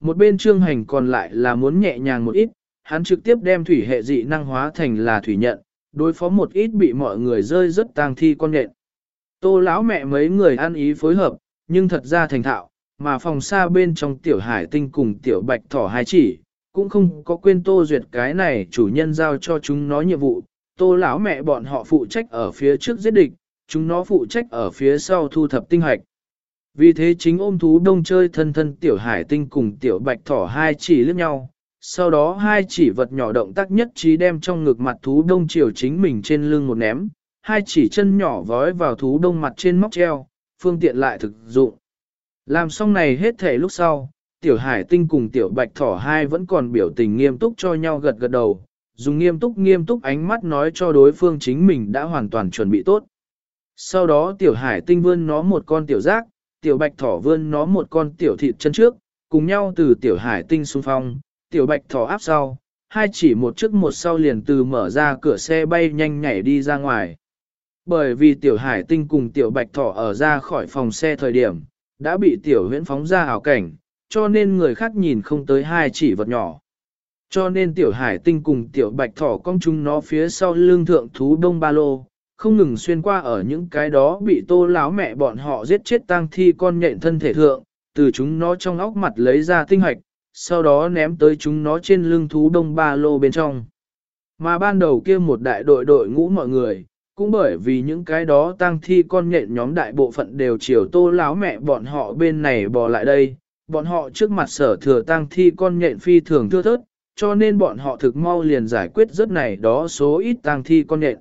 một bên trương hành còn lại là muốn nhẹ nhàng một ít, hắn trực tiếp đem thủy hệ dị năng hóa thành là thủy nhận, đối phó một ít bị mọi người rơi rất tang thi con nhện. Tô lão mẹ mấy người ăn ý phối hợp, nhưng thật ra thành thạo, mà phòng xa bên trong tiểu hải tinh cùng tiểu bạch thỏ hai chỉ, cũng không có quên tô duyệt cái này chủ nhân giao cho chúng nó nhiệm vụ, tô lão mẹ bọn họ phụ trách ở phía trước giết địch, chúng nó phụ trách ở phía sau thu thập tinh hạch. Vì thế chính ôm thú đông chơi thân thân tiểu hải tinh cùng tiểu bạch thỏ hai chỉ lướt nhau, sau đó hai chỉ vật nhỏ động tác nhất trí đem trong ngực mặt thú đông chiều chính mình trên lưng một ném, hai chỉ chân nhỏ vói vào thú đông mặt trên móc treo, phương tiện lại thực dụng. Làm xong này hết thể lúc sau, tiểu hải tinh cùng tiểu bạch thỏ hai vẫn còn biểu tình nghiêm túc cho nhau gật gật đầu, dùng nghiêm túc nghiêm túc ánh mắt nói cho đối phương chính mình đã hoàn toàn chuẩn bị tốt. Sau đó tiểu hải tinh vươn nó một con tiểu giác, tiểu bạch thỏ vươn nó một con tiểu thịt chân trước, cùng nhau từ tiểu hải tinh xung phong, tiểu bạch thỏ áp sau, hai chỉ một trước một sau liền từ mở ra cửa xe bay nhanh nhảy đi ra ngoài. Bởi vì tiểu hải tinh cùng tiểu bạch thỏ ở ra khỏi phòng xe thời điểm, đã bị tiểu huyễn phóng ra ảo cảnh, cho nên người khác nhìn không tới hai chỉ vật nhỏ. Cho nên tiểu hải tinh cùng tiểu bạch thỏ cong chúng nó phía sau lưng thượng thú đông ba lô, không ngừng xuyên qua ở những cái đó bị tô láo mẹ bọn họ giết chết tang thi con nhện thân thể thượng, từ chúng nó trong óc mặt lấy ra tinh hoạch, sau đó ném tới chúng nó trên lưng thú đông ba lô bên trong. Mà ban đầu kia một đại đội đội ngũ mọi người, cũng bởi vì những cái đó tang thi con nhện nhóm đại bộ phận đều chiều tô láo mẹ bọn họ bên này bò lại đây, bọn họ trước mặt sở thừa tang thi con nhện phi thường thưa thớt, cho nên bọn họ thực mau liền giải quyết rất này đó số ít tang thi con nhện.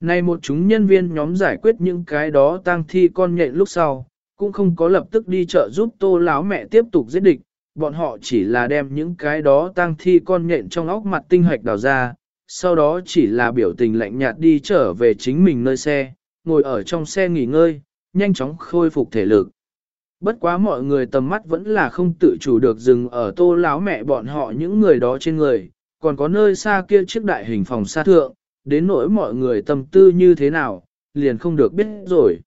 Này một chúng nhân viên nhóm giải quyết những cái đó tang thi con nhện lúc sau, cũng không có lập tức đi chợ giúp tô láo mẹ tiếp tục giết địch, bọn họ chỉ là đem những cái đó tang thi con nhện trong óc mặt tinh hoạch đào ra, sau đó chỉ là biểu tình lạnh nhạt đi trở về chính mình nơi xe, ngồi ở trong xe nghỉ ngơi, nhanh chóng khôi phục thể lực. Bất quá mọi người tầm mắt vẫn là không tự chủ được dừng ở tô láo mẹ bọn họ những người đó trên người, còn có nơi xa kia chiếc đại hình phòng xa thượng, đến nỗi mọi người tâm tư như thế nào, liền không được biết rồi.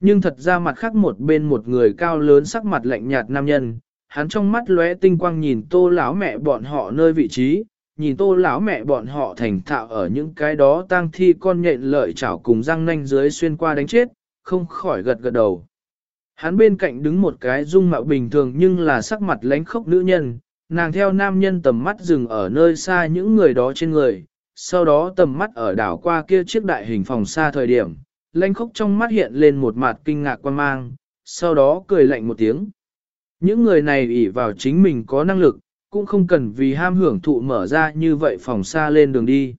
Nhưng thật ra mặt khác một bên một người cao lớn sắc mặt lạnh nhạt nam nhân, hắn trong mắt lóe tinh quang nhìn tô lão mẹ bọn họ nơi vị trí, nhìn tô lão mẹ bọn họ thành thạo ở những cái đó tang thi con nhện lợi chảo cùng răng nanh dưới xuyên qua đánh chết, không khỏi gật gật đầu. Hắn bên cạnh đứng một cái dung mạo bình thường nhưng là sắc mặt lánh khốc nữ nhân, nàng theo nam nhân tầm mắt dừng ở nơi xa những người đó trên người, sau đó tầm mắt ở đảo qua kia chiếc đại hình phòng xa thời điểm, lanh khốc trong mắt hiện lên một mặt kinh ngạc quan mang, sau đó cười lạnh một tiếng. Những người này ỷ vào chính mình có năng lực, cũng không cần vì ham hưởng thụ mở ra như vậy phòng xa lên đường đi.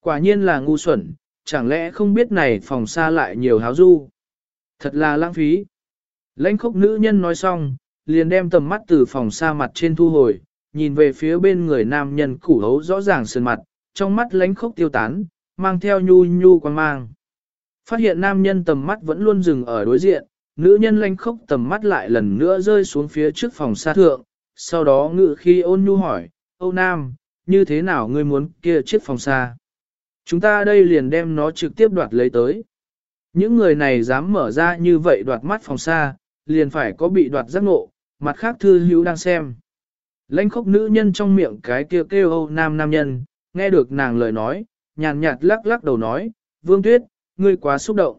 Quả nhiên là ngu xuẩn, chẳng lẽ không biết này phòng xa lại nhiều háo du. Thật là lãng phí. Lãnh khốc nữ nhân nói xong, liền đem tầm mắt từ phòng xa mặt trên thu hồi, nhìn về phía bên người nam nhân củ hấu rõ ràng sơn mặt, trong mắt lãnh khốc tiêu tán, mang theo nhu nhu quan mang. Phát hiện nam nhân tầm mắt vẫn luôn dừng ở đối diện, nữ nhân lãnh khốc tầm mắt lại lần nữa rơi xuống phía trước phòng xa thượng, sau đó ngự khi ôn nhu hỏi, Âu Nam, như thế nào ngươi muốn kia chiếc phòng xa? Chúng ta đây liền đem nó trực tiếp đoạt lấy tới. Những người này dám mở ra như vậy đoạt mắt phòng xa, liền phải có bị đoạt giác ngộ, mặt khác thư hữu đang xem. Lãnh khốc nữ nhân trong miệng cái kia kêu Âu Nam nam nhân, nghe được nàng lời nói, nhàn nhạt lắc lắc đầu nói, Vương Tuyết, ngươi quá xúc động.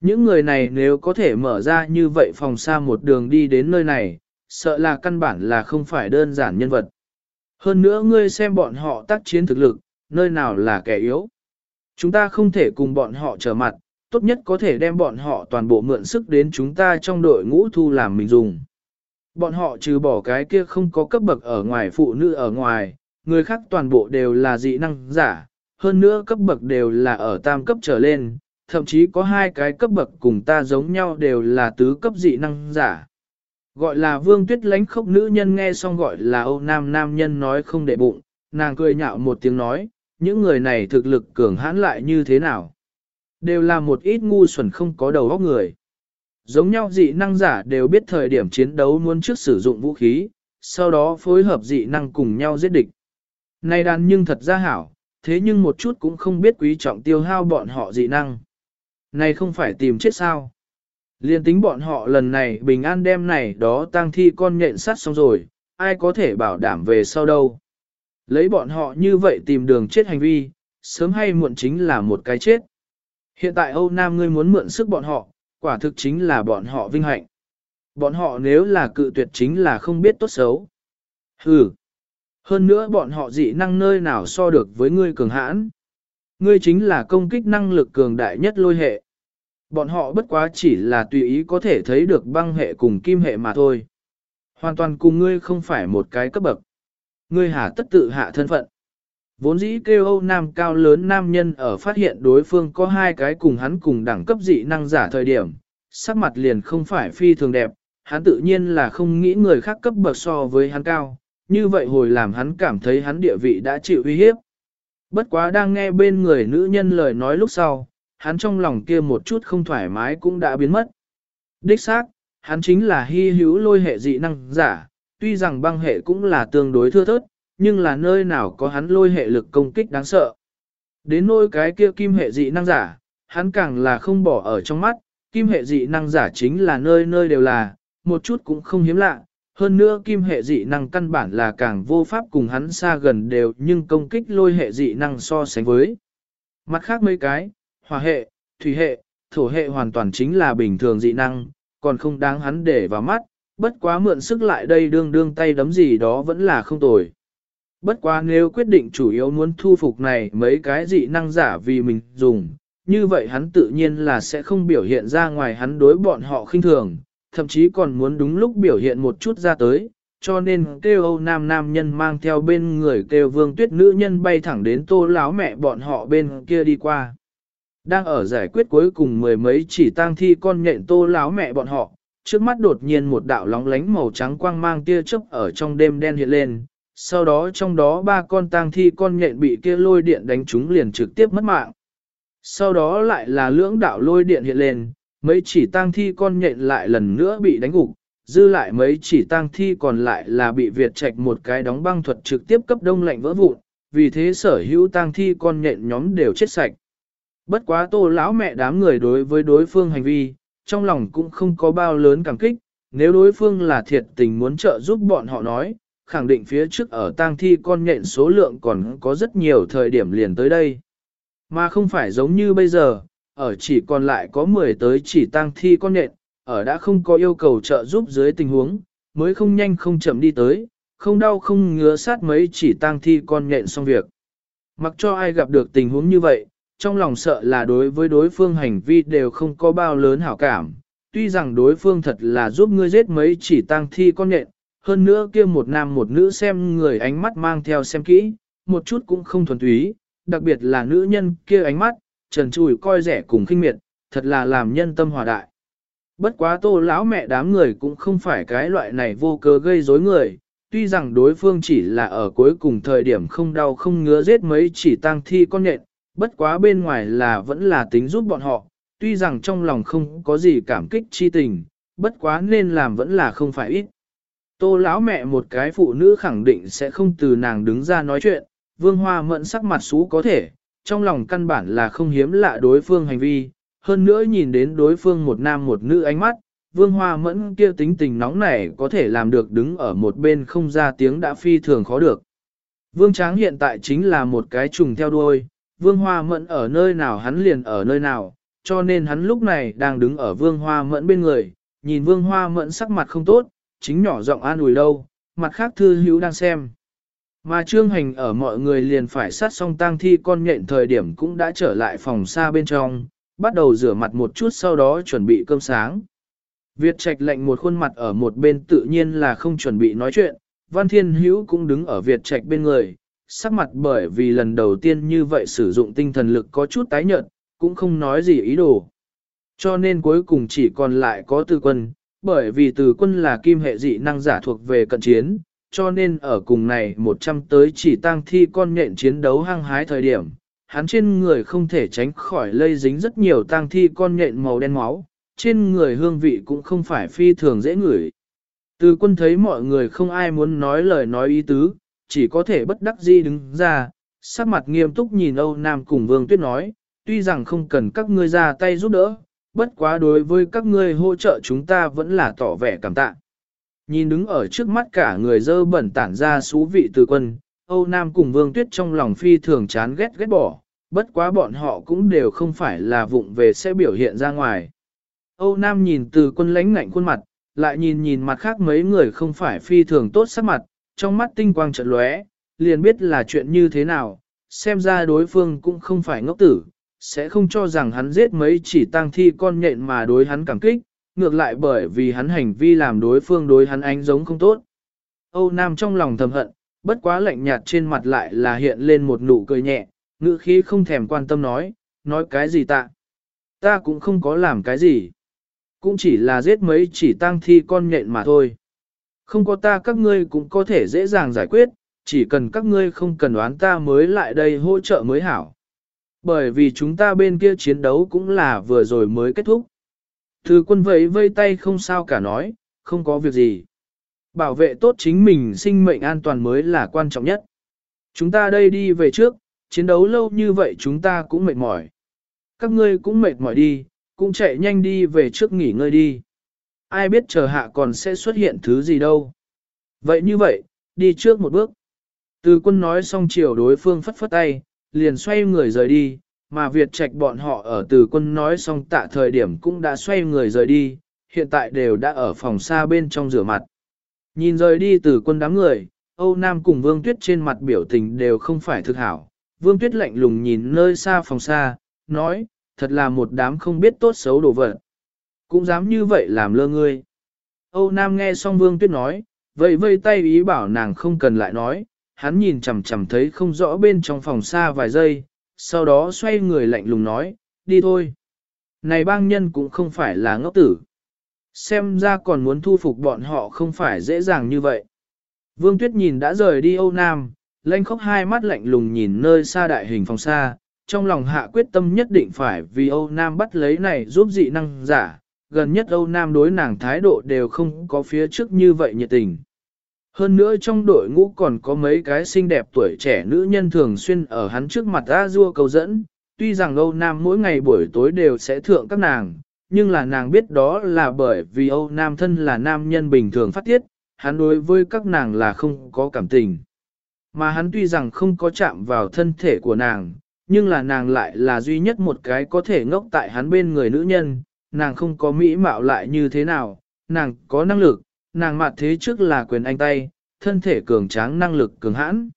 Những người này nếu có thể mở ra như vậy phòng xa một đường đi đến nơi này, sợ là căn bản là không phải đơn giản nhân vật. Hơn nữa ngươi xem bọn họ tác chiến thực lực, nơi nào là kẻ yếu. Chúng ta không thể cùng bọn họ trở mặt, tốt nhất có thể đem bọn họ toàn bộ mượn sức đến chúng ta trong đội ngũ thu làm mình dùng. Bọn họ trừ bỏ cái kia không có cấp bậc ở ngoài phụ nữ ở ngoài, người khác toàn bộ đều là dị năng giả, hơn nữa cấp bậc đều là ở tam cấp trở lên, thậm chí có hai cái cấp bậc cùng ta giống nhau đều là tứ cấp dị năng giả. Gọi là vương tuyết lánh khốc nữ nhân nghe xong gọi là Âu Nam nam nhân nói không để bụng, nàng cười nhạo một tiếng nói, những người này thực lực cường hãn lại như thế nào. Đều là một ít ngu xuẩn không có đầu óc người. Giống nhau dị năng giả đều biết thời điểm chiến đấu muốn trước sử dụng vũ khí, sau đó phối hợp dị năng cùng nhau giết địch. Này đàn nhưng thật ra hảo, thế nhưng một chút cũng không biết quý trọng tiêu hao bọn họ dị năng. Này không phải tìm chết sao. Liên tính bọn họ lần này bình an đem này đó tang thi con nhện sát xong rồi, ai có thể bảo đảm về sau đâu. Lấy bọn họ như vậy tìm đường chết hành vi, sớm hay muộn chính là một cái chết. Hiện tại Âu Nam ngươi muốn mượn sức bọn họ, quả thực chính là bọn họ vinh hạnh. Bọn họ nếu là cự tuyệt chính là không biết tốt xấu. Hừ. Hơn nữa bọn họ dị năng nơi nào so được với ngươi cường hãn. Ngươi chính là công kích năng lực cường đại nhất lôi hệ. Bọn họ bất quá chỉ là tùy ý có thể thấy được băng hệ cùng kim hệ mà thôi. Hoàn toàn cùng ngươi không phải một cái cấp bậc. Ngươi hà tất tự hạ thân phận. Vốn dĩ kêu Âu Nam cao lớn nam nhân ở phát hiện đối phương có hai cái cùng hắn cùng đẳng cấp dị năng giả thời điểm, sắc mặt liền không phải phi thường đẹp, hắn tự nhiên là không nghĩ người khác cấp bậc so với hắn cao, như vậy hồi làm hắn cảm thấy hắn địa vị đã chịu uy hiếp. Bất quá đang nghe bên người nữ nhân lời nói lúc sau, hắn trong lòng kia một chút không thoải mái cũng đã biến mất. Đích xác, hắn chính là hy hữu lôi hệ dị năng giả, tuy rằng băng hệ cũng là tương đối thưa thớt, nhưng là nơi nào có hắn lôi hệ lực công kích đáng sợ. Đến nôi cái kia kim hệ dị năng giả, hắn càng là không bỏ ở trong mắt, kim hệ dị năng giả chính là nơi nơi đều là, một chút cũng không hiếm lạ, hơn nữa kim hệ dị năng căn bản là càng vô pháp cùng hắn xa gần đều nhưng công kích lôi hệ dị năng so sánh với. Mặt khác mấy cái, hỏa hệ, thủy hệ, thổ hệ hoàn toàn chính là bình thường dị năng, còn không đáng hắn để vào mắt, bất quá mượn sức lại đây đương đương tay đấm gì đó vẫn là không tồi. Bất quá nếu quyết định chủ yếu muốn thu phục này mấy cái dị năng giả vì mình dùng, như vậy hắn tự nhiên là sẽ không biểu hiện ra ngoài hắn đối bọn họ khinh thường, thậm chí còn muốn đúng lúc biểu hiện một chút ra tới, cho nên kêu Âu Nam nam nhân mang theo bên người kêu vương tuyết nữ nhân bay thẳng đến tô láo mẹ bọn họ bên kia đi qua. Đang ở giải quyết cuối cùng mười mấy chỉ tang thi con nhện tô láo mẹ bọn họ, trước mắt đột nhiên một đạo lóng lánh màu trắng quang mang tia chớp ở trong đêm đen hiện lên, sau đó trong đó ba con tang thi con nhện bị kia lôi điện đánh trúng liền trực tiếp mất mạng. Sau đó lại là lưỡng đạo lôi điện hiện lên, mấy chỉ tang thi con nhện lại lần nữa bị đánh gục, dư lại mấy chỉ tang thi còn lại là bị Việt Trạch một cái đóng băng thuật trực tiếp cấp đông lạnh vỡ vụn, vì thế sở hữu tang thi con nhện nhóm đều chết sạch. Bất quá tô lão mẹ đám người đối với đối phương hành vi, trong lòng cũng không có bao lớn cảm kích, nếu đối phương là thiệt tình muốn trợ giúp bọn họ nói, khẳng định phía trước ở tang thi con nhện số lượng còn có rất nhiều thời điểm liền tới đây. Mà không phải giống như bây giờ, ở chỉ còn lại có 10 tới chỉ tang thi con nện ở đã không có yêu cầu trợ giúp dưới tình huống, mới không nhanh không chậm đi tới, không đau không ngứa sát mấy chỉ tang thi con nện xong việc. Mặc cho ai gặp được tình huống như vậy, trong lòng sợ là đối với đối phương hành vi đều không có bao lớn hảo cảm. Tuy rằng đối phương thật là giúp ngươi giết mấy chỉ tang thi con nện hơn nữa kia một nam một nữ xem người ánh mắt mang theo xem kỹ, một chút cũng không thuần túy, đặc biệt là nữ nhân kia ánh mắt, trần trùi coi rẻ cùng khinh miệt, thật là làm nhân tâm hòa đại. Bất quá tô lão mẹ đám người cũng không phải cái loại này vô cớ gây rối người, tuy rằng đối phương chỉ là ở cuối cùng thời điểm không đau không ngứa giết mấy chỉ tang thi con nhện, bất quá bên ngoài là vẫn là tính giúp bọn họ, tuy rằng trong lòng không có gì cảm kích chi tình, bất quá nên làm vẫn là không phải ít. Tô lão mẹ một cái phụ nữ khẳng định sẽ không từ nàng đứng ra nói chuyện, vương hoa mẫn sắc mặt xú có thể, trong lòng căn bản là không hiếm lạ đối phương hành vi, hơn nữa nhìn đến đối phương một nam một nữ ánh mắt, vương hoa mẫn kia tính tình nóng nảy có thể làm được đứng ở một bên không ra tiếng đã phi thường khó được. Vương Tráng hiện tại chính là một cái trùng theo đuôi, vương hoa mẫn ở nơi nào hắn liền ở nơi nào, cho nên hắn lúc này đang đứng ở vương hoa mẫn bên người, nhìn vương hoa mẫn sắc mặt không tốt, chính nhỏ giọng an ủi đâu, mặt khác thư hữu đang xem. Mà trương hành ở mọi người liền phải sát xong tang thi con nhện thời điểm cũng đã trở lại phòng xa bên trong, bắt đầu rửa mặt một chút sau đó chuẩn bị cơm sáng. Việt trạch lệnh một khuôn mặt ở một bên tự nhiên là không chuẩn bị nói chuyện, Văn Thiên Hữu cũng đứng ở Việt trạch bên người, sắc mặt bởi vì lần đầu tiên như vậy sử dụng tinh thần lực có chút tái nhợt, cũng không nói gì ý đồ. Cho nên cuối cùng chỉ còn lại có từ quân, bởi vì từ quân là kim hệ dị năng giả thuộc về cận chiến, cho nên ở cùng này 100 tới chỉ tang thi con nhện chiến đấu hăng hái thời điểm, hắn trên người không thể tránh khỏi lây dính rất nhiều tang thi con nhện màu đen máu, trên người hương vị cũng không phải phi thường dễ ngửi. Từ quân thấy mọi người không ai muốn nói lời nói ý tứ, chỉ có thể bất đắc dĩ đứng ra, sắc mặt nghiêm túc nhìn Âu Nam cùng Vương Tuyết nói, tuy rằng không cần các ngươi ra tay giúp đỡ, bất quá đối với các ngươi hỗ trợ chúng ta vẫn là tỏ vẻ cảm tạ. Nhìn đứng ở trước mắt cả người dơ bẩn tản ra xú vị từ quân, Âu Nam cùng Vương Tuyết trong lòng phi thường chán ghét ghét bỏ, bất quá bọn họ cũng đều không phải là vụng về sẽ biểu hiện ra ngoài. Âu Nam nhìn từ quân lãnh ngạnh khuôn mặt, lại nhìn nhìn mặt khác mấy người không phải phi thường tốt sắc mặt, trong mắt tinh quang trận lóe, liền biết là chuyện như thế nào, xem ra đối phương cũng không phải ngốc tử, sẽ không cho rằng hắn giết mấy chỉ tang thi con nhện mà đối hắn cảm kích, ngược lại bởi vì hắn hành vi làm đối phương đối hắn ánh giống không tốt. Âu Nam trong lòng thầm hận, bất quá lạnh nhạt trên mặt lại là hiện lên một nụ cười nhẹ, ngữ khí không thèm quan tâm nói, nói cái gì ta? Ta cũng không có làm cái gì. Cũng chỉ là giết mấy chỉ tang thi con nhện mà thôi. Không có ta các ngươi cũng có thể dễ dàng giải quyết, chỉ cần các ngươi không cần đoán ta mới lại đây hỗ trợ mới hảo. Bởi vì chúng ta bên kia chiến đấu cũng là vừa rồi mới kết thúc. Thư quân vẫy vây tay không sao cả nói, không có việc gì. Bảo vệ tốt chính mình sinh mệnh an toàn mới là quan trọng nhất. Chúng ta đây đi về trước, chiến đấu lâu như vậy chúng ta cũng mệt mỏi. Các ngươi cũng mệt mỏi đi, cũng chạy nhanh đi về trước nghỉ ngơi đi. Ai biết chờ hạ còn sẽ xuất hiện thứ gì đâu. Vậy như vậy, đi trước một bước. Từ quân nói xong chiều đối phương phất phất tay, liền xoay người rời đi, mà Việt Trạch bọn họ ở từ quân nói xong tạ thời điểm cũng đã xoay người rời đi, hiện tại đều đã ở phòng xa bên trong rửa mặt. Nhìn rời đi từ quân đám người, Âu Nam cùng Vương Tuyết trên mặt biểu tình đều không phải thực hảo. Vương Tuyết lạnh lùng nhìn nơi xa phòng xa, nói, thật là một đám không biết tốt xấu đồ vật. Cũng dám như vậy làm lơ ngươi. Âu Nam nghe xong Vương Tuyết nói, vậy vây tay ý bảo nàng không cần lại nói, hắn nhìn chằm chằm thấy không rõ bên trong phòng xa vài giây, sau đó xoay người lạnh lùng nói, đi thôi. Này bang nhân cũng không phải là ngốc tử. Xem ra còn muốn thu phục bọn họ không phải dễ dàng như vậy. Vương Tuyết nhìn đã rời đi Âu Nam, lanh khóc hai mắt lạnh lùng nhìn nơi xa đại hình phòng xa, trong lòng hạ quyết tâm nhất định phải vì Âu Nam bắt lấy này giúp dị năng giả, gần nhất Âu Nam đối nàng thái độ đều không có phía trước như vậy nhiệt tình. Hơn nữa trong đội ngũ còn có mấy cái xinh đẹp tuổi trẻ nữ nhân thường xuyên ở hắn trước mặt A Dua cầu dẫn, tuy rằng Âu Nam mỗi ngày buổi tối đều sẽ thượng các nàng, nhưng là nàng biết đó là bởi vì Âu Nam thân là nam nhân bình thường phát tiết, hắn đối với các nàng là không có cảm tình. Mà hắn tuy rằng không có chạm vào thân thể của nàng, nhưng là nàng lại là duy nhất một cái có thể ngốc tại hắn bên người nữ nhân, nàng không có mỹ mạo lại như thế nào, nàng có năng lực, nàng mặt thế trước là quyền anh tay, thân thể cường tráng năng lực cường hãn.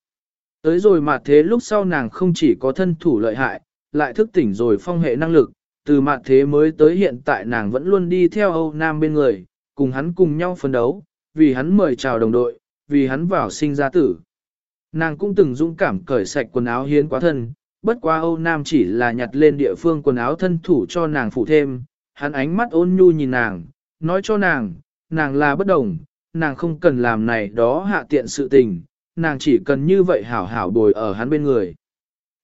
Tới rồi mặt thế lúc sau nàng không chỉ có thân thủ lợi hại, lại thức tỉnh rồi phong hệ năng lực, từ mặt thế mới tới hiện tại nàng vẫn luôn đi theo Âu Nam bên người, cùng hắn cùng nhau phấn đấu, vì hắn mời chào đồng đội, vì hắn vào sinh ra tử. Nàng cũng từng dũng cảm cởi sạch quần áo hiến quá thân, bất quá Âu Nam chỉ là nhặt lên địa phương quần áo thân thủ cho nàng phụ thêm, hắn ánh mắt ôn nhu nhìn nàng, nói cho nàng, nàng là bất đồng, nàng không cần làm này đó hạ tiện sự tình, nàng chỉ cần như vậy hảo hảo bồi ở hắn bên người.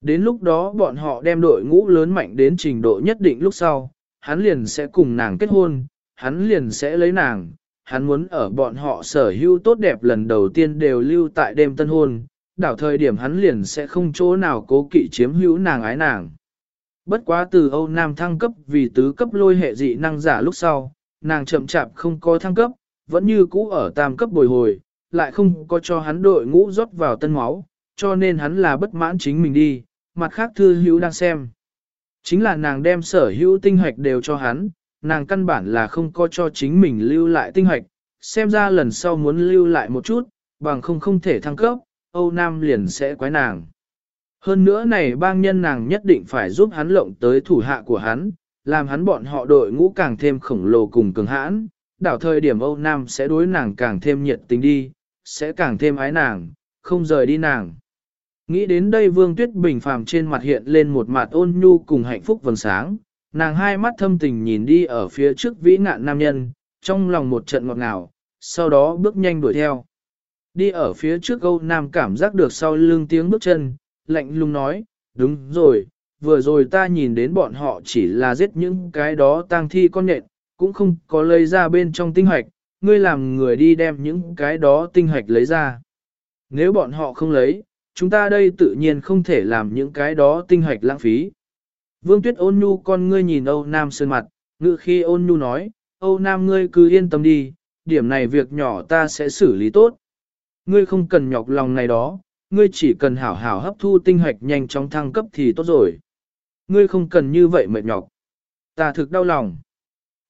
Đến lúc đó bọn họ đem đội ngũ lớn mạnh đến trình độ nhất định lúc sau, hắn liền sẽ cùng nàng kết hôn, hắn liền sẽ lấy nàng, hắn muốn ở bọn họ sở hữu tốt đẹp lần đầu tiên đều lưu tại đêm tân hôn, đảo thời điểm hắn liền sẽ không chỗ nào cố kỵ chiếm hữu nàng ái nàng. Bất quá từ Âu Nam thăng cấp vì tứ cấp lôi hệ dị năng giả lúc sau, nàng chậm chạp không có thăng cấp, vẫn như cũ ở tam cấp bồi hồi, lại không có cho hắn đội ngũ rót vào tân máu, cho nên hắn là bất mãn chính mình đi, mặt khác thư hữu đang xem. Chính là nàng đem sở hữu tinh hoạch đều cho hắn, nàng căn bản là không có cho chính mình lưu lại tinh hoạch, xem ra lần sau muốn lưu lại một chút, bằng không không thể thăng cấp, Âu Nam liền sẽ quái nàng. Hơn nữa này bang nhân nàng nhất định phải giúp hắn lộng tới thủ hạ của hắn, làm hắn bọn họ đội ngũ càng thêm khổng lồ cùng cường hãn, đảo thời điểm Âu Nam sẽ đối nàng càng thêm nhiệt tình đi, sẽ càng thêm ái nàng, không rời đi nàng. Nghĩ đến đây Vương Tuyết Bình phàm trên mặt hiện lên một mặt ôn nhu cùng hạnh phúc vầng sáng, nàng hai mắt thâm tình nhìn đi ở phía trước vĩ ngạn nam nhân, trong lòng một trận ngọt ngào, sau đó bước nhanh đuổi theo. Đi ở phía trước Âu Nam cảm giác được sau lưng tiếng bước chân, lạnh lùng nói, đúng rồi, vừa rồi ta nhìn đến bọn họ chỉ là giết những cái đó tang thi con nhện, cũng không có lấy ra bên trong tinh hoạch, ngươi làm người đi đem những cái đó tinh hoạch lấy ra. Nếu bọn họ không lấy, chúng ta đây tự nhiên không thể làm những cái đó tinh hoạch lãng phí. Vương Tuyết ôn nhu con ngươi nhìn Âu Nam sơn mặt, ngự khi ôn nhu nói, Âu Nam ngươi cứ yên tâm đi, điểm này việc nhỏ ta sẽ xử lý tốt. Ngươi không cần nhọc lòng này đó, ngươi chỉ cần hảo hảo hấp thu tinh hoạch nhanh chóng thăng cấp thì tốt rồi. Ngươi không cần như vậy mệt nhọc. Ta thực đau lòng.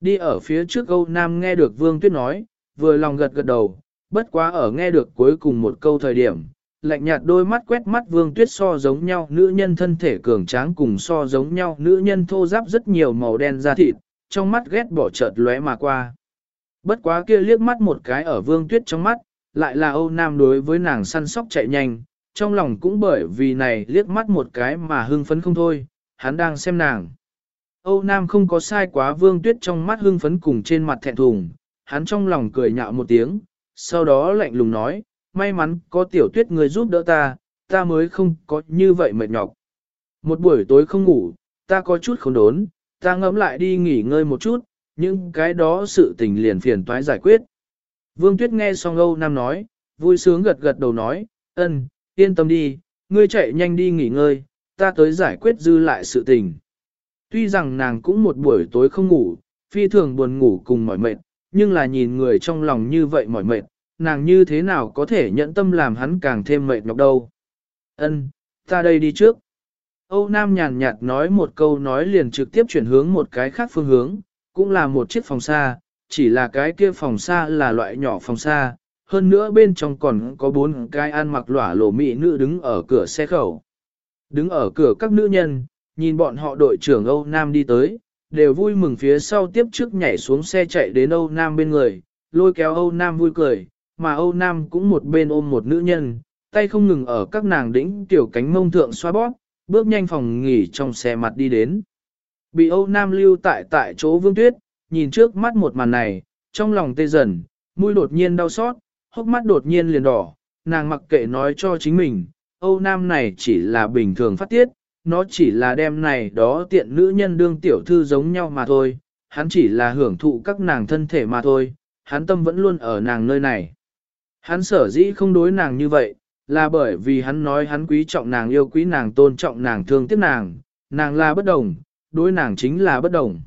Đi ở phía trước Âu Nam nghe được Vương Tuyết nói, vừa lòng gật gật đầu, bất quá ở nghe được cuối cùng một câu thời điểm, lạnh nhạt đôi mắt quét mắt Vương Tuyết so giống nhau nữ nhân thân thể cường tráng cùng so giống nhau nữ nhân thô giáp rất nhiều màu đen da thịt, trong mắt ghét bỏ chợt lóe mà qua. Bất quá kia liếc mắt một cái ở Vương Tuyết trong mắt, lại là Âu Nam đối với nàng săn sóc chạy nhanh, trong lòng cũng bởi vì này liếc mắt một cái mà hưng phấn không thôi, hắn đang xem nàng. Âu Nam không có sai quá Vương Tuyết trong mắt hưng phấn cùng trên mặt thẹn thùng, hắn trong lòng cười nhạo một tiếng, sau đó lạnh lùng nói, may mắn có tiểu tuyết người giúp đỡ ta, ta mới không có như vậy mệt nhọc. Một buổi tối không ngủ, ta có chút không đốn, ta ngẫm lại đi nghỉ ngơi một chút, nhưng cái đó sự tình liền phiền toái giải quyết. Vương Tuyết nghe xong Âu Nam nói, vui sướng gật gật đầu nói, ân, yên tâm đi, ngươi chạy nhanh đi nghỉ ngơi, ta tới giải quyết dư lại sự tình. Tuy rằng nàng cũng một buổi tối không ngủ, phi thường buồn ngủ cùng mỏi mệt, nhưng là nhìn người trong lòng như vậy mỏi mệt, nàng như thế nào có thể nhận tâm làm hắn càng thêm mệt nhọc đâu. Ân, ta đây đi trước. Âu Nam nhàn nhạt nói một câu nói liền trực tiếp chuyển hướng một cái khác phương hướng, cũng là một chiếc phòng xa, chỉ là cái kia phòng xa là loại nhỏ phòng xa, hơn nữa bên trong còn có bốn cái ăn mặc lỏa lộ mị nữ đứng ở cửa xe khẩu. Đứng ở cửa các nữ nhân, nhìn bọn họ đội trưởng Âu Nam đi tới, đều vui mừng phía sau tiếp trước nhảy xuống xe chạy đến Âu Nam bên người, lôi kéo Âu Nam vui cười, mà Âu Nam cũng một bên ôm một nữ nhân, tay không ngừng ở các nàng đỉnh tiểu cánh mông thượng xoa bóp, bước nhanh phòng nghỉ trong xe mặt đi đến. Bị Âu Nam lưu tại tại chỗ Vương Tuyết, nhìn trước mắt một màn này, trong lòng tê dần, mũi đột nhiên đau xót, hốc mắt đột nhiên liền đỏ, nàng mặc kệ nói cho chính mình, Âu Nam này chỉ là bình thường phát tiết, nó chỉ là đem này đó tiện nữ nhân đương tiểu thư giống nhau mà thôi, hắn chỉ là hưởng thụ các nàng thân thể mà thôi, hắn tâm vẫn luôn ở nàng nơi này. Hắn sở dĩ không đối nàng như vậy, là bởi vì hắn nói hắn quý trọng nàng yêu quý nàng tôn trọng nàng thương tiếc nàng, nàng là bất đồng, đối nàng chính là bất đồng.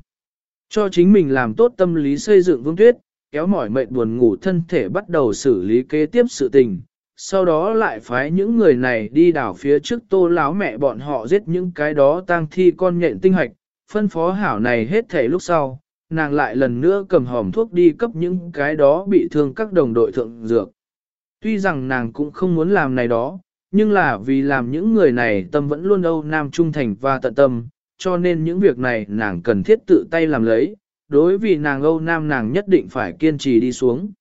Cho chính mình làm tốt tâm lý xây dựng vương tuyết, kéo mỏi mệt buồn ngủ thân thể bắt đầu xử lý kế tiếp sự tình, sau đó lại phái những người này đi đảo phía trước tô láo mẹ bọn họ giết những cái đó tang thi con nhện tinh hạch, phân phó hảo này hết thể lúc sau, nàng lại lần nữa cầm hòm thuốc đi cấp những cái đó bị thương các đồng đội thượng dược. Tuy rằng nàng cũng không muốn làm này đó, nhưng là vì làm những người này tâm vẫn luôn âu nam trung thành và tận tâm, cho nên những việc này nàng cần thiết tự tay làm lấy, đối vì nàng âu nam nàng nhất định phải kiên trì đi xuống.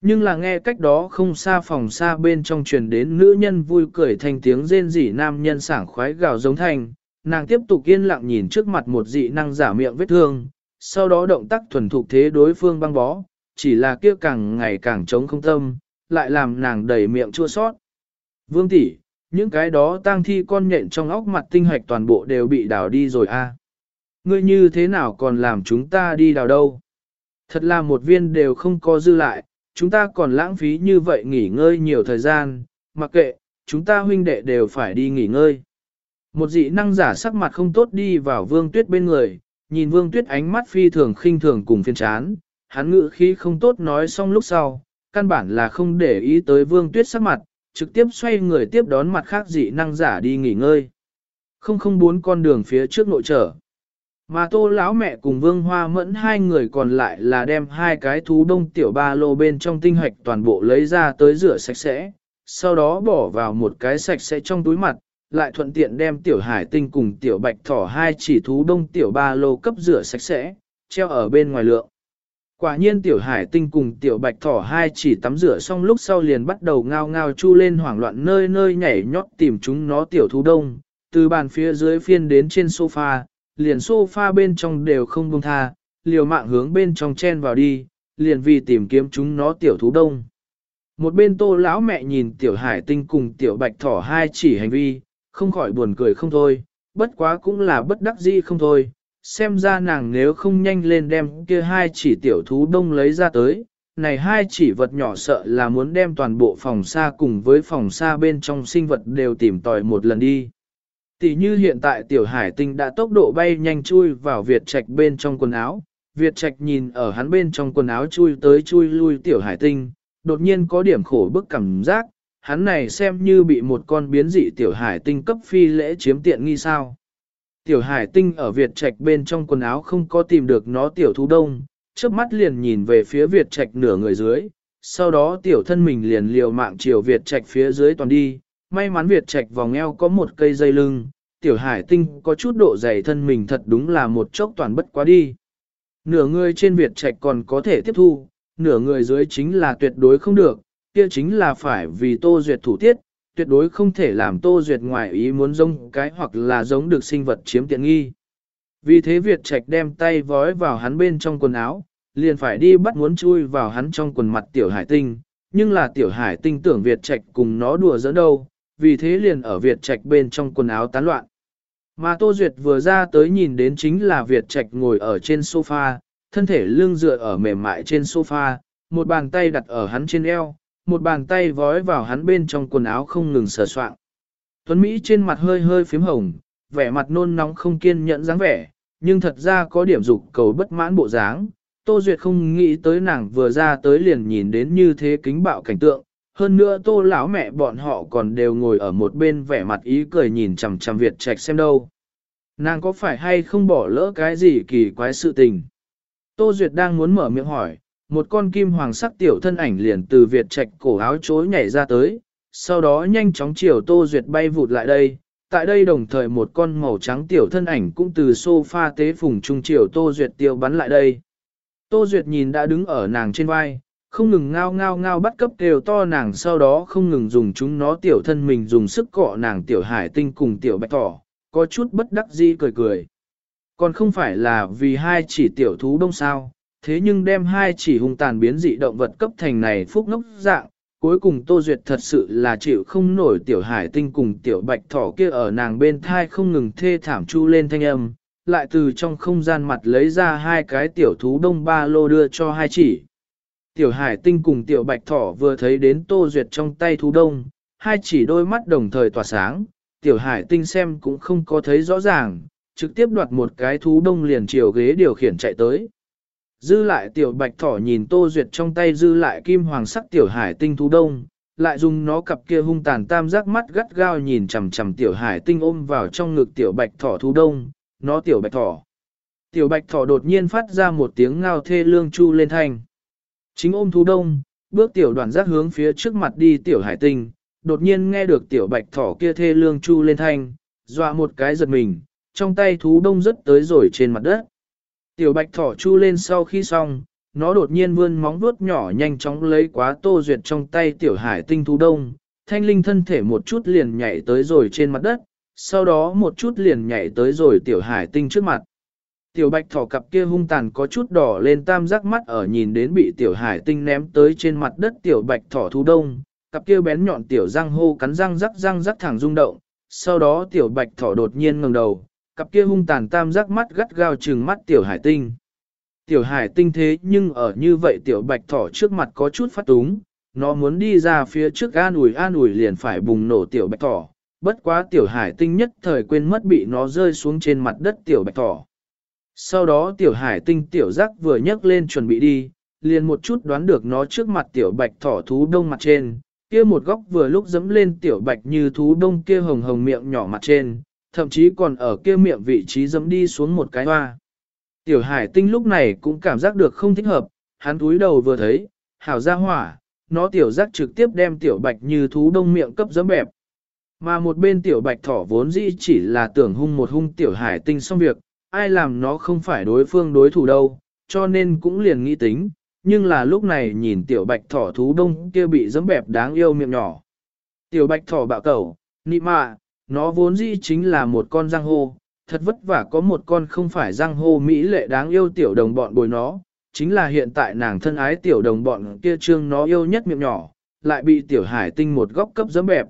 Nhưng là nghe cách đó không xa phòng xa bên trong truyền đến nữ nhân vui cười thành tiếng rên rỉ nam nhân sảng khoái gào giống thành, nàng tiếp tục yên lặng nhìn trước mặt một dị năng giả miệng vết thương, sau đó động tác thuần thục thế đối phương băng bó, chỉ là kia càng ngày càng trống không tâm, lại làm nàng đầy miệng chua sót. Vương tỷ, những cái đó tang thi con nhện trong óc mặt tinh hạch toàn bộ đều bị đào đi rồi a. Ngươi như thế nào còn làm chúng ta đi đào đâu? Thật là một viên đều không có dư lại, chúng ta còn lãng phí như vậy nghỉ ngơi nhiều thời gian, mặc kệ, chúng ta huynh đệ đều phải đi nghỉ ngơi. Một dị năng giả sắc mặt không tốt đi vào vương tuyết bên người, nhìn vương tuyết ánh mắt phi thường khinh thường cùng phiên chán, hắn ngự khi không tốt nói xong lúc sau, căn bản là không để ý tới vương tuyết sắc mặt, trực tiếp xoay người tiếp đón mặt khác dị năng giả đi nghỉ ngơi. Không không bốn con đường phía trước nội trở. Mà tô lão mẹ cùng vương hoa mẫn hai người còn lại là đem hai cái thú đông tiểu ba lô bên trong tinh hoạch toàn bộ lấy ra tới rửa sạch sẽ, sau đó bỏ vào một cái sạch sẽ trong túi mặt, lại thuận tiện đem tiểu hải tinh cùng tiểu bạch thỏ hai chỉ thú đông tiểu ba lô cấp rửa sạch sẽ, treo ở bên ngoài lượng. Quả nhiên tiểu hải tinh cùng tiểu bạch thỏ hai chỉ tắm rửa xong lúc sau liền bắt đầu ngao ngao chu lên hoảng loạn nơi nơi nhảy nhót tìm chúng nó tiểu thú đông, từ bàn phía dưới phiên đến trên sofa, liền sofa bên trong đều không buông tha, liều mạng hướng bên trong chen vào đi, liền vì tìm kiếm chúng nó tiểu thú đông. Một bên tô lão mẹ nhìn tiểu hải tinh cùng tiểu bạch thỏ hai chỉ hành vi, không khỏi buồn cười không thôi, bất quá cũng là bất đắc dĩ không thôi, xem ra nàng nếu không nhanh lên đem kia hai chỉ tiểu thú đông lấy ra tới, này hai chỉ vật nhỏ sợ là muốn đem toàn bộ phòng xa cùng với phòng xa bên trong sinh vật đều tìm tòi một lần đi. Tỷ như hiện tại tiểu hải tinh đã tốc độ bay nhanh chui vào Việt trạch bên trong quần áo, Việt Trạch nhìn ở hắn bên trong quần áo chui tới chui lui tiểu hải tinh, đột nhiên có điểm khổ bức cảm giác, hắn này xem như bị một con biến dị tiểu hải tinh cấp phi lễ chiếm tiện nghi sao. Tiểu hải tinh ở Việt Trạch bên trong quần áo không có tìm được nó tiểu thú đông, trước mắt liền nhìn về phía Việt Trạch nửa người dưới, sau đó tiểu thân mình liền liều mạng chiều Việt Trạch phía dưới toàn đi, may mắn Việt Trạch vòng eo có một cây dây lưng, tiểu hải tinh có chút độ dày thân mình thật đúng là một chốc toàn bất quá đi. Nửa người trên Việt Trạch còn có thể tiếp thu, nửa người dưới chính là tuyệt đối không được, kia chính là phải vì Tô Duyệt thủ tiết, tuyệt đối không thể làm Tô Duyệt ngoài ý muốn giống cái hoặc là giống được sinh vật chiếm tiện nghi. Vì thế Việt Trạch đem tay vói vào hắn bên trong quần áo, liền phải đi bắt muốn chui vào hắn trong quần mặt tiểu hải tinh, nhưng là tiểu hải tinh tưởng Việt Trạch cùng nó đùa giỡn đâu, vì thế liền ở Việt Trạch bên trong quần áo tán loạn. Mà Tô Duyệt vừa ra tới nhìn đến chính là Việt Trạch ngồi ở trên sofa, thân thể lưng dựa ở mềm mại trên sofa, một bàn tay đặt ở hắn trên eo, một bàn tay vói vào hắn bên trong quần áo không ngừng sờ soạng. Tuấn Mỹ trên mặt hơi hơi phím hồng, vẻ mặt nôn nóng không kiên nhẫn dáng vẻ, nhưng thật ra có điểm dục cầu bất mãn bộ dáng. Tô Duyệt không nghĩ tới nàng vừa ra tới liền nhìn đến như thế kính bạo cảnh tượng, hơn nữa tô lão mẹ bọn họ còn đều ngồi ở một bên vẻ mặt ý cười nhìn chằm chằm Việt Trạch xem đâu. Nàng có phải hay không bỏ lỡ cái gì kỳ quái sự tình? Tô Duyệt đang muốn mở miệng hỏi, một con kim hoàng sắc tiểu thân ảnh liền từ Việt Trạch cổ áo chối nhảy ra tới, sau đó nhanh chóng chiều Tô Duyệt bay vụt lại đây. Tại đây đồng thời một con màu trắng tiểu thân ảnh cũng từ sofa tế phùng trung chiều Tô Duyệt tiêu bắn lại đây. Tô Duyệt nhìn đã đứng ở nàng trên vai, không ngừng ngao ngao ngao bắt cấp đều to nàng sau đó không ngừng dùng chúng nó tiểu thân mình dùng sức cọ nàng tiểu hải tinh cùng tiểu bạch thỏ, có chút bất đắc dĩ cười cười. Còn không phải là vì hai chỉ tiểu thú đông sao, thế nhưng đem hai chỉ hung tàn biến dị động vật cấp thành này phúc ngốc dạng, cuối cùng Tô Duyệt thật sự là chịu không nổi tiểu hải tinh cùng tiểu bạch thỏ kia ở nàng bên thai không ngừng thê thảm chu lên thanh âm, lại từ trong không gian mặt lấy ra hai cái tiểu thú đông ba lô đưa cho hai chỉ. Tiểu hải tinh cùng tiểu bạch thỏ vừa thấy đến Tô Duyệt trong tay thú đông, hai chỉ đôi mắt đồng thời tỏa sáng, tiểu hải tinh xem cũng không có thấy rõ ràng, trực tiếp đoạt một cái thú đông liền chiều ghế điều khiển chạy tới. Dư lại tiểu bạch thỏ nhìn Tô Duyệt trong tay dư lại kim hoàng sắc tiểu hải tinh thú đông, lại dùng nó cặp kia hung tàn tam giác mắt gắt gao nhìn chằm chằm tiểu hải tinh ôm vào trong ngực tiểu bạch thỏ thú đông, nó tiểu bạch thỏ. Tiểu bạch thỏ đột nhiên phát ra một tiếng ngao thê lương chu lên thanh. Chính ôm thú đông, bước tiểu đoàn giác hướng phía trước mặt đi tiểu hải tinh, đột nhiên nghe được tiểu bạch thỏ kia thê lương chu lên thanh, dọa một cái giật mình, trong tay thú đông rất tới rồi trên mặt đất. Tiểu bạch thỏ chu lên sau khi xong, nó đột nhiên vươn móng vuốt nhỏ nhanh chóng lấy quá tô duyệt trong tay tiểu hải tinh thú đông, thanh linh thân thể một chút liền nhảy tới rồi trên mặt đất, sau đó một chút liền nhảy tới rồi tiểu hải tinh trước mặt. Tiểu bạch thỏ cặp kia hung tàn có chút đỏ lên tam giác mắt ở nhìn đến bị tiểu hải tinh ném tới trên mặt đất tiểu bạch thỏ thu đông, cặp kia bén nhọn tiểu răng hô cắn răng rắc răng rắc thẳng rung động, sau đó tiểu bạch thỏ đột nhiên ngẩng đầu, cặp kia hung tàn tam giác mắt gắt gao trừng mắt tiểu hải tinh. Tiểu hải tinh thế nhưng ở như vậy tiểu bạch thỏ trước mặt có chút phát túng, nó muốn đi ra phía trước an ủi an ủi liền phải bùng nổ tiểu bạch thỏ, bất quá tiểu hải tinh nhất thời quên mất bị nó rơi xuống trên mặt đất tiểu bạch thỏ. Sau đó tiểu hải tinh tiểu giác vừa nhấc lên chuẩn bị đi, liền một chút đoán được nó trước mặt tiểu bạch thỏ thú đông mặt trên, kia một góc vừa lúc dẫm lên tiểu bạch như thú đông kia hồng hồng miệng nhỏ mặt trên, thậm chí còn ở kia miệng vị trí dẫm đi xuống một cái hoa. Tiểu hải tinh lúc này cũng cảm giác được không thích hợp, hắn túi đầu vừa thấy, hảo ra hỏa, nó tiểu giác trực tiếp đem tiểu bạch như thú đông miệng cấp dẫm bẹp. Mà một bên tiểu bạch thỏ vốn dĩ chỉ là tưởng hung một hung tiểu hải tinh xong việc, ai làm nó không phải đối phương đối thủ đâu, cho nên cũng liền nghĩ tính, nhưng là lúc này nhìn tiểu bạch thỏ thú đông kia bị dấm bẹp đáng yêu miệng nhỏ. Tiểu bạch thỏ bạo cẩu, nị mạ, nó vốn dĩ chính là một con răng hô, thật vất vả có một con không phải răng hô mỹ lệ đáng yêu tiểu đồng bọn bồi nó, chính là hiện tại nàng thân ái tiểu đồng bọn kia trương nó yêu nhất miệng nhỏ, lại bị tiểu hải tinh một góc cấp dấm bẹp.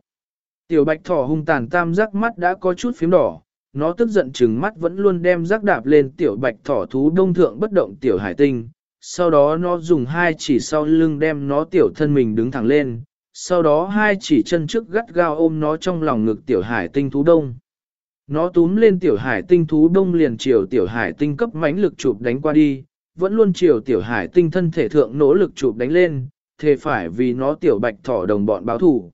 Tiểu bạch thỏ hung tàn tam giác mắt đã có chút phím đỏ, nó tức giận chừng mắt vẫn luôn đem rác đạp lên tiểu bạch thỏ thú đông thượng bất động tiểu hải tinh, sau đó nó dùng hai chỉ sau lưng đem nó tiểu thân mình đứng thẳng lên, sau đó hai chỉ chân trước gắt gao ôm nó trong lòng ngực tiểu hải tinh thú đông. Nó túm lên tiểu hải tinh thú đông liền chiều tiểu hải tinh cấp mãnh lực chụp đánh qua đi, vẫn luôn chiều tiểu hải tinh thân thể thượng nỗ lực chụp đánh lên, thề phải vì nó tiểu bạch thỏ đồng bọn báo thủ.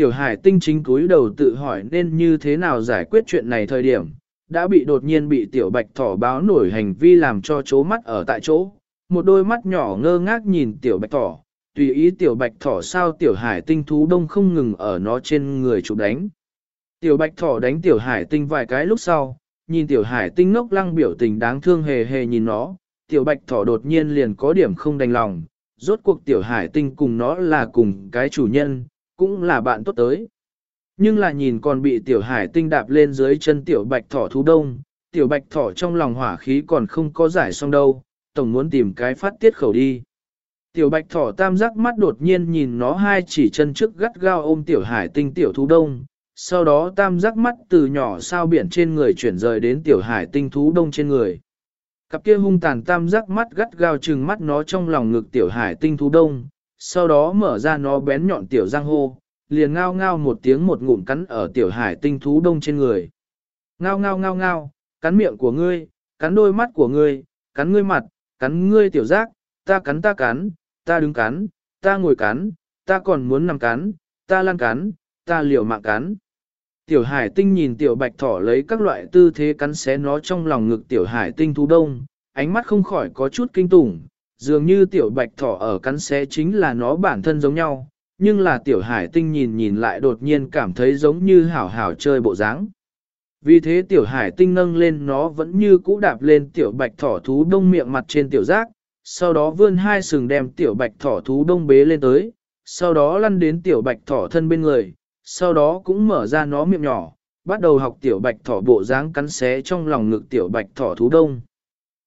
Tiểu hải tinh chính cúi đầu tự hỏi nên như thế nào giải quyết chuyện này thời điểm, đã bị đột nhiên bị tiểu bạch thỏ báo nổi hành vi làm cho chố mắt ở tại chỗ, một đôi mắt nhỏ ngơ ngác nhìn tiểu bạch thỏ, tùy ý tiểu bạch thỏ sao tiểu hải tinh thú đông không ngừng ở nó trên người chụp đánh. Tiểu bạch thỏ đánh tiểu hải tinh vài cái lúc sau, nhìn tiểu hải tinh ngốc lăng biểu tình đáng thương hề hề nhìn nó, tiểu bạch thỏ đột nhiên liền có điểm không đành lòng, rốt cuộc tiểu hải tinh cùng nó là cùng cái chủ nhân, cũng là bạn tốt tới. Nhưng là nhìn còn bị tiểu hải tinh đạp lên dưới chân tiểu bạch thỏ thú đông, tiểu bạch thỏ trong lòng hỏa khí còn không có giải xong đâu, tổng muốn tìm cái phát tiết khẩu đi. Tiểu bạch thỏ tam giác mắt đột nhiên nhìn nó hai chỉ chân trước gắt gao ôm tiểu hải tinh tiểu thú đông, sau đó tam giác mắt từ nhỏ sao biển trên người chuyển rời đến tiểu hải tinh thú đông trên người. Cặp kia hung tàn tam giác mắt gắt gao chừng mắt nó trong lòng ngực tiểu hải tinh thú đông, sau đó mở ra nó bén nhọn tiểu giang hô, liền ngao ngao một tiếng một ngụm cắn ở tiểu hải tinh thú đông trên người. Ngao ngao ngao ngao, cắn miệng của ngươi, cắn đôi mắt của ngươi, cắn ngươi mặt, cắn ngươi tiểu giác, ta cắn ta cắn, ta đứng cắn, ta ngồi cắn, ta còn muốn nằm cắn, ta lăn cắn, ta liều mạng cắn. Tiểu hải tinh nhìn tiểu bạch thỏ lấy các loại tư thế cắn xé nó trong lòng ngực tiểu hải tinh thú đông, ánh mắt không khỏi có chút kinh tủng, dường như tiểu bạch thỏ ở cắn xé chính là nó bản thân giống nhau, nhưng là tiểu hải tinh nhìn nhìn lại đột nhiên cảm thấy giống như hảo hảo chơi bộ dáng. Vì thế tiểu hải tinh nâng lên nó vẫn như cũ đạp lên tiểu bạch thỏ thú đông miệng mặt trên tiểu giác, sau đó vươn hai sừng đem tiểu bạch thỏ thú đông bế lên tới, sau đó lăn đến tiểu bạch thỏ thân bên người, sau đó cũng mở ra nó miệng nhỏ, bắt đầu học tiểu bạch thỏ bộ dáng cắn xé trong lòng ngực tiểu bạch thỏ thú đông.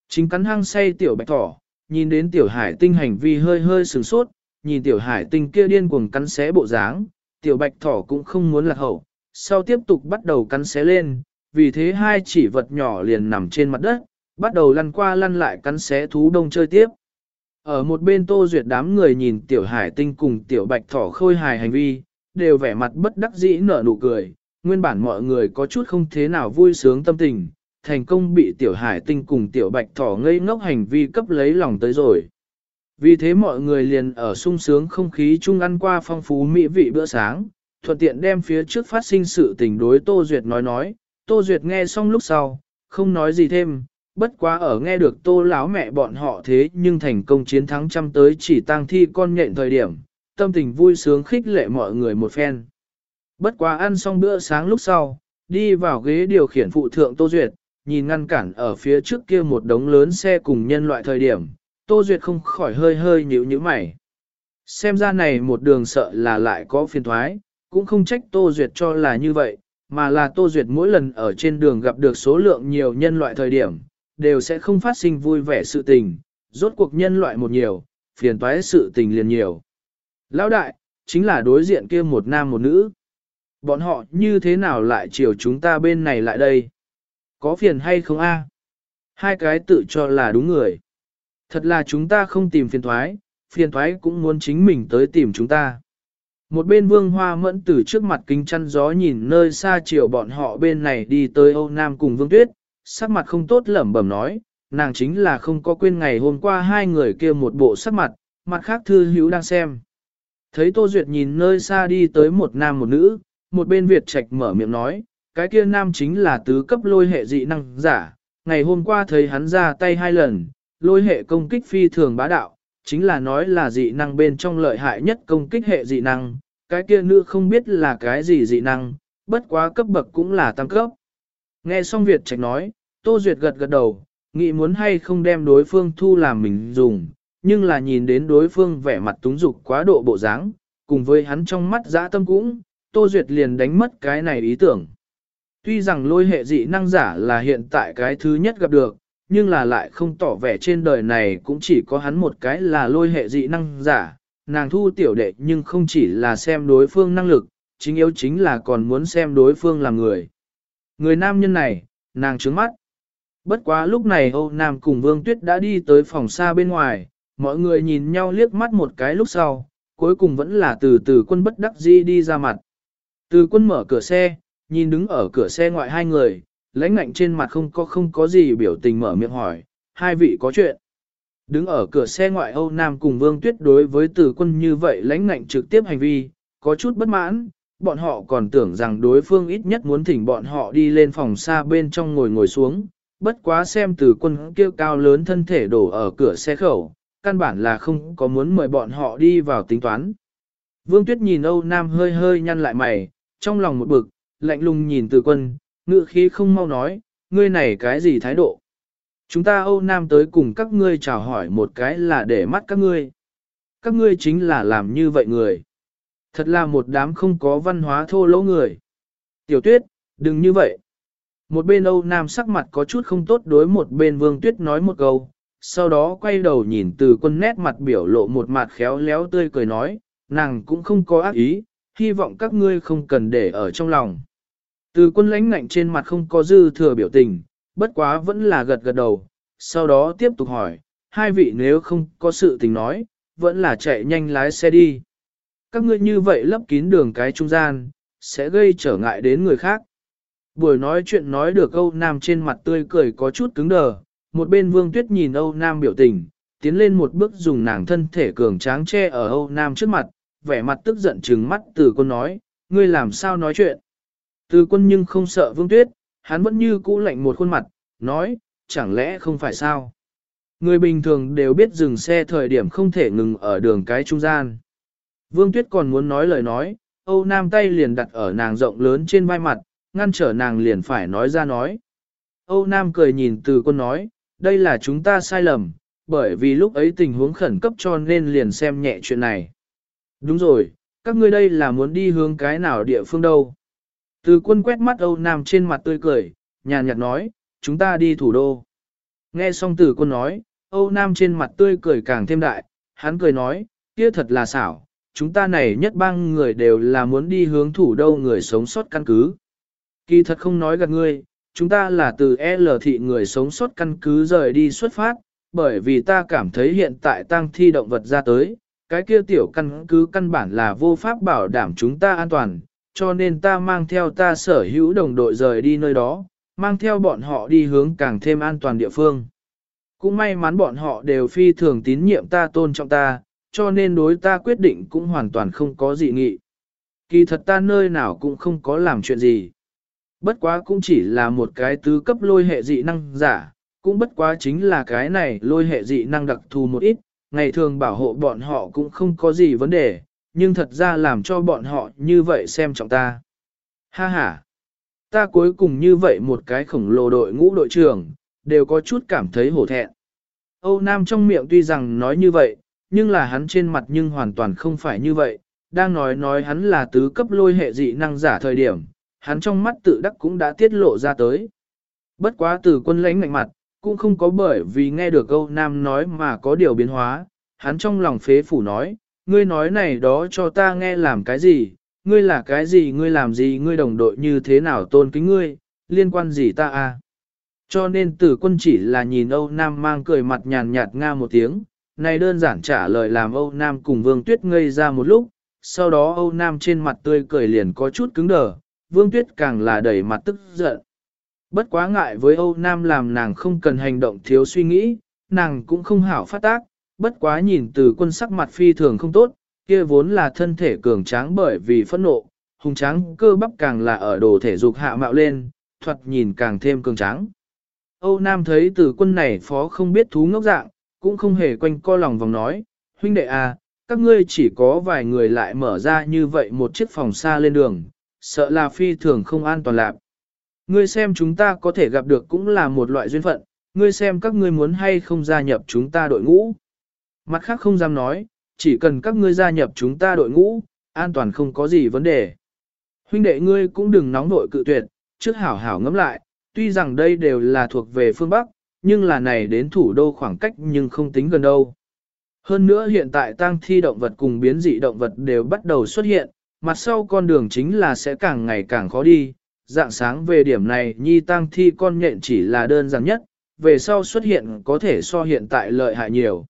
Chính cắn hăng say tiểu bạch thỏ, nhìn đến tiểu hải tinh hành vi hơi hơi sửng sốt, nhìn tiểu hải tinh kia điên cuồng cắn xé bộ dáng, tiểu bạch thỏ cũng không muốn lạc hậu, sau tiếp tục bắt đầu cắn xé lên, vì thế hai chỉ vật nhỏ liền nằm trên mặt đất, bắt đầu lăn qua lăn lại cắn xé thú đông chơi tiếp. Ở một bên tô duyệt đám người nhìn tiểu hải tinh cùng tiểu bạch thỏ khôi hài hành vi, đều vẻ mặt bất đắc dĩ nở nụ cười, nguyên bản mọi người có chút không thế nào vui sướng tâm tình, thành công bị tiểu hải tinh cùng tiểu bạch thỏ ngây ngốc hành vi cấp lấy lòng tới rồi. Vì thế mọi người liền ở sung sướng không khí chung ăn qua phong phú mỹ vị bữa sáng, thuận tiện đem phía trước phát sinh sự tình đối Tô Duyệt nói nói, Tô Duyệt nghe xong lúc sau, không nói gì thêm, bất quá ở nghe được Tô lão mẹ bọn họ thế nhưng thành công chiến thắng trăm tới chỉ tang thi con nhện thời điểm, tâm tình vui sướng khích lệ mọi người một phen. Bất quá ăn xong bữa sáng lúc sau, đi vào ghế điều khiển phụ thượng Tô Duyệt, nhìn ngăn cản ở phía trước kia một đống lớn xe cùng nhân loại thời điểm, Tô Duyệt không khỏi hơi hơi nhíu nhíu mày. Xem ra này một đường sợ là lại có phiền thoái, cũng không trách Tô Duyệt cho là như vậy, mà là Tô Duyệt mỗi lần ở trên đường gặp được số lượng nhiều nhân loại thời điểm, đều sẽ không phát sinh vui vẻ sự tình, rốt cuộc nhân loại một nhiều, phiền toái sự tình liền nhiều. Lão đại, chính là đối diện kia một nam một nữ. Bọn họ như thế nào lại chiều chúng ta bên này lại đây? Có phiền hay không a? Hai cái tự cho là đúng người. Thật là chúng ta không tìm phiền thoái, phiền thoái cũng muốn chính mình tới tìm chúng ta. Một bên vương hoa mẫn từ trước mặt kính chăn gió nhìn nơi xa chiều bọn họ bên này đi tới Âu Nam cùng vương tuyết, sắc mặt không tốt lẩm bẩm nói, nàng chính là không có quên ngày hôm qua hai người kia một bộ sắc mặt, mặt khác thư hữu đang xem. Thấy Tô Duyệt nhìn nơi xa đi tới một nam một nữ, một bên Việt Trạch mở miệng nói, cái kia nam chính là tứ cấp lôi hệ dị năng giả, ngày hôm qua thấy hắn ra tay hai lần, lôi hệ công kích phi thường bá đạo, chính là nói là dị năng bên trong lợi hại nhất công kích hệ dị năng, cái kia nữ không biết là cái gì dị năng, bất quá cấp bậc cũng là tăng cấp. Nghe xong Việt Trạch nói, Tô Duyệt gật gật đầu, nghĩ muốn hay không đem đối phương thu làm mình dùng, nhưng là nhìn đến đối phương vẻ mặt túng dục quá độ bộ dáng, cùng với hắn trong mắt dã tâm cũng, Tô Duyệt liền đánh mất cái này ý tưởng. Tuy rằng lôi hệ dị năng giả là hiện tại cái thứ nhất gặp được, nhưng là lại không tỏ vẻ trên đời này cũng chỉ có hắn một cái là lôi hệ dị năng giả. Nàng thu tiểu đệ nhưng không chỉ là xem đối phương năng lực, chính yếu chính là còn muốn xem đối phương là người. Người nam nhân này, nàng trướng mắt. Bất quá lúc này Âu Nam cùng Vương Tuyết đã đi tới phòng xa bên ngoài, mọi người nhìn nhau liếc mắt một cái lúc sau, cuối cùng vẫn là từ từ quân bất đắc dĩ đi ra mặt. Từ quân mở cửa xe, nhìn đứng ở cửa xe ngoại hai người, lãnh ngạnh trên mặt không có không có gì biểu tình mở miệng hỏi, hai vị có chuyện. Đứng ở cửa xe ngoại Âu Nam cùng Vương Tuyết đối với tử quân như vậy lãnh ngạnh trực tiếp hành vi, có chút bất mãn, bọn họ còn tưởng rằng đối phương ít nhất muốn thỉnh bọn họ đi lên phòng xa bên trong ngồi ngồi xuống, bất quá xem từ quân kêu cao lớn thân thể đổ ở cửa xe khẩu, căn bản là không có muốn mời bọn họ đi vào tính toán. Vương Tuyết nhìn Âu Nam hơi hơi nhăn lại mày, trong lòng một bực, lạnh lùng nhìn từ quân, ngự khí không mau nói, ngươi này cái gì thái độ. Chúng ta Âu Nam tới cùng các ngươi chào hỏi một cái là để mắt các ngươi. Các ngươi chính là làm như vậy người. Thật là một đám không có văn hóa thô lỗ người. Tiểu tuyết, đừng như vậy. Một bên Âu Nam sắc mặt có chút không tốt đối một bên Vương Tuyết nói một câu, sau đó quay đầu nhìn từ quân nét mặt biểu lộ một mặt khéo léo tươi cười nói, nàng cũng không có ác ý, hy vọng các ngươi không cần để ở trong lòng. Từ quân lãnh ngạnh trên mặt không có dư thừa biểu tình, bất quá vẫn là gật gật đầu, sau đó tiếp tục hỏi, hai vị nếu không có sự tình nói, vẫn là chạy nhanh lái xe đi. Các ngươi như vậy lấp kín đường cái trung gian, sẽ gây trở ngại đến người khác. Buổi nói chuyện nói được Âu Nam trên mặt tươi cười có chút cứng đờ, một bên Vương Tuyết nhìn Âu Nam biểu tình, tiến lên một bước dùng nàng thân thể cường tráng che ở Âu Nam trước mặt, vẻ mặt tức giận trừng mắt từ con nói, ngươi làm sao nói chuyện. Từ quân nhưng không sợ Vương Tuyết, hắn vẫn như cũ lạnh một khuôn mặt, nói, chẳng lẽ không phải sao? Người bình thường đều biết dừng xe thời điểm không thể ngừng ở đường cái trung gian. Vương Tuyết còn muốn nói lời nói, Âu Nam tay liền đặt ở nàng rộng lớn trên vai mặt, ngăn trở nàng liền phải nói ra nói. Âu Nam cười nhìn từ quân nói, đây là chúng ta sai lầm, bởi vì lúc ấy tình huống khẩn cấp cho nên liền xem nhẹ chuyện này. Đúng rồi, các ngươi đây là muốn đi hướng cái nào địa phương đâu. Từ quân quét mắt Âu Nam trên mặt tươi cười, nhàn nhạt nói, chúng ta đi thủ đô. Nghe xong từ quân nói, Âu Nam trên mặt tươi cười càng thêm đại, hắn cười nói, kia thật là xảo, chúng ta này nhất bang người đều là muốn đi hướng thủ đô người sống sót căn cứ. Kỳ thật không nói gạt ngươi, chúng ta là từ L thị người sống sót căn cứ rời đi xuất phát, bởi vì ta cảm thấy hiện tại tăng thi động vật ra tới, cái kia tiểu căn cứ căn bản là vô pháp bảo đảm chúng ta an toàn, cho nên ta mang theo ta sở hữu đồng đội rời đi nơi đó, mang theo bọn họ đi hướng càng thêm an toàn địa phương. Cũng may mắn bọn họ đều phi thường tín nhiệm ta tôn trọng ta, cho nên đối ta quyết định cũng hoàn toàn không có gì nghị. Kỳ thật ta nơi nào cũng không có làm chuyện gì. Bất quá cũng chỉ là một cái tứ cấp lôi hệ dị năng giả, cũng bất quá chính là cái này lôi hệ dị năng đặc thù một ít, ngày thường bảo hộ bọn họ cũng không có gì vấn đề, nhưng thật ra làm cho bọn họ như vậy xem trọng ta. Ha ha! Ta cuối cùng như vậy một cái khổng lồ đội ngũ đội trưởng, đều có chút cảm thấy hổ thẹn. Âu Nam trong miệng tuy rằng nói như vậy, nhưng là hắn trên mặt nhưng hoàn toàn không phải như vậy, đang nói nói hắn là tứ cấp lôi hệ dị năng giả thời điểm, hắn trong mắt tự đắc cũng đã tiết lộ ra tới. Bất quá từ quân lãnh ngạnh mặt, cũng không có bởi vì nghe được Âu Nam nói mà có điều biến hóa, hắn trong lòng phế phủ nói, ngươi nói này đó cho ta nghe làm cái gì, ngươi là cái gì ngươi làm gì ngươi đồng đội như thế nào tôn kính ngươi, liên quan gì ta à. Cho nên tử quân chỉ là nhìn Âu Nam mang cười mặt nhàn nhạt nga một tiếng, này đơn giản trả lời làm Âu Nam cùng Vương Tuyết ngây ra một lúc, sau đó Âu Nam trên mặt tươi cười liền có chút cứng đờ, Vương Tuyết càng là đẩy mặt tức giận. Bất quá ngại với Âu Nam làm nàng không cần hành động thiếu suy nghĩ, nàng cũng không hảo phát tác, bất quá nhìn từ quân sắc mặt phi thường không tốt, kia vốn là thân thể cường tráng bởi vì phẫn nộ, hùng tráng cơ bắp càng là ở đồ thể dục hạ mạo lên, thuật nhìn càng thêm cường tráng. Âu Nam thấy từ quân này phó không biết thú ngốc dạng, cũng không hề quanh co lòng vòng nói, huynh đệ à, các ngươi chỉ có vài người lại mở ra như vậy một chiếc phòng xa lên đường, sợ là phi thường không an toàn lạc. Ngươi xem chúng ta có thể gặp được cũng là một loại duyên phận, ngươi xem các ngươi muốn hay không gia nhập chúng ta đội ngũ. Mặt khác không dám nói, chỉ cần các ngươi gia nhập chúng ta đội ngũ, an toàn không có gì vấn đề. Huynh đệ ngươi cũng đừng nóng nội cự tuyệt, trước hảo hảo ngẫm lại, tuy rằng đây đều là thuộc về phương Bắc, nhưng là này đến thủ đô khoảng cách nhưng không tính gần đâu. Hơn nữa hiện tại tang thi động vật cùng biến dị động vật đều bắt đầu xuất hiện, mặt sau con đường chính là sẽ càng ngày càng khó đi. Dạng sáng về điểm này nhi tang thi con nhện chỉ là đơn giản nhất, về sau xuất hiện có thể so hiện tại lợi hại nhiều.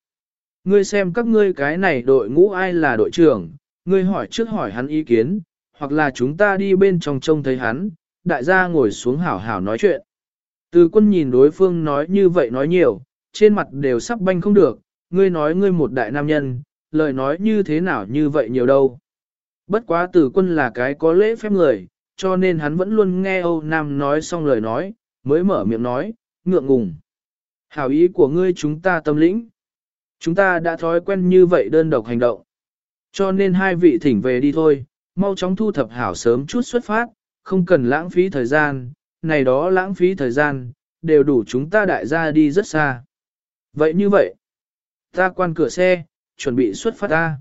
Ngươi xem các ngươi cái này đội ngũ ai là đội trưởng, ngươi hỏi trước hỏi hắn ý kiến, hoặc là chúng ta đi bên trong trông thấy hắn, đại gia ngồi xuống hảo hảo nói chuyện. Từ quân nhìn đối phương nói như vậy nói nhiều, trên mặt đều sắp banh không được, ngươi nói ngươi một đại nam nhân, lời nói như thế nào như vậy nhiều đâu. Bất quá tử quân là cái có lễ phép người, cho nên hắn vẫn luôn nghe Âu Nam nói xong lời nói, mới mở miệng nói, ngượng ngùng. Hảo ý của ngươi chúng ta tâm lĩnh. Chúng ta đã thói quen như vậy đơn độc hành động. Cho nên hai vị thỉnh về đi thôi, mau chóng thu thập hảo sớm chút xuất phát, không cần lãng phí thời gian, này đó lãng phí thời gian, đều đủ chúng ta đại gia đi rất xa. Vậy như vậy, ta quan cửa xe, chuẩn bị xuất phát ta.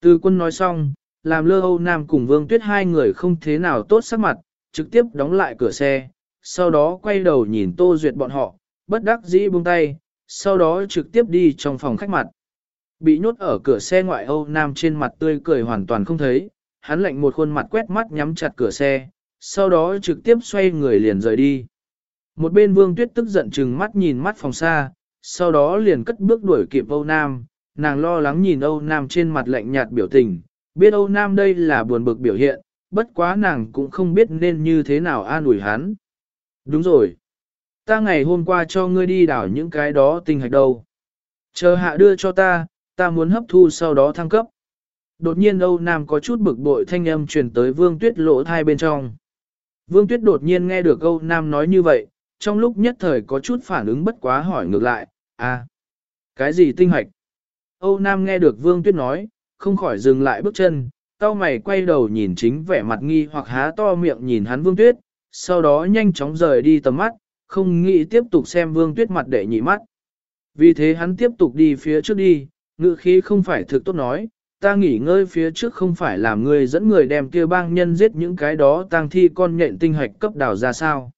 Từ quân nói xong, làm lơ Âu Nam cùng Vương Tuyết hai người không thế nào tốt sắc mặt, trực tiếp đóng lại cửa xe, sau đó quay đầu nhìn Tô Duyệt bọn họ, bất đắc dĩ buông tay, sau đó trực tiếp đi trong phòng khách mặt. Bị nhốt ở cửa xe ngoại Âu Nam trên mặt tươi cười hoàn toàn không thấy, hắn lạnh một khuôn mặt quét mắt nhắm chặt cửa xe, sau đó trực tiếp xoay người liền rời đi. Một bên Vương Tuyết tức giận chừng mắt nhìn mắt phòng xa, sau đó liền cất bước đuổi kịp Âu Nam, nàng lo lắng nhìn Âu Nam trên mặt lạnh nhạt biểu tình, biết Âu Nam đây là buồn bực biểu hiện, bất quá nàng cũng không biết nên như thế nào an ủi hắn. Đúng rồi. Ta ngày hôm qua cho ngươi đi đảo những cái đó tinh hạch đâu. Chờ hạ đưa cho ta, ta muốn hấp thu sau đó thăng cấp. Đột nhiên Âu Nam có chút bực bội thanh âm truyền tới Vương Tuyết lỗ thai bên trong. Vương Tuyết đột nhiên nghe được Âu Nam nói như vậy, trong lúc nhất thời có chút phản ứng bất quá hỏi ngược lại, à, cái gì tinh hạch? Âu Nam nghe được Vương Tuyết nói, không khỏi dừng lại bước chân, tao mày quay đầu nhìn chính vẻ mặt nghi hoặc há to miệng nhìn hắn Vương Tuyết, sau đó nhanh chóng rời đi tầm mắt, không nghĩ tiếp tục xem Vương Tuyết mặt để nhị mắt. Vì thế hắn tiếp tục đi phía trước đi, ngự khí không phải thực tốt nói, ta nghỉ ngơi phía trước không phải làm người dẫn người đem kia bang nhân giết những cái đó tang thi con nhện tinh hạch cấp đào ra sao.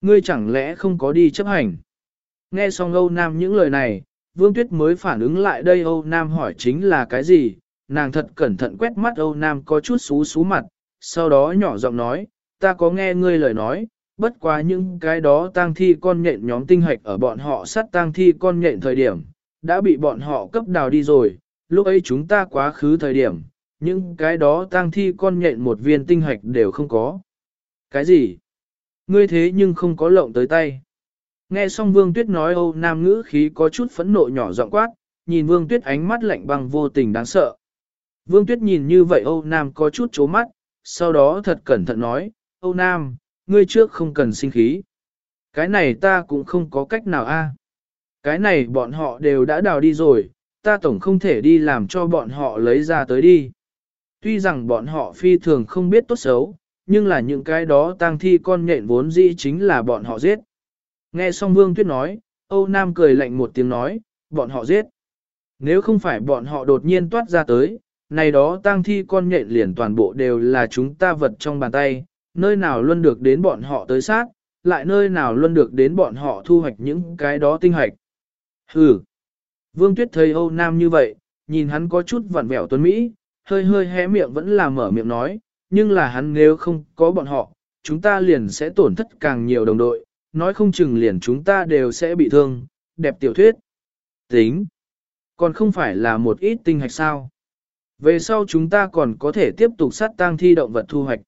Ngươi chẳng lẽ không có đi chấp hành? Nghe xong Âu Nam những lời này, Vương Tuyết mới phản ứng lại đây Âu Nam hỏi chính là cái gì, nàng thật cẩn thận quét mắt Âu Nam có chút xú xú mặt, sau đó nhỏ giọng nói, ta có nghe ngươi lời nói, bất quá những cái đó tang thi con nhện nhóm tinh hạch ở bọn họ sát tang thi con nhện thời điểm, đã bị bọn họ cấp đào đi rồi, lúc ấy chúng ta quá khứ thời điểm, những cái đó tang thi con nhện một viên tinh hạch đều không có. Cái gì? Ngươi thế nhưng không có lộng tới tay. Nghe xong Vương Tuyết nói Âu Nam ngữ khí có chút phẫn nộ nhỏ giọng quát, nhìn Vương Tuyết ánh mắt lạnh băng vô tình đáng sợ. Vương Tuyết nhìn như vậy Âu Nam có chút chố mắt, sau đó thật cẩn thận nói, Âu Nam, ngươi trước không cần sinh khí. Cái này ta cũng không có cách nào a. Cái này bọn họ đều đã đào đi rồi, ta tổng không thể đi làm cho bọn họ lấy ra tới đi. Tuy rằng bọn họ phi thường không biết tốt xấu, nhưng là những cái đó tang thi con nhện vốn dĩ chính là bọn họ giết. Nghe xong Vương Tuyết nói, Âu Nam cười lạnh một tiếng nói, bọn họ giết. Nếu không phải bọn họ đột nhiên toát ra tới, này đó tang thi con nhện liền toàn bộ đều là chúng ta vật trong bàn tay, nơi nào luôn được đến bọn họ tới sát, lại nơi nào luôn được đến bọn họ thu hoạch những cái đó tinh hoạch. Hừ. Vương Tuyết thấy Âu Nam như vậy, nhìn hắn có chút vặn vẹo tuấn Mỹ, hơi hơi hé miệng vẫn là mở miệng nói, nhưng là hắn nếu không có bọn họ, chúng ta liền sẽ tổn thất càng nhiều đồng đội, nói không chừng liền chúng ta đều sẽ bị thương, đẹp tiểu thuyết. Tính. Còn không phải là một ít tinh hạch sao. Về sau chúng ta còn có thể tiếp tục sát tang thi động vật thu hoạch.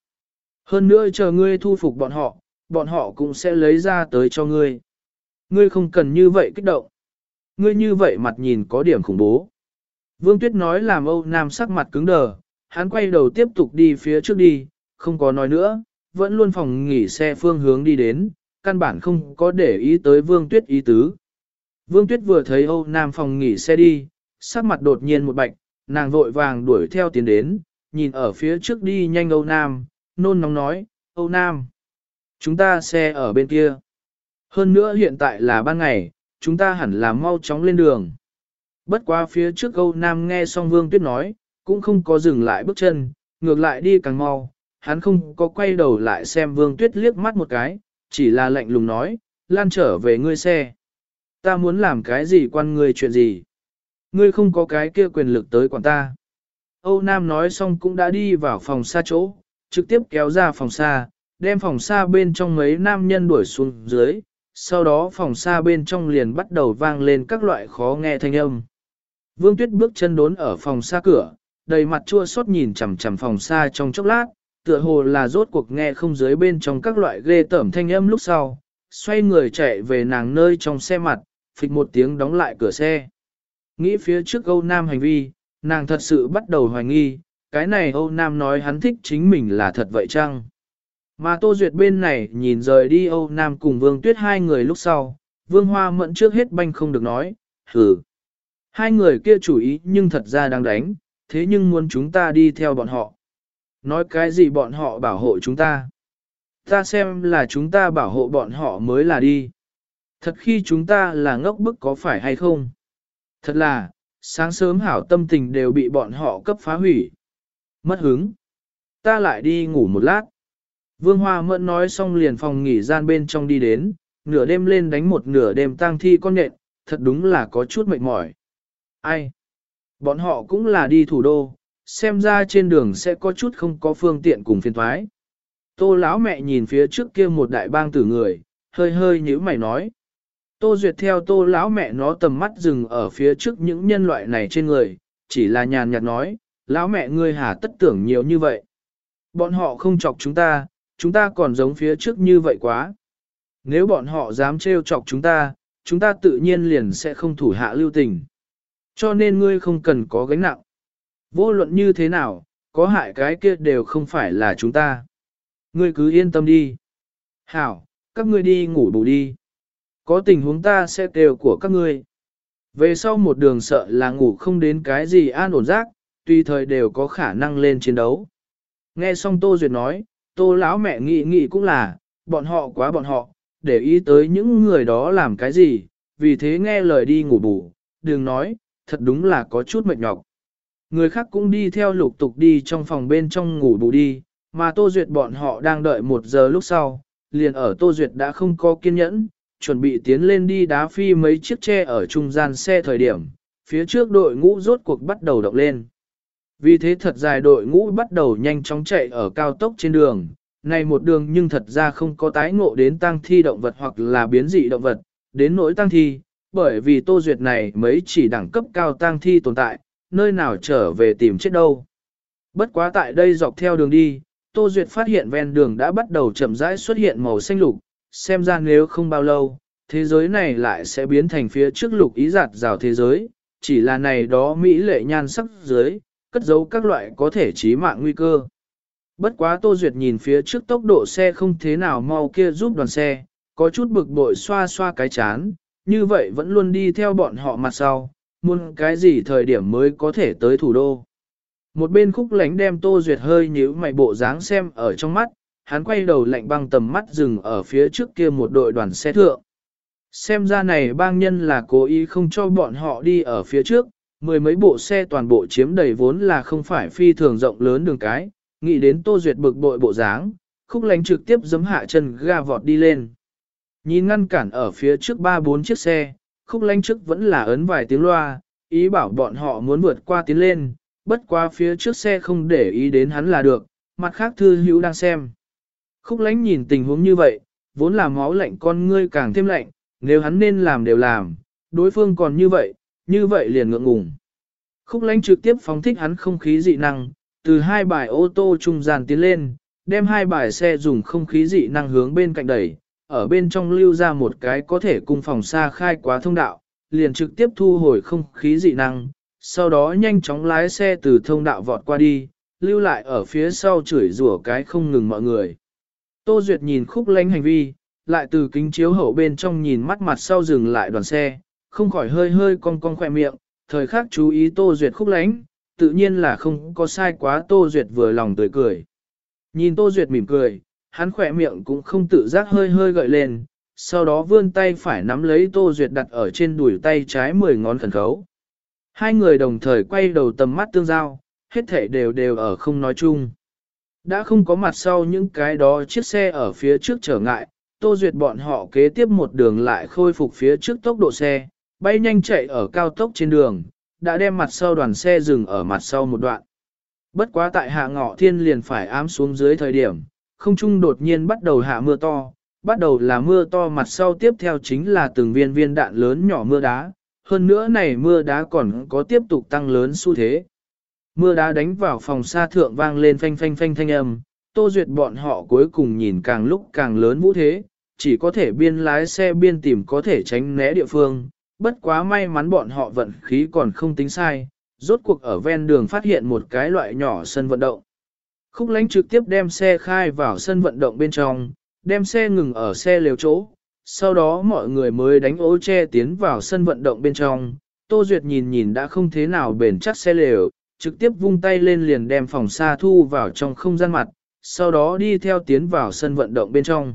Hơn nữa chờ ngươi thu phục bọn họ, bọn họ cũng sẽ lấy ra tới cho ngươi. Ngươi không cần như vậy kích động. Ngươi như vậy mặt nhìn có điểm khủng bố. Vương Tuyết nói làm Âu Nam sắc mặt cứng đờ, hắn quay đầu tiếp tục đi phía trước đi, không có nói nữa, vẫn luôn phòng nghỉ xe phương hướng đi đến, căn bản không có để ý tới Vương Tuyết ý tứ. Vương Tuyết vừa thấy Âu Nam phòng nghỉ xe đi, sắc mặt đột nhiên một bạch, nàng vội vàng đuổi theo tiến đến, nhìn ở phía trước đi nhanh Âu Nam, nôn nóng nói, Âu Nam, chúng ta xe ở bên kia. Hơn nữa hiện tại là ban ngày, chúng ta hẳn là mau chóng lên đường. Bất qua phía trước Âu Nam nghe xong Vương Tuyết nói, cũng không có dừng lại bước chân, ngược lại đi càng mau, hắn không có quay đầu lại xem Vương Tuyết liếc mắt một cái, chỉ là lạnh lùng nói, lan trở về ngươi xe. Ta muốn làm cái gì quan ngươi chuyện gì? Ngươi không có cái kia quyền lực tới quản ta. Âu Nam nói xong cũng đã đi vào phòng xa chỗ, trực tiếp kéo ra phòng xa, đem phòng xa bên trong mấy nam nhân đuổi xuống dưới, sau đó phòng xa bên trong liền bắt đầu vang lên các loại khó nghe thanh âm. Vương Tuyết bước chân đốn ở phòng xa cửa, đầy mặt chua xót nhìn chằm chằm phòng xa trong chốc lát, tựa hồ là rốt cuộc nghe không dưới bên trong các loại ghê tởm thanh âm lúc sau, xoay người chạy về nàng nơi trong xe mặt, phịch một tiếng đóng lại cửa xe. Nghĩ phía trước Âu Nam hành vi, nàng thật sự bắt đầu hoài nghi, cái này Âu Nam nói hắn thích chính mình là thật vậy chăng? Mà Tô Duyệt bên này nhìn rời đi Âu Nam cùng Vương Tuyết hai người lúc sau, Vương Hoa mẫn trước hết banh không được nói, hừ. Hai người kia chủ ý nhưng thật ra đang đánh, thế nhưng muốn chúng ta đi theo bọn họ. Nói cái gì bọn họ bảo hộ chúng ta? Ta xem là chúng ta bảo hộ bọn họ mới là đi. Thật khi chúng ta là ngốc bức có phải hay không? Thật là, sáng sớm hảo tâm tình đều bị bọn họ cấp phá hủy. Mất hứng. Ta lại đi ngủ một lát. Vương Hoa Mẫn nói xong liền phòng nghỉ gian bên trong đi đến, nửa đêm lên đánh một nửa đêm tang thi con nện, thật đúng là có chút mệt mỏi. Ai? Bọn họ cũng là đi thủ đô, xem ra trên đường sẽ có chút không có phương tiện cùng phiên thoái. Tô lão mẹ nhìn phía trước kia một đại bang tử người, hơi hơi nhíu mày nói. Tô Duyệt theo tô lão mẹ nó tầm mắt dừng ở phía trước những nhân loại này trên người, chỉ là nhàn nhạt nói, lão mẹ ngươi hà tất tưởng nhiều như vậy. Bọn họ không chọc chúng ta, chúng ta còn giống phía trước như vậy quá. Nếu bọn họ dám trêu chọc chúng ta, chúng ta tự nhiên liền sẽ không thủ hạ lưu tình. Cho nên ngươi không cần có gánh nặng. Vô luận như thế nào, có hại cái kia đều không phải là chúng ta. Ngươi cứ yên tâm đi. Hảo, các ngươi đi ngủ bù đi. Có tình huống ta sẽ kêu của các ngươi. Về sau một đường sợ là ngủ không đến cái gì an ổn rác, tùy thời đều có khả năng lên chiến đấu. Nghe xong Tô Duyệt nói, Tô lão mẹ nghĩ nghĩ cũng là, bọn họ quá bọn họ, để ý tới những người đó làm cái gì, vì thế nghe lời đi ngủ bù, đừng nói, thật đúng là có chút mệt nhọc. Người khác cũng đi theo lục tục đi trong phòng bên trong ngủ bù đi, mà Tô Duyệt bọn họ đang đợi một giờ lúc sau, liền ở Tô Duyệt đã không có kiên nhẫn, chuẩn bị tiến lên đi đá phi mấy chiếc tre ở trung gian xe thời điểm, phía trước đội ngũ rốt cuộc bắt đầu động lên. Vì thế thật dài đội ngũ bắt đầu nhanh chóng chạy ở cao tốc trên đường, này một đường nhưng thật ra không có tái ngộ đến tăng thi động vật hoặc là biến dị động vật, đến nỗi tăng thi, bởi vì tô duyệt này mấy chỉ đẳng cấp cao tăng thi tồn tại, nơi nào trở về tìm chết đâu. Bất quá tại đây dọc theo đường đi, Tô Duyệt phát hiện ven đường đã bắt đầu chậm rãi xuất hiện màu xanh lục, xem ra nếu không bao lâu, thế giới này lại sẽ biến thành phía trước lục ý giạt rào thế giới, chỉ là này đó Mỹ lệ nhan sắc dưới, cất giấu các loại có thể chí mạng nguy cơ. Bất quá Tô Duyệt nhìn phía trước tốc độ xe không thế nào mau kia giúp đoàn xe, có chút bực bội xoa xoa cái chán, như vậy vẫn luôn đi theo bọn họ mặt sau, muốn cái gì thời điểm mới có thể tới thủ đô. Một bên khúc lánh đem Tô Duyệt hơi nhíu mày bộ dáng xem ở trong mắt, hắn quay đầu lạnh băng tầm mắt dừng ở phía trước kia một đội đoàn xe thượng. Xem ra này bang nhân là cố ý không cho bọn họ đi ở phía trước, mười mấy bộ xe toàn bộ chiếm đầy vốn là không phải phi thường rộng lớn đường cái, nghĩ đến Tô Duyệt bực bội bộ dáng, khúc lánh trực tiếp giấm hạ chân ga vọt đi lên. Nhìn ngăn cản ở phía trước ba bốn chiếc xe, khúc lánh trước vẫn là ấn vài tiếng loa, ý bảo bọn họ muốn vượt qua tiến lên, bất qua phía trước xe không để ý đến hắn là được, mặt khác thư hữu đang xem. Khúc lánh nhìn tình huống như vậy, vốn là máu lạnh con ngươi càng thêm lạnh, nếu hắn nên làm đều làm, đối phương còn như vậy, như vậy liền ngượng ngùng. Khúc lánh trực tiếp phóng thích hắn không khí dị năng, từ hai bài ô tô trung gian tiến lên, đem hai bài xe dùng không khí dị năng hướng bên cạnh đẩy, ở bên trong lưu ra một cái có thể cung phòng xa khai quá thông đạo, liền trực tiếp thu hồi không khí dị năng, sau đó nhanh chóng lái xe từ thông đạo vọt qua đi, lưu lại ở phía sau chửi rủa cái không ngừng mọi người. Tô Duyệt nhìn khúc lánh hành vi, lại từ kính chiếu hậu bên trong nhìn mắt mặt sau dừng lại đoàn xe, không khỏi hơi hơi cong cong khỏe miệng, thời khắc chú ý Tô Duyệt khúc lánh, tự nhiên là không có sai quá Tô Duyệt vừa lòng tươi cười. Nhìn Tô Duyệt mỉm cười, hắn khỏe miệng cũng không tự giác hơi hơi gợi lên, sau đó vươn tay phải nắm lấy Tô Duyệt đặt ở trên đùi tay trái mười ngón khẩn khấu. Hai người đồng thời quay đầu tầm mắt tương giao, hết thể đều đều ở không nói chung. Đã không có mặt sau những cái đó chiếc xe ở phía trước trở ngại, Tô Duyệt bọn họ kế tiếp một đường lại khôi phục phía trước tốc độ xe, bay nhanh chạy ở cao tốc trên đường, đã đem mặt sau đoàn xe dừng ở mặt sau một đoạn. Bất quá tại hạ ngọ thiên liền phải ám xuống dưới thời điểm, không trung đột nhiên bắt đầu hạ mưa to, bắt đầu là mưa to mặt sau tiếp theo chính là từng viên viên đạn lớn nhỏ mưa đá, hơn nữa này mưa đá còn có tiếp tục tăng lớn xu thế. Mưa đá đánh vào phòng xa thượng vang lên phanh phanh phanh thanh âm, tô duyệt bọn họ cuối cùng nhìn càng lúc càng lớn vũ thế, chỉ có thể biên lái xe biên tìm có thể tránh né địa phương, bất quá may mắn bọn họ vận khí còn không tính sai, rốt cuộc ở ven đường phát hiện một cái loại nhỏ sân vận động. Khúc lánh trực tiếp đem xe khai vào sân vận động bên trong, đem xe ngừng ở xe lều chỗ, sau đó mọi người mới đánh ô che tiến vào sân vận động bên trong. Tô Duyệt nhìn nhìn đã không thế nào bền chắc xe lều, trực tiếp vung tay lên liền đem phòng xa thu vào trong không gian mặt, sau đó đi theo tiến vào sân vận động bên trong.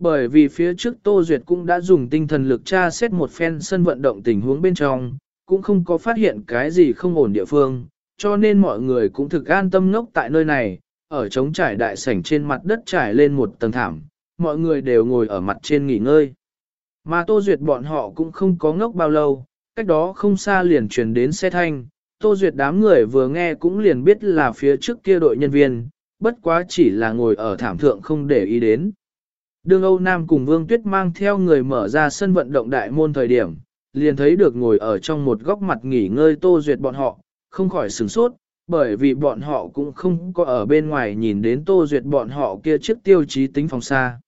Bởi vì phía trước Tô Duyệt cũng đã dùng tinh thần lực tra xét một phen sân vận động tình huống bên trong, cũng không có phát hiện cái gì không ổn địa phương, cho nên mọi người cũng thực an tâm ngốc tại nơi này, ở trống trải đại sảnh trên mặt đất trải lên một tầng thảm, mọi người đều ngồi ở mặt trên nghỉ ngơi. Mà Tô Duyệt bọn họ cũng không có ngốc bao lâu, cách đó không xa liền truyền đến xe thanh, Tô Duyệt đám người vừa nghe cũng liền biết là phía trước kia đội nhân viên, bất quá chỉ là ngồi ở thảm thượng không để ý đến. Đương Âu Nam cùng Vương Tuyết mang theo người mở ra sân vận động đại môn thời điểm, liền thấy được ngồi ở trong một góc mặt nghỉ ngơi Tô Duyệt bọn họ, không khỏi sửng sốt, bởi vì bọn họ cũng không có ở bên ngoài nhìn đến Tô Duyệt bọn họ kia chiếc tiêu chí tính phòng xa.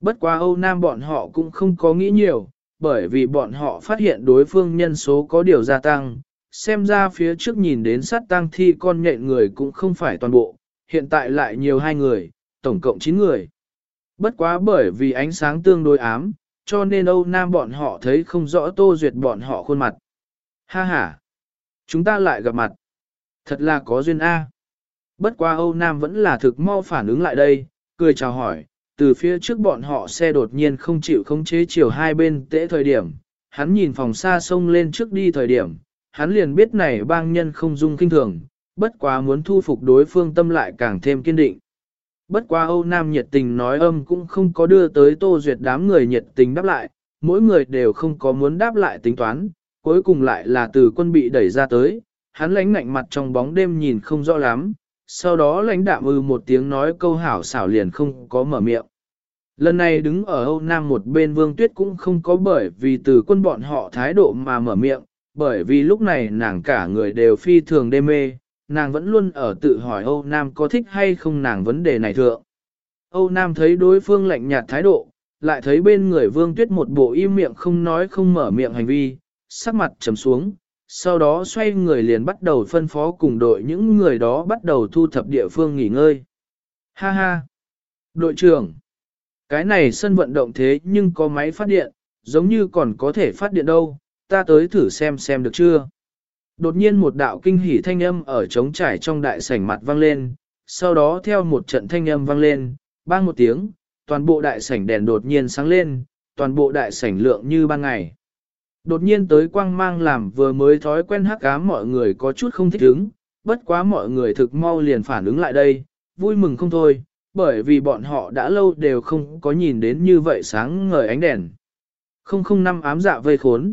Bất quá Âu Nam bọn họ cũng không có nghĩ nhiều, bởi vì bọn họ phát hiện đối phương nhân số có điều gia tăng, xem ra phía trước nhìn đến sát tăng thi con nhện người cũng không phải toàn bộ, hiện tại lại nhiều hai người, tổng cộng 9 người. Bất quá bởi vì ánh sáng tương đối ám, cho nên Âu Nam bọn họ thấy không rõ Tô Duyệt bọn họ khuôn mặt. Ha ha! Chúng ta lại gặp mặt. Thật là có duyên A. Bất quá Âu Nam vẫn là thực mau phản ứng lại đây, cười chào hỏi, từ phía trước bọn họ xe đột nhiên không chịu khống chế chiều hai bên tễ thời điểm, hắn nhìn phòng xa sông lên trước đi thời điểm, hắn liền biết này bang nhân không dung kinh thường, bất quá muốn thu phục đối phương tâm lại càng thêm kiên định. Bất quá Âu Nam nhiệt tình nói âm cũng không có đưa tới Tô Duyệt đám người nhiệt tình đáp lại, mỗi người đều không có muốn đáp lại tính toán, cuối cùng lại là từ quân bị đẩy ra tới, hắn lánh ngạnh mặt trong bóng đêm nhìn không rõ lắm, sau đó lãnh đạm ư một tiếng nói câu hảo xảo liền không có mở miệng. Lần này đứng ở Âu Nam một bên Vương Tuyết cũng không có bởi vì từ quân bọn họ thái độ mà mở miệng, bởi vì lúc này nàng cả người đều phi thường đê mê, nàng vẫn luôn ở tự hỏi Âu Nam có thích hay không nàng vấn đề này thượng. Âu Nam thấy đối phương lạnh nhạt thái độ, lại thấy bên người Vương Tuyết một bộ im miệng không nói không mở miệng hành vi, sắc mặt trầm xuống, sau đó xoay người liền bắt đầu phân phó cùng đội những người đó bắt đầu thu thập địa phương nghỉ ngơi. Ha ha! Đội trưởng! Cái này sân vận động thế nhưng có máy phát điện, giống như còn có thể phát điện đâu, ta tới thử xem xem được chưa. Đột nhiên một đạo kinh hỉ thanh âm ở trống trải trong đại sảnh mặt vang lên, sau đó theo một trận thanh âm vang lên, bang một tiếng, toàn bộ đại sảnh đèn đột nhiên sáng lên, toàn bộ đại sảnh lượng như ban ngày. Đột nhiên tới quang mang làm vừa mới thói quen hắc ám mọi người có chút không thích ứng, bất quá mọi người thực mau liền phản ứng lại đây, vui mừng không thôi, bởi vì bọn họ đã lâu đều không có nhìn đến như vậy sáng ngời ánh đèn. Không không năm ám dạ vây khốn.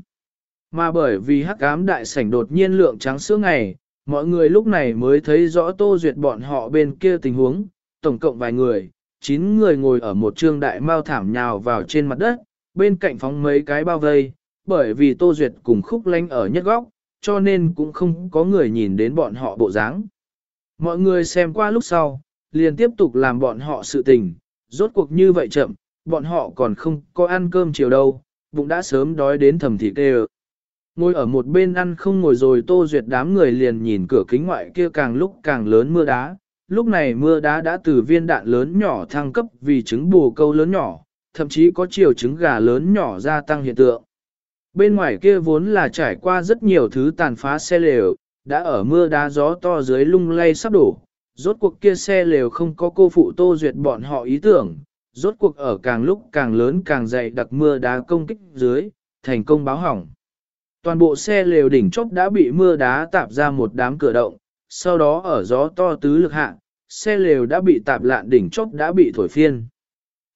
Mà bởi vì hắc ám đại sảnh đột nhiên lượng trắng sữa ngày, mọi người lúc này mới thấy rõ tô duyệt bọn họ bên kia tình huống, tổng cộng vài người, 9 người ngồi ở một trương đại mao thảm nhào vào trên mặt đất, bên cạnh phóng mấy cái bao vây, bởi vì tô duyệt cùng khúc lánh ở nhất góc, cho nên cũng không có người nhìn đến bọn họ bộ dáng. Mọi người xem qua lúc sau, liền tiếp tục làm bọn họ sự tình, rốt cuộc như vậy chậm, bọn họ còn không có ăn cơm chiều đâu, bụng đã sớm đói đến thầm thịt đê Ngồi ở một bên ăn không ngồi rồi tô duyệt đám người liền nhìn cửa kính ngoại kia càng lúc càng lớn mưa đá. Lúc này mưa đá đã từ viên đạn lớn nhỏ thăng cấp vì trứng bù câu lớn nhỏ, thậm chí có chiều trứng gà lớn nhỏ gia tăng hiện tượng. Bên ngoài kia vốn là trải qua rất nhiều thứ tàn phá xe lều, đã ở mưa đá gió to dưới lung lay sắp đổ. Rốt cuộc kia xe lều không có cô phụ tô duyệt bọn họ ý tưởng, rốt cuộc ở càng lúc càng lớn càng dày đặc mưa đá công kích dưới, thành công báo hỏng. Toàn bộ xe lều đỉnh chốc đã bị mưa đá tạp ra một đám cửa động, sau đó ở gió to tứ lực hạ, xe lều đã bị tạp lạn đỉnh chốc đã bị thổi phiên.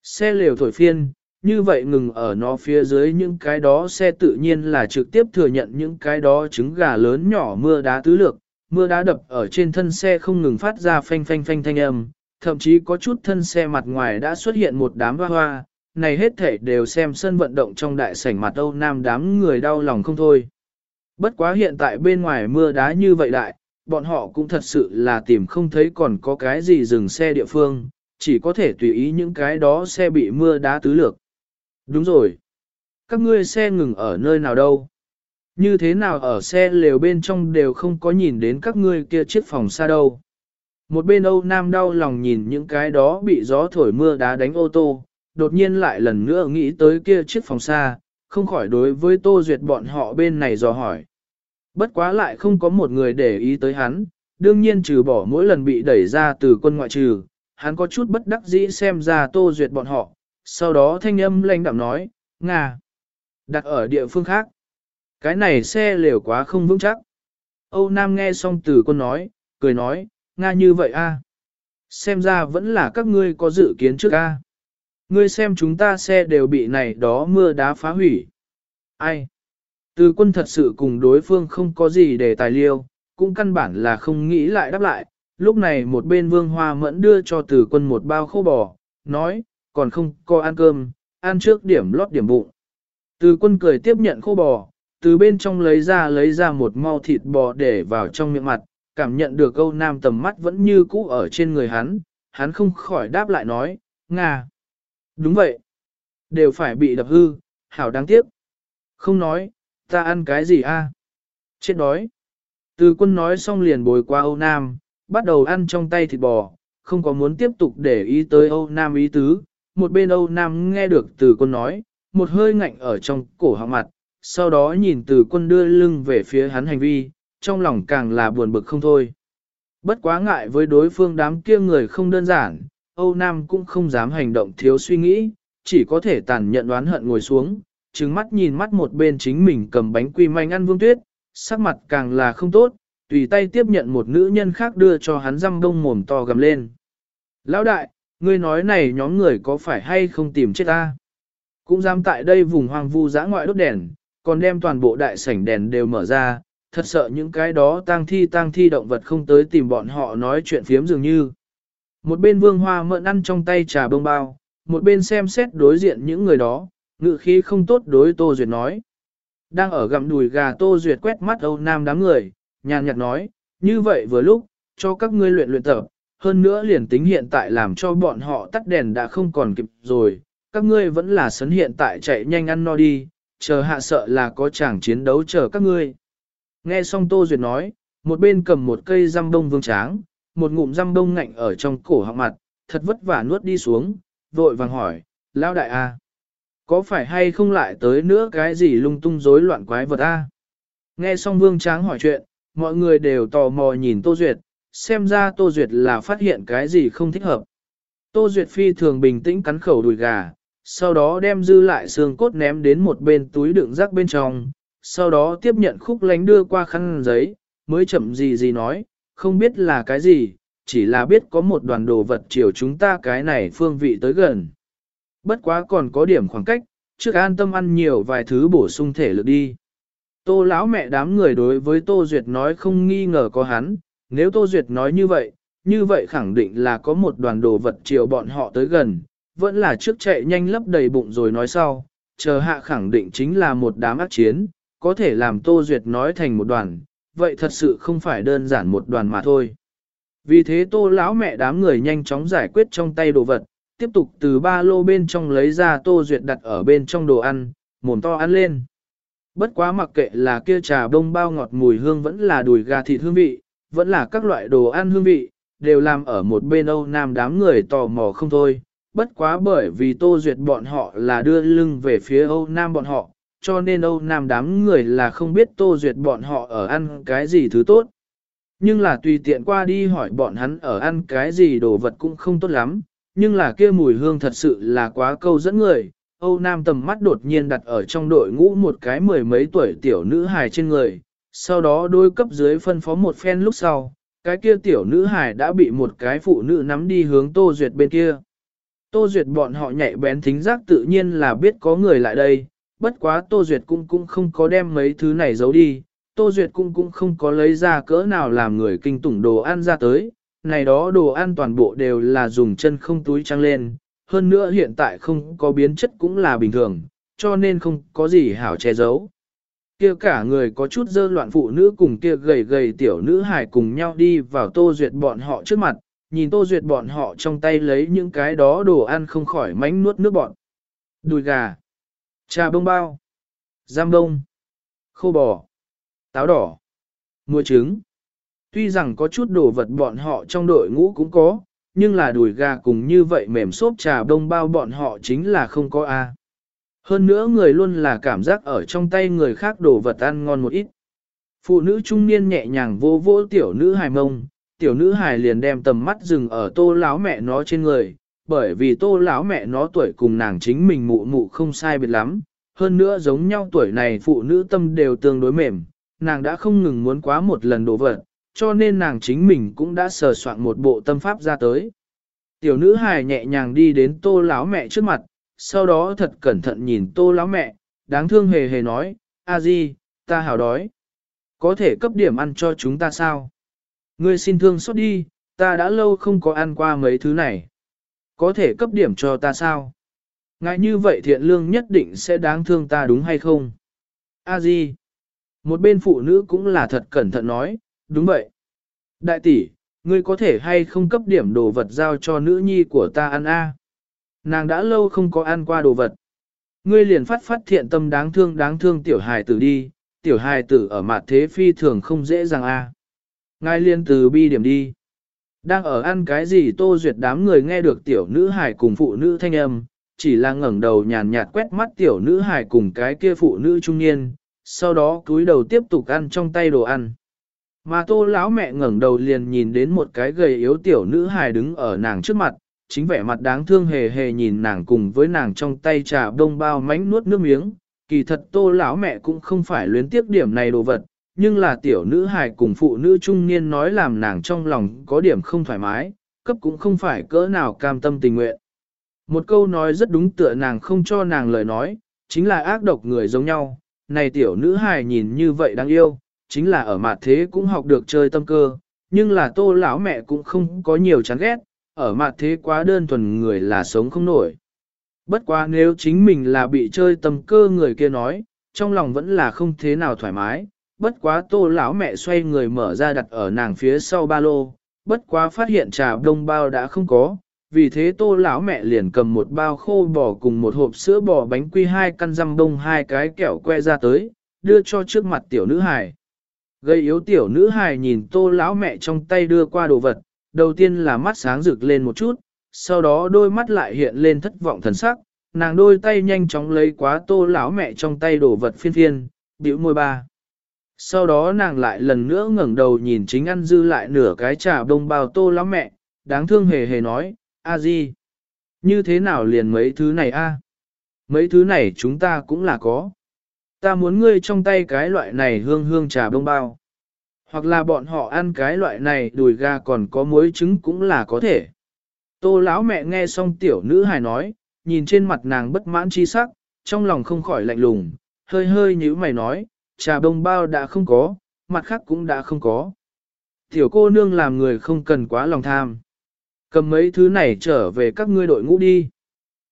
Xe lều thổi phiên, như vậy ngừng ở nó phía dưới những cái đó xe tự nhiên là trực tiếp thừa nhận những cái đó trứng gà lớn nhỏ mưa đá tứ lược, mưa đá đập ở trên thân xe không ngừng phát ra phanh phanh phanh thanh âm, thậm chí có chút thân xe mặt ngoài đã xuất hiện một đám hoa hoa, này hết thể đều xem sân vận động trong đại sảnh mặt Âu Nam đám người đau lòng không thôi. Bất quá hiện tại bên ngoài mưa đá như vậy đại, bọn họ cũng thật sự là tìm không thấy còn có cái gì dừng xe địa phương, chỉ có thể tùy ý những cái đó xe bị mưa đá tứ lược. Đúng rồi. các ngươi xe ngừng ở nơi nào đâu? Như thế nào ở xe lều bên trong đều không có nhìn đến các ngươi kia chiếc phòng xa đâu? Một bên Âu Nam đau lòng nhìn những cái đó bị gió thổi mưa đá đánh ô tô, đột nhiên lại lần nữa nghĩ tới kia chiếc phòng xa, không khỏi đối với Tô Duyệt bọn họ bên này dò hỏi. Bất quá lại không có một người để ý tới hắn, đương nhiên trừ bỏ mỗi lần bị đẩy ra từ quân ngoại trừ, hắn có chút bất đắc dĩ xem ra Tô Duyệt bọn họ, sau đó thanh âm lanh đạm nói, Nga, đặt ở địa phương khác. Cái này xe lều quá không vững chắc. Âu Nam nghe xong từ quân nói, cười nói, Nga như vậy a Xem ra vẫn là các ngươi có dự kiến trước a Ngươi xem chúng ta xe đều bị này đó mưa đá phá hủy. Ai? Từ quân thật sự cùng đối phương không có gì để tài liêu, cũng căn bản là không nghĩ lại đáp lại. Lúc này một bên vương hoa mẫn đưa cho từ quân một bao khô bò, nói, còn không có ăn cơm, ăn trước điểm lót điểm bụng. Từ quân cười tiếp nhận khô bò, từ bên trong lấy ra lấy ra một mau thịt bò để vào trong miệng mặt, cảm nhận được câu nam tầm mắt vẫn như cũ ở trên người hắn, hắn không khỏi đáp lại nói, Nga. Đúng vậy. Đều phải bị đập hư, hảo đáng tiếc. Không nói, ta ăn cái gì a? Chết đói. Từ quân nói xong liền bồi qua Âu Nam, bắt đầu ăn trong tay thịt bò, không có muốn tiếp tục để ý tới Âu Nam ý tứ. Một bên Âu Nam nghe được từ quân nói, một hơi ngạnh ở trong cổ họng mặt, sau đó nhìn từ quân đưa lưng về phía hắn hành vi, trong lòng càng là buồn bực không thôi. Bất quá ngại với đối phương đám kia người không đơn giản, Âu Nam cũng không dám hành động thiếu suy nghĩ, chỉ có thể tàn nhận đoán hận ngồi xuống, trừng mắt nhìn mắt một bên chính mình cầm bánh quy manh ăn vương tuyết, sắc mặt càng là không tốt, tùy tay tiếp nhận một nữ nhân khác đưa cho hắn răm đông mồm to gầm lên. Lão đại, ngươi nói này nhóm người có phải hay không tìm chết ta? Cũng dám tại đây vùng hoang vu giã ngoại đốt đèn, còn đem toàn bộ đại sảnh đèn đều mở ra, thật sợ những cái đó tang thi tang thi động vật không tới tìm bọn họ nói chuyện phiếm dường như. Một bên vương hoa mượn ăn trong tay trà bông bao, một bên xem xét đối diện những người đó, ngự khí không tốt đối Tô Duyệt nói. Đang ở gặm đùi gà Tô Duyệt quét mắt Âu Nam đám người, nhàn nhạt nói, như vậy vừa lúc, cho các ngươi luyện luyện tập, hơn nữa liền tính hiện tại làm cho bọn họ tắt đèn đã không còn kịp rồi, các ngươi vẫn là sấn hiện tại chạy nhanh ăn no đi, chờ hạ sợ là có chàng chiến đấu chờ các ngươi. Nghe xong Tô Duyệt nói, một bên cầm một cây răm đông vương tráng, một ngụm răm đông ngạnh ở trong cổ họng mặt, thật vất vả nuốt đi xuống, vội vàng hỏi, Lão đại a, có phải hay không lại tới nữa cái gì lung tung rối loạn quái vật a? Nghe xong vương tráng hỏi chuyện, mọi người đều tò mò nhìn Tô Duyệt, xem ra Tô Duyệt là phát hiện cái gì không thích hợp. Tô Duyệt phi thường bình tĩnh cắn khẩu đùi gà, sau đó đem dư lại xương cốt ném đến một bên túi đựng rác bên trong, sau đó tiếp nhận khúc lánh đưa qua khăn giấy, mới chậm gì gì nói, không biết là cái gì, chỉ là biết có một đoàn đồ vật chiều chúng ta cái này phương vị tới gần. Bất quá còn có điểm khoảng cách, trước an tâm ăn nhiều vài thứ bổ sung thể lực đi. Tô lão mẹ đám người đối với Tô Duyệt nói không nghi ngờ có hắn, nếu Tô Duyệt nói như vậy, như vậy khẳng định là có một đoàn đồ vật chiều bọn họ tới gần, vẫn là trước chạy nhanh lấp đầy bụng rồi nói sau, chờ hạ khẳng định chính là một đám ác chiến, có thể làm Tô Duyệt nói thành một đoàn, vậy thật sự không phải đơn giản một đoàn mà thôi. Vì thế Tô lão mẹ đám người nhanh chóng giải quyết trong tay đồ vật, tiếp tục từ ba lô bên trong lấy ra Tô Duyệt đặt ở bên trong đồ ăn, mồm to ăn lên. Bất quá mặc kệ là kia trà bông bao ngọt mùi hương vẫn là đùi gà thịt hương vị, vẫn là các loại đồ ăn hương vị, đều làm ở một bên Âu Nam đám người tò mò không thôi. Bất quá bởi vì Tô Duyệt bọn họ là đưa lưng về phía Âu Nam bọn họ, cho nên Âu Nam đám người là không biết Tô Duyệt bọn họ ở ăn cái gì thứ tốt. Nhưng là tùy tiện qua đi hỏi bọn hắn ở ăn cái gì đồ vật cũng không tốt lắm, nhưng là kia mùi hương thật sự là quá câu dẫn người. Âu Nam tầm mắt đột nhiên đặt ở trong đội ngũ một cái mười mấy tuổi tiểu nữ hài trên người, sau đó đôi cấp dưới phân phó một phen lúc sau, cái kia tiểu nữ hài đã bị một cái phụ nữ nắm đi hướng Tô Duyệt bên kia. Tô Duyệt bọn họ nhạy bén thính giác tự nhiên là biết có người lại đây, bất quá Tô Duyệt cũng cũng không có đem mấy thứ này giấu đi, Tô Duyệt cũng cũng không có lấy ra cỡ nào làm người kinh tủng đồ ăn ra tới, này đó đồ ăn toàn bộ đều là dùng chân không túi trăng lên, hơn nữa hiện tại không có biến chất cũng là bình thường, cho nên không có gì hảo che giấu. Kia cả người có chút dơ loạn phụ nữ cùng kia gầy gầy tiểu nữ hài cùng nhau đi vào Tô Duyệt bọn họ trước mặt, nhìn Tô Duyệt bọn họ trong tay lấy những cái đó đồ ăn không khỏi mánh nuốt nước bọn. Đùi gà, trà bông bao, Giam đông, khô bò, táo đỏ, mua trứng. Tuy rằng có chút đồ vật bọn họ trong đội ngũ cũng có, nhưng là đùi gà cùng như vậy mềm xốp trà đông bao bọn họ chính là không có A. Hơn nữa người luôn là cảm giác ở trong tay người khác đồ vật ăn ngon một ít. Phụ nữ trung niên nhẹ nhàng vô vô tiểu nữ hài mông, tiểu nữ hài liền đem tầm mắt dừng ở tô láo mẹ nó trên người, bởi vì tô lão mẹ nó tuổi cùng nàng chính mình mụ mụ không sai biệt lắm, hơn nữa giống nhau tuổi này phụ nữ tâm đều tương đối mềm, nàng đã không ngừng muốn quá một lần đổ vật, cho nên nàng chính mình cũng đã sờ soạn một bộ tâm pháp ra tới. Tiểu nữ hài nhẹ nhàng đi đến tô lão mẹ trước mặt, sau đó thật cẩn thận nhìn tô lão mẹ, đáng thương hề hề nói, a di, ta hào đói. Có thể cấp điểm ăn cho chúng ta sao? Ngươi xin thương xót đi, ta đã lâu không có ăn qua mấy thứ này. Có thể cấp điểm cho ta sao? Ngại như vậy thiện lương nhất định sẽ đáng thương ta đúng hay không? A di. Một bên phụ nữ cũng là thật cẩn thận nói, đúng vậy. Đại tỷ, ngươi có thể hay không cấp điểm đồ vật giao cho nữ nhi của ta ăn a? Nàng đã lâu không có ăn qua đồ vật. Ngươi liền phát phát thiện tâm đáng thương đáng thương tiểu hài tử đi, tiểu hài tử ở mặt thế phi thường không dễ dàng a. Ngài liền từ bi điểm đi. Đang ở ăn cái gì tô duyệt đám người nghe được tiểu nữ hài cùng phụ nữ thanh âm, chỉ là ngẩng đầu nhàn nhạt quét mắt tiểu nữ hài cùng cái kia phụ nữ trung niên, sau đó cúi đầu tiếp tục ăn trong tay đồ ăn. Mà tô lão mẹ ngẩng đầu liền nhìn đến một cái gầy yếu tiểu nữ hài đứng ở nàng trước mặt, chính vẻ mặt đáng thương hề hề nhìn nàng cùng với nàng trong tay trà đông bao mánh nuốt nước miếng. Kỳ thật tô lão mẹ cũng không phải luyến tiếc điểm này đồ vật, nhưng là tiểu nữ hài cùng phụ nữ trung niên nói làm nàng trong lòng có điểm không thoải mái, cấp cũng không phải cỡ nào cam tâm tình nguyện. Một câu nói rất đúng tựa nàng không cho nàng lời nói, chính là ác độc người giống nhau, này tiểu nữ hài nhìn như vậy đáng yêu, chính là ở mặt thế cũng học được chơi tâm cơ, nhưng là tô lão mẹ cũng không có nhiều chán ghét, ở mặt thế quá đơn thuần người là sống không nổi. Bất quá nếu chính mình là bị chơi tâm cơ người kia nói, trong lòng vẫn là không thế nào thoải mái, bất quá tô lão mẹ xoay người mở ra đặt ở nàng phía sau ba lô, bất quá phát hiện trà đông bao đã không có, vì thế tô lão mẹ liền cầm một bao khô bò cùng một hộp sữa bò bánh quy hai căn răm đông hai cái kẹo que ra tới, đưa cho trước mặt tiểu nữ hài. Gây yếu tiểu nữ hài nhìn tô lão mẹ trong tay đưa qua đồ vật, đầu tiên là mắt sáng rực lên một chút, sau đó đôi mắt lại hiện lên thất vọng thần sắc, nàng đôi tay nhanh chóng lấy quá tô lão mẹ trong tay đồ vật phiên phiên, biểu môi ba. Sau đó nàng lại lần nữa ngẩng đầu nhìn chính ăn dư lại nửa cái trà đông bao tô lắm mẹ, đáng thương hề hề nói, a di, như thế nào liền mấy thứ này a? Mấy thứ này chúng ta cũng là có. Ta muốn ngươi trong tay cái loại này hương hương trà đông bao. Hoặc là bọn họ ăn cái loại này đùi gà còn có muối trứng cũng là có thể. Tô lão mẹ nghe xong tiểu nữ hài nói, nhìn trên mặt nàng bất mãn chi sắc, trong lòng không khỏi lạnh lùng, hơi hơi như mày nói, trà bông bao đã không có, mặt khác cũng đã không có. Tiểu cô nương làm người không cần quá lòng tham. Cầm mấy thứ này trở về các ngươi đội ngũ đi.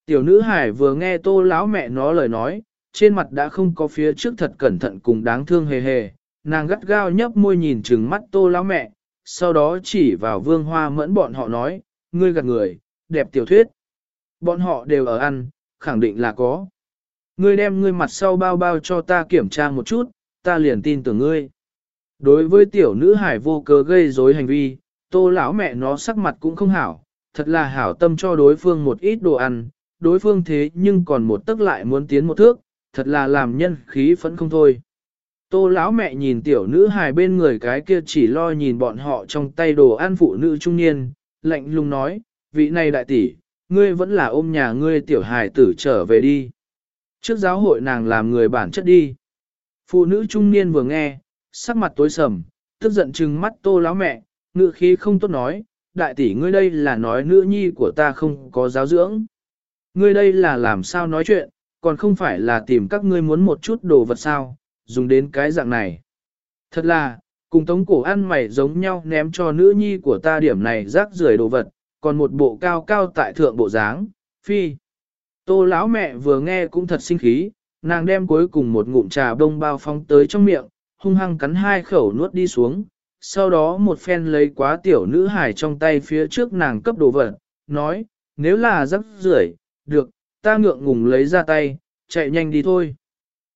Tiểu nữ hải vừa nghe tô lão mẹ nó lời nói, trên mặt đã không có phía trước thật cẩn thận cùng đáng thương hề hề, nàng gắt gao nhấp môi nhìn trừng mắt tô lão mẹ, sau đó chỉ vào vương hoa mẫn bọn họ nói, ngươi gạt người, đẹp tiểu thuyết. Bọn họ đều ở ăn, khẳng định là có. Ngươi đem ngươi mặt sau bao bao cho ta kiểm tra một chút, ta liền tin tưởng ngươi. Đối với tiểu nữ hải vô cớ gây rối hành vi, tô lão mẹ nó sắc mặt cũng không hảo, thật là hảo tâm cho đối phương một ít đồ ăn, đối phương thế nhưng còn một tức lại muốn tiến một thước, thật là làm nhân khí phẫn không thôi. Tô lão mẹ nhìn tiểu nữ hài bên người cái kia chỉ lo nhìn bọn họ trong tay đồ ăn phụ nữ trung niên, lạnh lùng nói, vị này đại tỷ, ngươi vẫn là ôm nhà ngươi tiểu hài tử trở về đi. Trước giáo hội nàng làm người bản chất đi. Phụ nữ trung niên vừa nghe, sắc mặt tối sầm, tức giận trừng mắt tô láo mẹ, ngự khí không tốt nói, đại tỷ ngươi đây là nói nữ nhi của ta không có giáo dưỡng. Ngươi đây là làm sao nói chuyện, còn không phải là tìm các ngươi muốn một chút đồ vật sao, dùng đến cái dạng này. Thật là, cùng tống cổ ăn mày giống nhau ném cho nữ nhi của ta điểm này rác rưởi đồ vật, còn một bộ cao cao tại thượng bộ dáng, phi. Tô lão mẹ vừa nghe cũng thật sinh khí, nàng đem cuối cùng một ngụm trà đông bao phóng tới trong miệng, hung hăng cắn hai khẩu nuốt đi xuống, sau đó một phen lấy quá tiểu nữ hải trong tay phía trước nàng cấp đồ vật, nói, nếu là rắc rưởi, được, ta ngượng ngùng lấy ra tay, chạy nhanh đi thôi.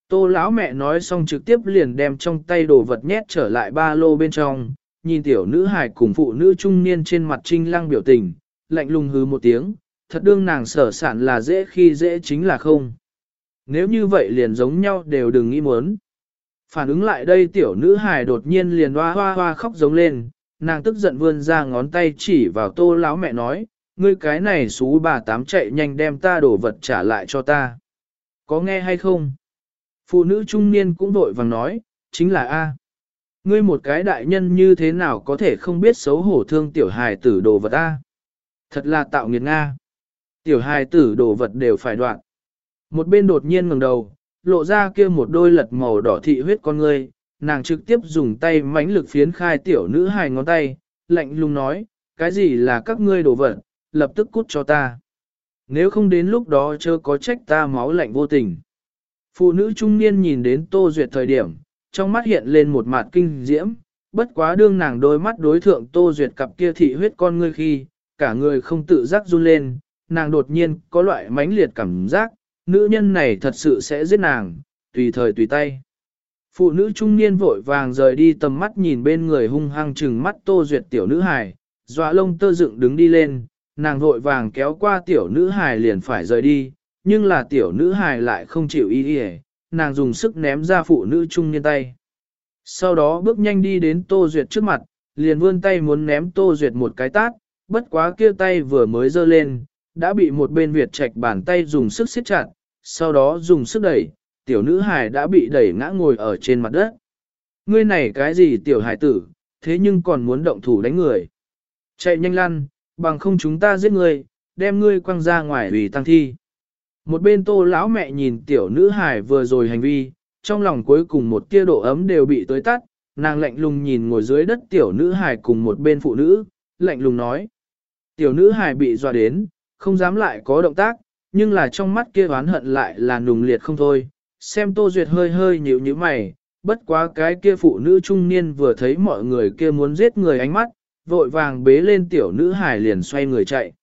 Tô lão mẹ nói xong trực tiếp liền đem trong tay đồ vật nhét trở lại ba lô bên trong, nhìn tiểu nữ hải cùng phụ nữ trung niên trên mặt trinh lăng biểu tình, lạnh lùng hứ một tiếng, thật đương nàng sở sản là dễ khi dễ chính là không. Nếu như vậy liền giống nhau đều đừng nghĩ muốn. Phản ứng lại đây tiểu nữ hài đột nhiên liền hoa hoa hoa khóc giống lên, nàng tức giận vươn ra ngón tay chỉ vào tô láo mẹ nói, ngươi cái này xú bà tám chạy nhanh đem ta đổ vật trả lại cho ta. Có nghe hay không? Phụ nữ trung niên cũng vội vàng nói, chính là A. Ngươi một cái đại nhân như thế nào có thể không biết xấu hổ thương tiểu hài tử đồ vật A. Thật là tạo nghiệt Nga. Tiểu hài tử đồ vật đều phải đoạn. Một bên đột nhiên ngẩng đầu, lộ ra kia một đôi lật màu đỏ thị huyết con ngươi, nàng trực tiếp dùng tay mãnh lực phiến khai tiểu nữ hài ngón tay, lạnh lùng nói, cái gì là các ngươi đồ vật, lập tức cút cho ta. Nếu không đến lúc đó chớ có trách ta máu lạnh vô tình. Phụ nữ trung niên nhìn đến Tô Duyệt thời điểm, trong mắt hiện lên một mặt kinh diễm, bất quá đương nàng đôi mắt đối thượng Tô Duyệt cặp kia thị huyết con ngươi khi, cả người không tự giác run lên, nàng đột nhiên có loại mãnh liệt cảm giác, nữ nhân này thật sự sẽ giết nàng, tùy thời tùy tay. Phụ nữ trung niên vội vàng rời đi tầm mắt nhìn bên người hung hăng chừng mắt Tô Duyệt tiểu nữ hài, dọa lông tơ dựng đứng đi lên, nàng vội vàng kéo qua tiểu nữ hài liền phải rời đi, nhưng là tiểu nữ hài lại không chịu ý ý, nàng dùng sức ném ra phụ nữ trung niên tay. Sau đó bước nhanh đi đến Tô Duyệt trước mặt, liền vươn tay muốn ném Tô Duyệt một cái tát, bất quá kia tay vừa mới giơ lên, đã bị một bên Việt Trạch bàn tay dùng sức siết chặt, sau đó dùng sức đẩy, tiểu nữ hài đã bị đẩy ngã ngồi ở trên mặt đất. Ngươi này cái gì tiểu hải tử, thế nhưng còn muốn động thủ đánh người. Chạy nhanh lăn, bằng không chúng ta giết ngươi, đem ngươi quăng ra ngoài vì tăng thi. Một bên tô lão mẹ nhìn tiểu nữ hải vừa rồi hành vi, trong lòng cuối cùng một tia độ ấm đều bị tới tắt, nàng lạnh lùng nhìn ngồi dưới đất tiểu nữ hải cùng một bên phụ nữ, lạnh lùng nói. Tiểu nữ hải bị dọa đến, không dám lại có động tác, nhưng là trong mắt kia oán hận lại là nùng liệt không thôi. Xem Tô Duyệt hơi hơi nhíu nhíu mày, bất quá cái kia phụ nữ trung niên vừa thấy mọi người kia muốn giết người ánh mắt, vội vàng bế lên tiểu nữ hải liền xoay người chạy.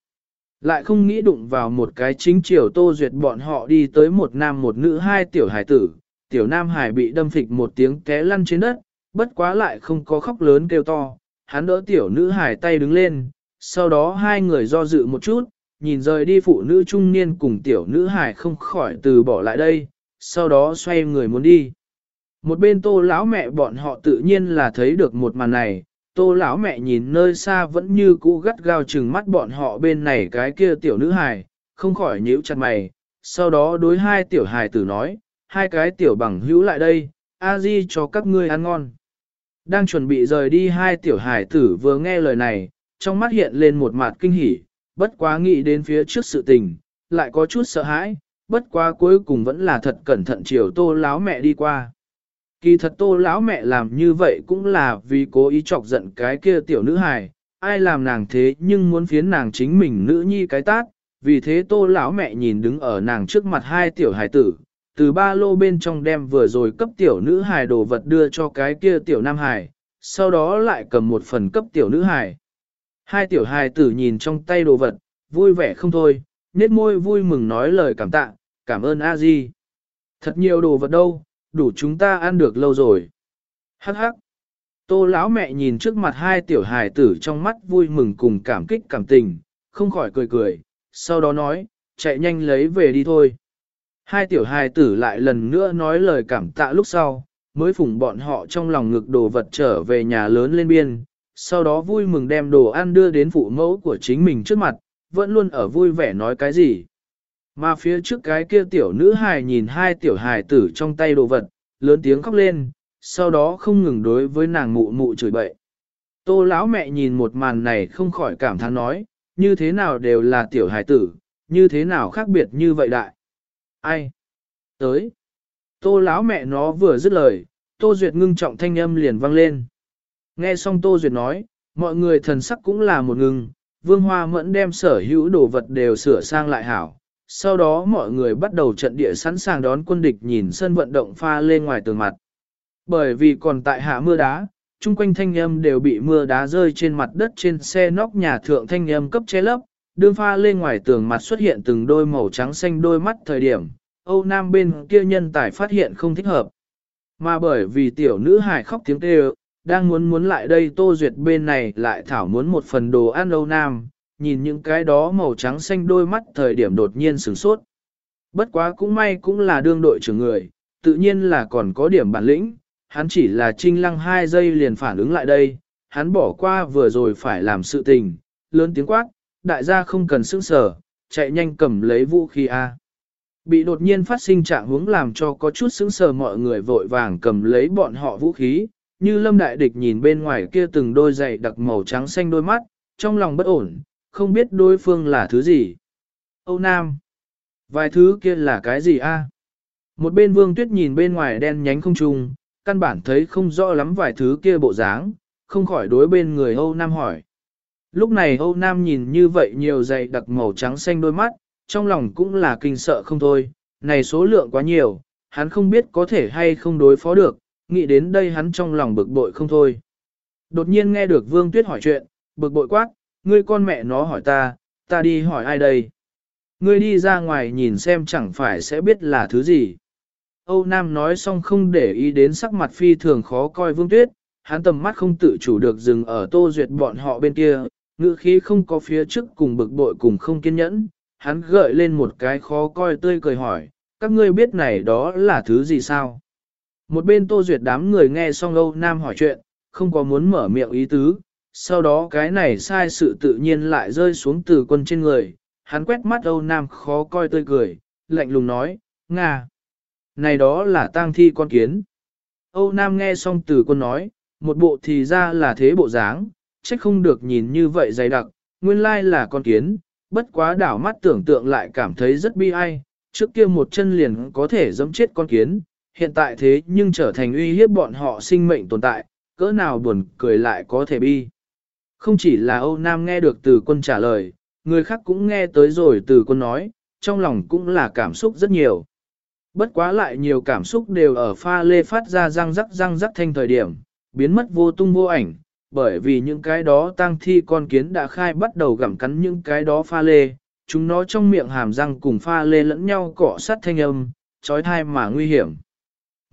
Lại không nghĩ đụng vào một cái chính chiều Tô Duyệt bọn họ đi tới một nam một nữ hai tiểu hải tử, tiểu nam hải bị đâm phịch một tiếng té lăn trên đất, bất quá lại không có khóc lớn kêu to, hắn đỡ tiểu nữ hải tay đứng lên, sau đó hai người do dự một chút, nhìn rời đi phụ nữ trung niên cùng tiểu nữ hải không khỏi từ bỏ lại đây, sau đó xoay người muốn đi. Một bên tô lão mẹ bọn họ tự nhiên là thấy được một màn này, tô lão mẹ nhìn nơi xa vẫn như cũ gắt gao chừng mắt bọn họ bên này cái kia tiểu nữ hài, không khỏi nhíu chặt mày, sau đó đối hai tiểu hài tử nói, hai cái tiểu bằng hữu lại đây, a di cho các ngươi ăn ngon. Đang chuẩn bị rời đi hai tiểu hài tử vừa nghe lời này, trong mắt hiện lên một mặt kinh hỉ, bất quá nghĩ đến phía trước sự tình, lại có chút sợ hãi, bất quá cuối cùng vẫn là thật cẩn thận chiều tô láo mẹ đi qua. Kỳ thật tô lão mẹ làm như vậy cũng là vì cố ý chọc giận cái kia tiểu nữ hài, ai làm nàng thế nhưng muốn phiến nàng chính mình nữ nhi cái tát, vì thế tô lão mẹ nhìn đứng ở nàng trước mặt hai tiểu hài tử, từ ba lô bên trong đem vừa rồi cấp tiểu nữ hài đồ vật đưa cho cái kia tiểu nam hài, sau đó lại cầm một phần cấp tiểu nữ hài. Hai tiểu hài tử nhìn trong tay đồ vật, vui vẻ không thôi, nét môi vui mừng nói lời cảm tạ, cảm ơn a di. Thật nhiều đồ vật đâu, đủ chúng ta ăn được lâu rồi. Hắc hắc. Tô lão mẹ nhìn trước mặt hai tiểu hài tử trong mắt vui mừng cùng cảm kích cảm tình, không khỏi cười cười, sau đó nói, chạy nhanh lấy về đi thôi. Hai tiểu hài tử lại lần nữa nói lời cảm tạ lúc sau, mới phủng bọn họ trong lòng ngực đồ vật trở về nhà lớn lên biên, sau đó vui mừng đem đồ ăn đưa đến phụ mẫu của chính mình trước mặt, vẫn luôn ở vui vẻ nói cái gì. Mà phía trước cái kia tiểu nữ hài nhìn hai tiểu hài tử trong tay đồ vật, lớn tiếng khóc lên, sau đó không ngừng đối với nàng mụ mụ chửi bậy. Tô lão mẹ nhìn một màn này không khỏi cảm thán nói, như thế nào đều là tiểu hài tử, như thế nào khác biệt như vậy đại. Ai? Tới. Tô lão mẹ nó vừa dứt lời, Tô Duyệt ngưng trọng thanh âm liền vang lên. Nghe xong Tô Duyệt nói, mọi người thần sắc cũng là một ngừng, Vương Hoa Mẫn đem sở hữu đồ vật đều sửa sang lại hảo, sau đó mọi người bắt đầu trận địa sẵn sàng đón quân địch nhìn sân vận động pha lên ngoài tường mặt. Bởi vì còn tại hạ mưa đá, chung quanh thanh âm đều bị mưa đá rơi trên mặt đất trên xe nóc nhà thượng thanh âm cấp che lấp, đương pha lên ngoài tường mặt xuất hiện từng đôi màu trắng xanh đôi mắt thời điểm, Âu Nam bên kia nhân tài phát hiện không thích hợp. Mà bởi vì tiểu nữ hài khóc tiếng kêu, đang muốn muốn lại đây Tô Duyệt bên này lại thảo muốn một phần đồ ăn Âu Nam, nhìn những cái đó màu trắng xanh đôi mắt thời điểm đột nhiên sửng sốt. Bất quá cũng may cũng là đương đội trưởng người, tự nhiên là còn có điểm bản lĩnh, hắn chỉ là trinh lăng hai giây liền phản ứng lại đây, hắn bỏ qua vừa rồi phải làm sự tình, lớn tiếng quát, đại gia không cần sững sở, chạy nhanh cầm lấy vũ khí A. Bị đột nhiên phát sinh trạng hướng làm cho có chút sững sờ mọi người vội vàng cầm lấy bọn họ vũ khí, như lâm đại địch nhìn bên ngoài kia từng đôi giày đặc màu trắng xanh đôi mắt, trong lòng bất ổn, không biết đối phương là thứ gì. Âu Nam, vài thứ kia là cái gì a? Một bên vương tuyết nhìn bên ngoài đen nhánh không trùng căn bản thấy không rõ lắm vài thứ kia bộ dáng, không khỏi đối bên người Âu Nam hỏi. Lúc này Âu Nam nhìn như vậy nhiều giày đặc màu trắng xanh đôi mắt, trong lòng cũng là kinh sợ không thôi, này số lượng quá nhiều, hắn không biết có thể hay không đối phó được, nghĩ đến đây hắn trong lòng bực bội không thôi. Đột nhiên nghe được Vương Tuyết hỏi chuyện, bực bội quát, ngươi con mẹ nó hỏi ta, ta đi hỏi ai đây? Ngươi đi ra ngoài nhìn xem chẳng phải sẽ biết là thứ gì. Âu Nam nói xong không để ý đến sắc mặt phi thường khó coi Vương Tuyết, hắn tầm mắt không tự chủ được dừng ở tô duyệt bọn họ bên kia, ngữ khí không có phía trước cùng bực bội cùng không kiên nhẫn, hắn gợi lên một cái khó coi tươi cười hỏi, các ngươi biết này đó là thứ gì sao? Một bên tô duyệt đám người nghe xong Âu Nam hỏi chuyện, không có muốn mở miệng ý tứ, sau đó cái này sai sự tự nhiên lại rơi xuống từ quân trên người, hắn quét mắt Âu Nam khó coi tươi cười, lạnh lùng nói, Nga, này đó là tang thi con kiến. Âu Nam nghe xong từ quân nói, một bộ thì ra là thế bộ dáng, trách không được nhìn như vậy dày đặc, nguyên lai là con kiến, bất quá đảo mắt tưởng tượng lại cảm thấy rất bi ai, trước kia một chân liền có thể giẫm chết con kiến, hiện tại thế nhưng trở thành uy hiếp bọn họ sinh mệnh tồn tại, cỡ nào buồn cười lại có thể bi. Không chỉ là Âu Nam nghe được từ quân trả lời, người khác cũng nghe tới rồi từ quân nói, trong lòng cũng là cảm xúc rất nhiều. Bất quá lại nhiều cảm xúc đều ở pha lê phát ra răng rắc răng rắc thanh thời điểm, biến mất vô tung vô ảnh, bởi vì những cái đó tang thi con kiến đã khai bắt đầu gặm cắn những cái đó pha lê, chúng nó trong miệng hàm răng cùng pha lê lẫn nhau cọ sát thanh âm, trói thai mà nguy hiểm.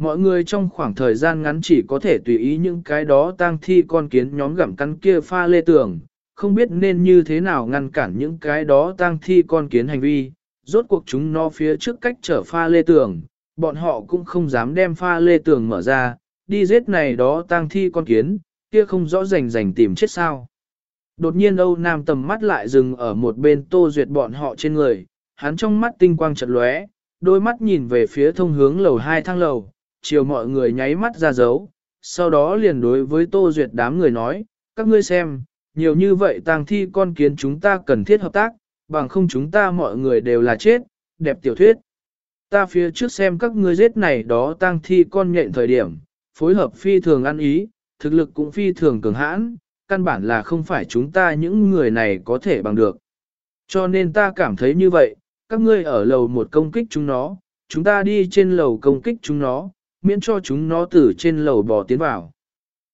Mọi người trong khoảng thời gian ngắn chỉ có thể tùy ý những cái đó tang thi con kiến nhóm gặm cắn kia pha lê tường, không biết nên như thế nào ngăn cản những cái đó tang thi con kiến hành vi, rốt cuộc chúng nó phía trước cách trở pha lê tường, bọn họ cũng không dám đem pha lê tường mở ra, đi giết này đó tang thi con kiến, kia không rõ rành rành tìm chết sao. Đột nhiên Âu Nam tầm mắt lại dừng ở một bên tô duyệt bọn họ trên người, hắn trong mắt tinh quang chật lóe, đôi mắt nhìn về phía thông hướng lầu hai thang lầu, chiều mọi người nháy mắt ra dấu, sau đó liền đối với tô duyệt đám người nói, các ngươi xem, nhiều như vậy tang thi con kiến chúng ta cần thiết hợp tác, bằng không chúng ta mọi người đều là chết, đẹp tiểu thuyết. Ta phía trước xem các ngươi giết này đó tang thi con nhện thời điểm, phối hợp phi thường ăn ý, thực lực cũng phi thường cường hãn, căn bản là không phải chúng ta những người này có thể bằng được. Cho nên ta cảm thấy như vậy, các ngươi ở lầu một công kích chúng nó, chúng ta đi trên lầu công kích chúng nó, miễn cho chúng nó từ trên lầu bò tiến vào.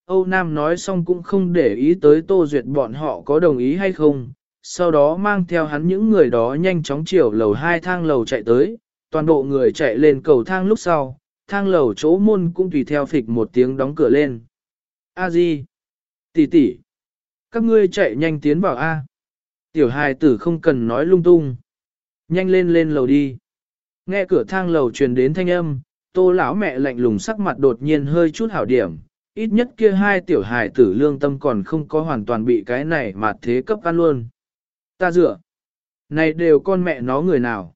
Âu Nam nói xong cũng không để ý tới Tô Duyệt bọn họ có đồng ý hay không, sau đó mang theo hắn những người đó nhanh chóng chiều lầu hai thang lầu chạy tới, toàn bộ người chạy lên cầu thang lúc sau, thang lầu chỗ môn cũng tùy theo phịch một tiếng đóng cửa lên. A Di, tỷ tỷ, các ngươi chạy nhanh tiến vào A. Tiểu hài tử không cần nói lung tung. Nhanh lên lên lầu đi. Nghe cửa thang lầu truyền đến thanh âm, tô lão mẹ lạnh lùng sắc mặt đột nhiên hơi chút hảo điểm. Ít nhất kia hai tiểu hài tử lương tâm còn không có hoàn toàn bị cái này mà thế cấp ăn luôn. Ta dựa. Này đều con mẹ nó người nào.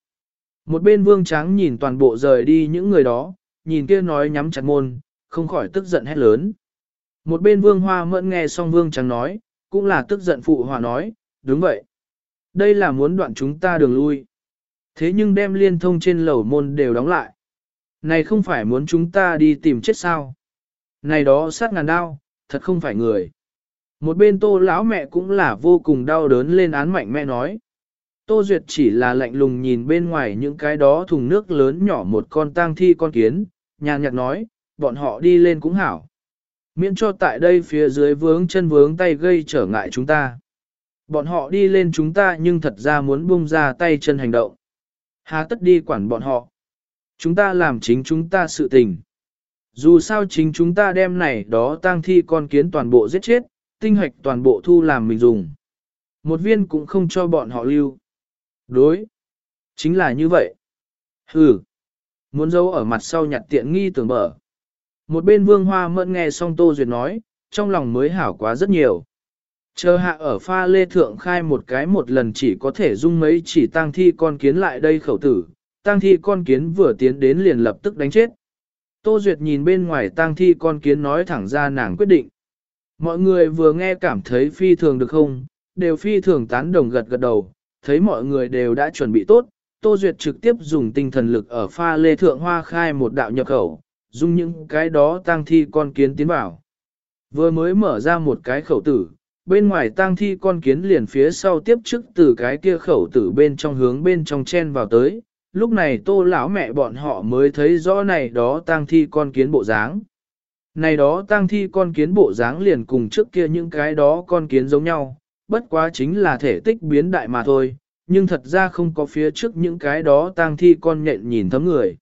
Một bên vương trắng nhìn toàn bộ rời đi những người đó, nhìn kia nói nhắm chặt môn, không khỏi tức giận hét lớn. Một bên vương hoa mẫn nghe xong vương trắng nói, cũng là tức giận phụ hòa nói, đúng vậy. Đây là muốn đoạn chúng ta đường lui. Thế nhưng đem liên thông trên lầu môn đều đóng lại. Này không phải muốn chúng ta đi tìm chết sao. Này đó sát ngàn đau, thật không phải người. Một bên tô lão mẹ cũng là vô cùng đau đớn lên án mạnh mẽ nói. Tô Duyệt chỉ là lạnh lùng nhìn bên ngoài những cái đó thùng nước lớn nhỏ một con tang thi con kiến, nhàn nhạt nói, bọn họ đi lên cũng hảo. Miễn cho tại đây phía dưới vướng chân vướng tay gây trở ngại chúng ta. Bọn họ đi lên chúng ta nhưng thật ra muốn buông ra tay chân hành động. Hà tất đi quản bọn họ. Chúng ta làm chính chúng ta sự tình. Dù sao chính chúng ta đem này đó tang thi con kiến toàn bộ giết chết, tinh hoạch toàn bộ thu làm mình dùng. Một viên cũng không cho bọn họ lưu. Đối. Chính là như vậy. Hừ. Muốn giấu ở mặt sau nhặt tiện nghi tưởng bở. Một bên vương hoa mẫn nghe xong Tô Duyệt nói, trong lòng mới hảo quá rất nhiều. Chờ hạ ở pha lê thượng khai một cái một lần chỉ có thể dung mấy chỉ tang thi con kiến lại đây khẩu tử, tang thi con kiến vừa tiến đến liền lập tức đánh chết. Tô Duyệt nhìn bên ngoài tang thi con kiến nói thẳng ra nàng quyết định. Mọi người vừa nghe cảm thấy phi thường được không, đều phi thường tán đồng gật gật đầu, thấy mọi người đều đã chuẩn bị tốt, Tô Duyệt trực tiếp dùng tinh thần lực ở pha lê thượng hoa khai một đạo nhập khẩu, dùng những cái đó tang thi con kiến tiến vào. Vừa mới mở ra một cái khẩu tử, bên ngoài tang thi con kiến liền phía sau tiếp trước từ cái kia khẩu tử bên trong hướng bên trong chen vào tới. Lúc này tô lão mẹ bọn họ mới thấy rõ này đó tang thi con kiến bộ dáng. Này đó tang thi con kiến bộ dáng liền cùng trước kia những cái đó con kiến giống nhau, bất quá chính là thể tích biến đại mà thôi, nhưng thật ra không có phía trước những cái đó tang thi con nhện nhìn thấm người.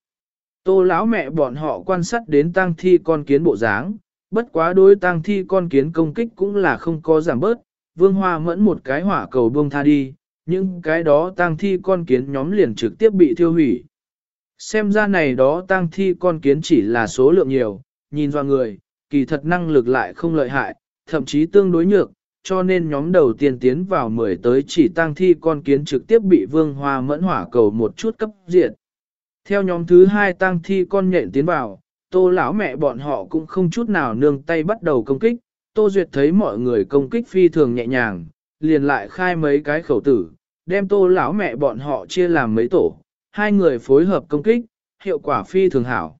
Tô lão mẹ bọn họ quan sát đến tang thi con kiến bộ dáng, bất quá đối tang thi con kiến công kích cũng là không có giảm bớt, vương hoa mẫn một cái hỏa cầu buông tha đi, những cái đó tang thi con kiến nhóm liền trực tiếp bị thiêu hủy. Xem ra này đó tang thi con kiến chỉ là số lượng nhiều, nhìn do người, kỳ thật năng lực lại không lợi hại, thậm chí tương đối nhược, cho nên nhóm đầu tiên tiến vào mười tới chỉ tang thi con kiến trực tiếp bị vương hoa mẫn hỏa cầu một chút cấp diện. Theo nhóm thứ hai tang thi con nhện tiến vào, tô lão mẹ bọn họ cũng không chút nào nương tay bắt đầu công kích, tô duyệt thấy mọi người công kích phi thường nhẹ nhàng, liền lại khai mấy cái khẩu tử, đem tô lão mẹ bọn họ chia làm mấy tổ, hai người phối hợp công kích, hiệu quả phi thường hảo.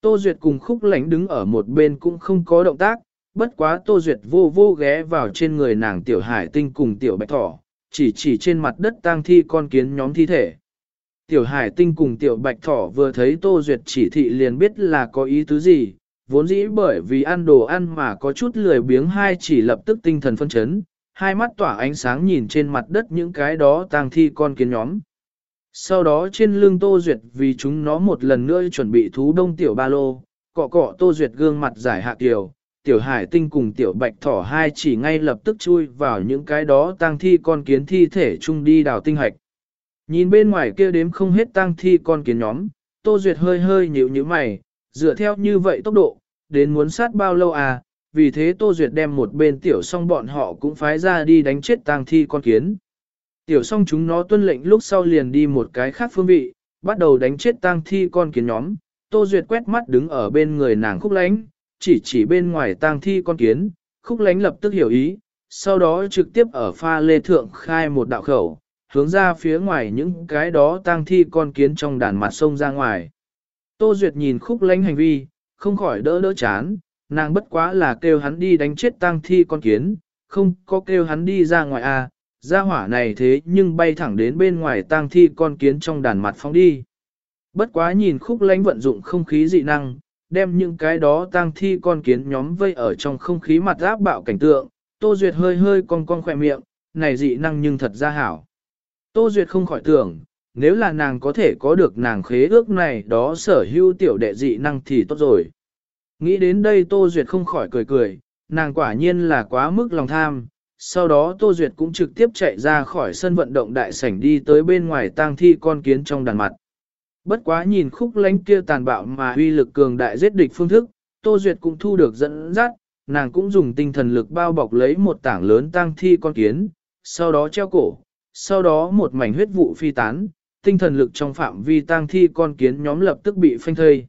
Tô Duyệt cùng khúc lãnh đứng ở một bên cũng không có động tác, bất quá Tô Duyệt vô vô ghé vào trên người nàng tiểu hải tinh cùng tiểu bạch thỏ, chỉ chỉ trên mặt đất tang thi con kiến nhóm thi thể. Tiểu hải tinh cùng tiểu bạch thỏ vừa thấy Tô Duyệt chỉ thị liền biết là có ý tứ gì, vốn dĩ bởi vì ăn đồ ăn mà có chút lười biếng hai chỉ lập tức tinh thần phân chấn, hai mắt tỏa ánh sáng nhìn trên mặt đất những cái đó tang thi con kiến nhóm. Sau đó trên lưng Tô Duyệt vì chúng nó một lần nữa chuẩn bị thú đông tiểu ba lô, cọ cọ Tô Duyệt gương mặt giải hạ tiểu, tiểu hải tinh cùng tiểu bạch thỏ hai chỉ ngay lập tức chui vào những cái đó tang thi con kiến thi thể chung đi đào tinh hạch. Nhìn bên ngoài kia đếm không hết tang thi con kiến nhóm, Tô Duyệt hơi hơi nhíu nhíu mày, dựa theo như vậy tốc độ, đến muốn sát bao lâu à, vì thế Tô Duyệt đem một bên tiểu song bọn họ cũng phái ra đi đánh chết tang thi con kiến. Tiểu song chúng nó tuân lệnh lúc sau liền đi một cái khác phương vị, bắt đầu đánh chết tang thi con kiến nhóm. Tô Duyệt quét mắt đứng ở bên người nàng khúc lánh, chỉ chỉ bên ngoài tang thi con kiến, khúc lánh lập tức hiểu ý, sau đó trực tiếp ở pha lê thượng khai một đạo khẩu, hướng ra phía ngoài những cái đó tang thi con kiến trong đàn mặt sông ra ngoài. Tô Duyệt nhìn khúc lánh hành vi, không khỏi đỡ đỡ chán, nàng bất quá là kêu hắn đi đánh chết tang thi con kiến, không có kêu hắn đi ra ngoài à, Ra hỏa này thế nhưng bay thẳng đến bên ngoài tang thi con kiến trong đàn mặt phóng đi. Bất quá nhìn khúc lánh vận dụng không khí dị năng, đem những cái đó tang thi con kiến nhóm vây ở trong không khí mặt áp bạo cảnh tượng, Tô Duyệt hơi hơi cong cong khỏe miệng, này dị năng nhưng thật ra hảo. Tô Duyệt không khỏi tưởng, nếu là nàng có thể có được nàng khế ước này đó sở hữu tiểu đệ dị năng thì tốt rồi. Nghĩ đến đây Tô Duyệt không khỏi cười cười, nàng quả nhiên là quá mức lòng tham, sau đó Tô Duyệt cũng trực tiếp chạy ra khỏi sân vận động đại sảnh đi tới bên ngoài tang thi con kiến trong đàn mặt. Bất quá nhìn khúc lánh kia tàn bạo mà uy lực cường đại giết địch phương thức, Tô Duyệt cũng thu được dẫn dắt, nàng cũng dùng tinh thần lực bao bọc lấy một tảng lớn tang thi con kiến, sau đó treo cổ, sau đó một mảnh huyết vụ phi tán, tinh thần lực trong phạm vi tang thi con kiến nhóm lập tức bị phanh thây.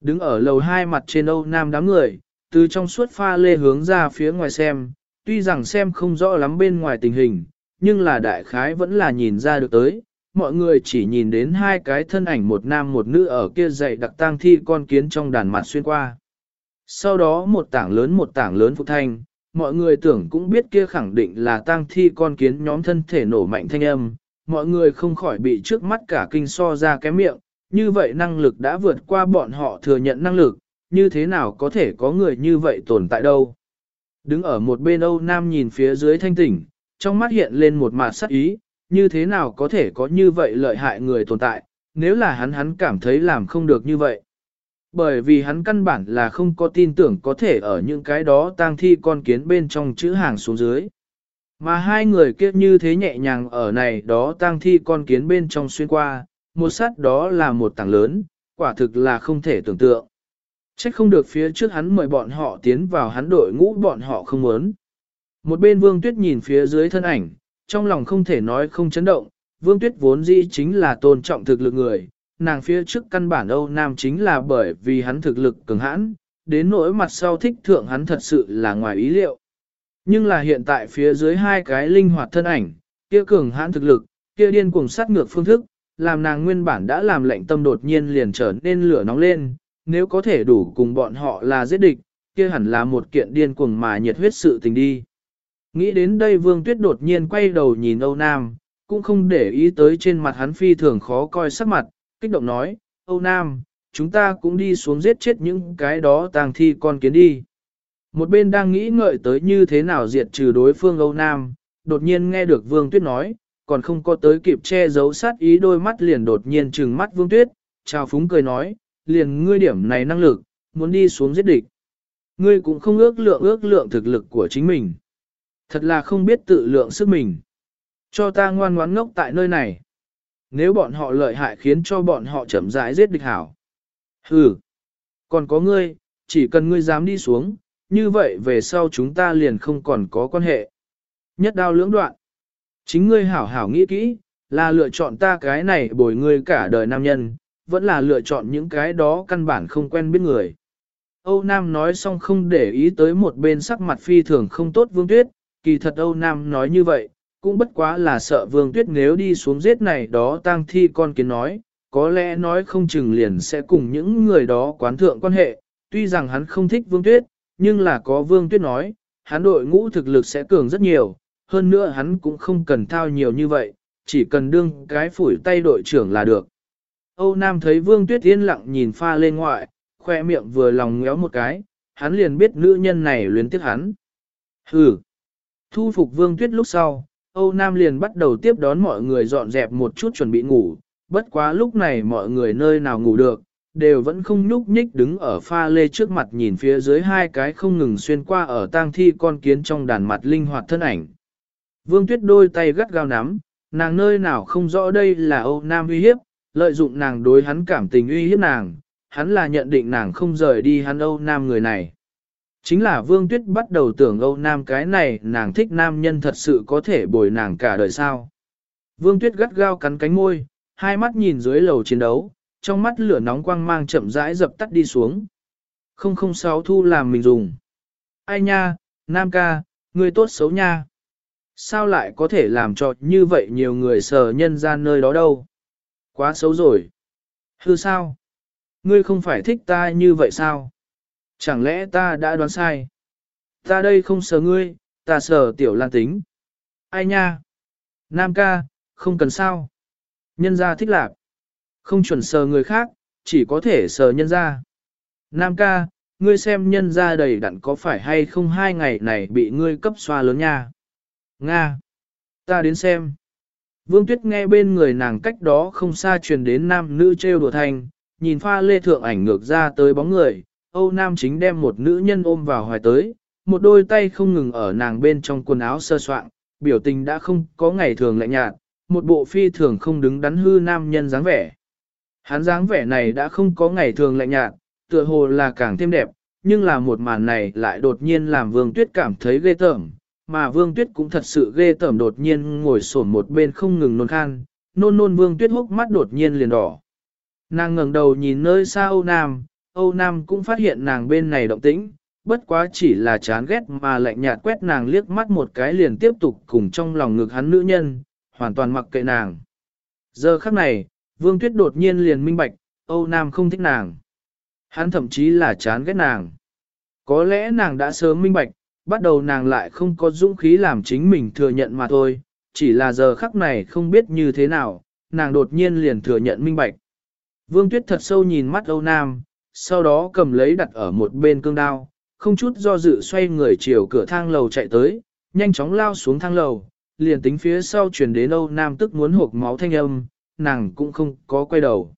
Đứng ở lầu hai mặt trên Âu Nam đám người, từ trong suốt pha lê hướng ra phía ngoài xem, Tuy rằng xem không rõ lắm bên ngoài tình hình, nhưng là đại khái vẫn là nhìn ra được tới, mọi người chỉ nhìn đến hai cái thân ảnh một nam một nữ ở kia dậy đặc tang thi con kiến trong đàn mặt xuyên qua. Sau đó một tảng lớn một tảng lớn phụ thanh, mọi người tưởng cũng biết kia khẳng định là tang thi con kiến nhóm thân thể nổ mạnh thanh âm, mọi người không khỏi bị trước mắt cả kinh so ra cái miệng, như vậy năng lực đã vượt qua bọn họ thừa nhận năng lực, như thế nào có thể có người như vậy tồn tại đâu. Đứng ở một bên Âu Nam nhìn phía dưới thanh tỉnh, trong mắt hiện lên một mặt sắc ý, như thế nào có thể có như vậy lợi hại người tồn tại, nếu là hắn hắn cảm thấy làm không được như vậy. Bởi vì hắn căn bản là không có tin tưởng có thể ở những cái đó tang thi con kiến bên trong chữ hàng xuống dưới. Mà hai người kia như thế nhẹ nhàng ở này đó tang thi con kiến bên trong xuyên qua, một sát đó là một tảng lớn, quả thực là không thể tưởng tượng. Trách không được phía trước hắn mời bọn họ tiến vào hắn đội ngũ bọn họ không muốn. Một bên vương tuyết nhìn phía dưới thân ảnh, trong lòng không thể nói không chấn động, vương tuyết vốn dĩ chính là tôn trọng thực lực người, nàng phía trước căn bản Âu Nam chính là bởi vì hắn thực lực cường hãn, đến nỗi mặt sau thích thượng hắn thật sự là ngoài ý liệu. Nhưng là hiện tại phía dưới hai cái linh hoạt thân ảnh, kia cường hãn thực lực, kia điên cuồng sát ngược phương thức, làm nàng nguyên bản đã làm lệnh tâm đột nhiên liền trở nên lửa nóng lên, nếu có thể đủ cùng bọn họ là giết địch, kia hẳn là một kiện điên cuồng mà nhiệt huyết sự tình đi. Nghĩ đến đây Vương Tuyết đột nhiên quay đầu nhìn Âu Nam, cũng không để ý tới trên mặt hắn phi thường khó coi sắc mặt, kích động nói, Âu Nam, chúng ta cũng đi xuống giết chết những cái đó tàng thi con kiến đi. Một bên đang nghĩ ngợi tới như thế nào diệt trừ đối phương Âu Nam, đột nhiên nghe được Vương Tuyết nói, còn không có tới kịp che giấu sát ý đôi mắt liền đột nhiên trừng mắt Vương Tuyết, chào phúng cười nói, liền ngươi điểm này năng lực, muốn đi xuống giết địch. Ngươi cũng không ước lượng ước lượng thực lực của chính mình. Thật là không biết tự lượng sức mình. Cho ta ngoan ngoãn ngốc tại nơi này. Nếu bọn họ lợi hại khiến cho bọn họ chậm rãi giết địch hảo. Hừ. Còn có ngươi, chỉ cần ngươi dám đi xuống, như vậy về sau chúng ta liền không còn có quan hệ. Nhất đao lưỡng đoạn. Chính ngươi hảo hảo nghĩ kỹ, là lựa chọn ta cái này bồi ngươi cả đời nam nhân, vẫn là lựa chọn những cái đó căn bản không quen biết người. Âu Nam nói xong không để ý tới một bên sắc mặt phi thường không tốt Vương Tuyết, kỳ thật Âu Nam nói như vậy, cũng bất quá là sợ Vương Tuyết nếu đi xuống giết này đó tang thi con kiến nói, có lẽ nói không chừng liền sẽ cùng những người đó quán thượng quan hệ, tuy rằng hắn không thích Vương Tuyết, nhưng là có Vương Tuyết nói, hắn đội ngũ thực lực sẽ cường rất nhiều, hơn nữa hắn cũng không cần thao nhiều như vậy, chỉ cần đương cái phủi tay đội trưởng là được. Âu Nam thấy Vương Tuyết yên lặng nhìn pha lên ngoại, khoe miệng vừa lòng ngéo một cái, hắn liền biết nữ nhân này luyến tiếc hắn. Hừ. Thu phục Vương Tuyết lúc sau, Âu Nam liền bắt đầu tiếp đón mọi người dọn dẹp một chút chuẩn bị ngủ, bất quá lúc này mọi người nơi nào ngủ được, đều vẫn không nhúc nhích đứng ở pha lê trước mặt nhìn phía dưới hai cái không ngừng xuyên qua ở tang thi con kiến trong đàn mặt linh hoạt thân ảnh. Vương Tuyết đôi tay gắt gao nắm, nàng nơi nào không rõ đây là Âu Nam uy hiếp, lợi dụng nàng đối hắn cảm tình uy hiếp nàng, hắn là nhận định nàng không rời đi hắn Âu Nam người này. Chính là Vương Tuyết bắt đầu tưởng Âu Nam cái này nàng thích nam nhân thật sự có thể bồi nàng cả đời sao. Vương Tuyết gắt gao cắn cánh môi, hai mắt nhìn dưới lầu chiến đấu, trong mắt lửa nóng quang mang chậm rãi dập tắt đi xuống. 006 thu làm mình dùng. Ai nha, Nam ca, người tốt xấu nha. Sao lại có thể làm cho như vậy nhiều người sờ nhân ra nơi đó đâu? Quá xấu rồi. Hư sao? Ngươi không phải thích ta như vậy sao? Chẳng lẽ ta đã đoán sai? Ta đây không sờ ngươi, ta sờ tiểu lan tính. Ai nha? Nam ca, không cần sao. Nhân gia thích lạc. Không chuẩn sờ người khác, chỉ có thể sờ nhân gia. Nam ca, ngươi xem nhân gia đầy đặn có phải hay không hai ngày này bị ngươi cấp xoa lớn nha. Nga. Ta đến xem. Vương Tuyết nghe bên người nàng cách đó không xa truyền đến nam nữ trêu đùa thành, nhìn pha lê thượng ảnh ngược ra tới bóng người, Âu Nam chính đem một nữ nhân ôm vào hoài tới, một đôi tay không ngừng ở nàng bên trong quần áo sơ soạn, biểu tình đã không có ngày thường lạnh nhạt, một bộ phi thường không đứng đắn hư nam nhân dáng vẻ. Hắn dáng vẻ này đã không có ngày thường lạnh nhạt, tựa hồ là càng thêm đẹp, nhưng là một màn này lại đột nhiên làm Vương Tuyết cảm thấy ghê tởm, mà Vương Tuyết cũng thật sự ghê tởm đột nhiên ngồi sổn một bên không ngừng nôn khan, nôn nôn Vương Tuyết hốc mắt đột nhiên liền đỏ. Nàng ngẩng đầu nhìn nơi xa Âu Nam, Âu Nam cũng phát hiện nàng bên này động tĩnh, bất quá chỉ là chán ghét mà lạnh nhạt quét nàng liếc mắt một cái liền tiếp tục cùng trong lòng ngực hắn nữ nhân, hoàn toàn mặc kệ nàng. Giờ khắc này, Vương Tuyết đột nhiên liền minh bạch, Âu Nam không thích nàng. Hắn thậm chí là chán ghét nàng. Có lẽ nàng đã sớm minh bạch, bắt đầu nàng lại không có dũng khí làm chính mình thừa nhận mà thôi, chỉ là giờ khắc này không biết như thế nào, nàng đột nhiên liền thừa nhận minh bạch. Vương Tuyết thật sâu nhìn mắt Âu Nam, sau đó cầm lấy đặt ở một bên cương đao, không chút do dự xoay người chiều cửa thang lầu chạy tới, nhanh chóng lao xuống thang lầu, liền tính phía sau chuyển đến Âu Nam tức muốn hộp máu thanh âm, nàng cũng không có quay đầu.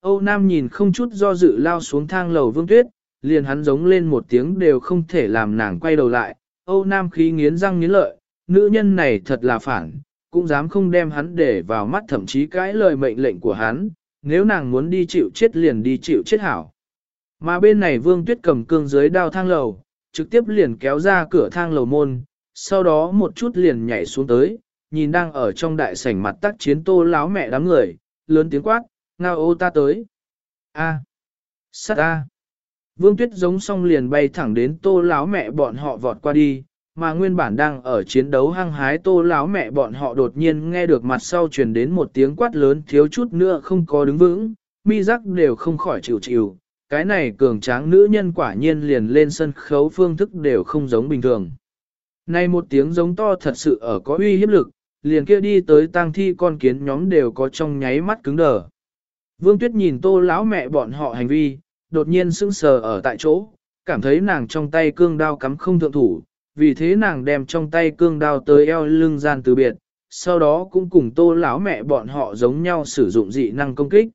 Âu Nam nhìn không chút do dự lao xuống thang lầu vương tuyết, liền hắn giống lên một tiếng đều không thể làm nàng quay đầu lại. Âu Nam khí nghiến răng nghiến lợi, nữ nhân này thật là phản, cũng dám không đem hắn để vào mắt thậm chí cãi lời mệnh lệnh của hắn, nếu nàng muốn đi chịu chết liền đi chịu chết hảo. Mà bên này vương tuyết cầm cương dưới đao thang lầu, trực tiếp liền kéo ra cửa thang lầu môn, sau đó một chút liền nhảy xuống tới, nhìn đang ở trong đại sảnh mặt tác chiến tô láo mẹ đám người, lớn tiếng quát, ngao ô ta tới. A. Sát A. Vương Tuyết giống xong liền bay thẳng đến tô láo mẹ bọn họ vọt qua đi, mà nguyên bản đang ở chiến đấu hăng hái tô láo mẹ bọn họ đột nhiên nghe được mặt sau truyền đến một tiếng quát lớn thiếu chút nữa không có đứng vững, mi giác đều không khỏi chịu chịu. Cái này cường tráng nữ nhân quả nhiên liền lên sân khấu phương thức đều không giống bình thường. Này một tiếng giống to thật sự ở có uy hiếp lực, liền kia đi tới tang thi con kiến nhóm đều có trong nháy mắt cứng đờ. Vương Tuyết nhìn tô lão mẹ bọn họ hành vi, đột nhiên sững sờ ở tại chỗ, cảm thấy nàng trong tay cương đao cắm không thượng thủ, vì thế nàng đem trong tay cương đao tới eo lưng gian từ biệt, sau đó cũng cùng tô lão mẹ bọn họ giống nhau sử dụng dị năng công kích.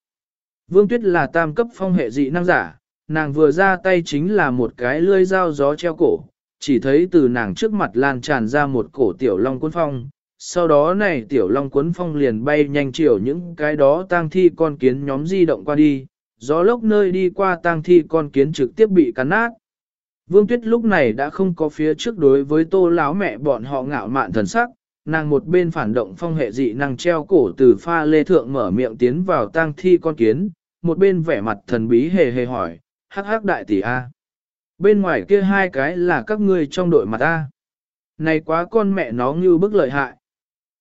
Vương Tuyết là tam cấp phong hệ dị năng giả, nàng vừa ra tay chính là một cái lươi dao gió treo cổ, chỉ thấy từ nàng trước mặt lan tràn ra một cổ tiểu long cuốn phong, sau đó này tiểu long cuốn phong liền bay nhanh chiều những cái đó tang thi con kiến nhóm di động qua đi, gió lốc nơi đi qua tang thi con kiến trực tiếp bị cắn nát. Vương Tuyết lúc này đã không có phía trước đối với tô láo mẹ bọn họ ngạo mạn thần sắc, nàng một bên phản động phong hệ dị năng treo cổ từ pha lê thượng mở miệng tiến vào tang thi con kiến, một bên vẻ mặt thần bí hề hề hỏi, hắc hắc đại tỷ A. Bên ngoài kia hai cái là các ngươi trong đội mặt A. Này quá con mẹ nó như bức lợi hại.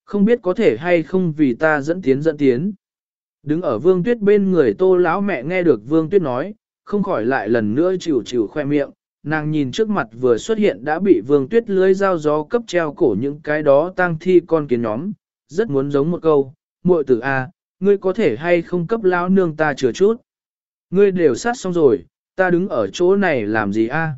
Không biết có thể hay không vì ta dẫn tiến dẫn tiến. Đứng ở vương tuyết bên người tô lão mẹ nghe được vương tuyết nói, không khỏi lại lần nữa chịu chịu khoe miệng, nàng nhìn trước mặt vừa xuất hiện đã bị vương tuyết lưới dao gió cấp treo cổ những cái đó tang thi con kiến nhóm, rất muốn giống một câu, muội tử a, ngươi có thể hay không cấp lão nương ta chừa chút. Ngươi đều sát xong rồi, ta đứng ở chỗ này làm gì a?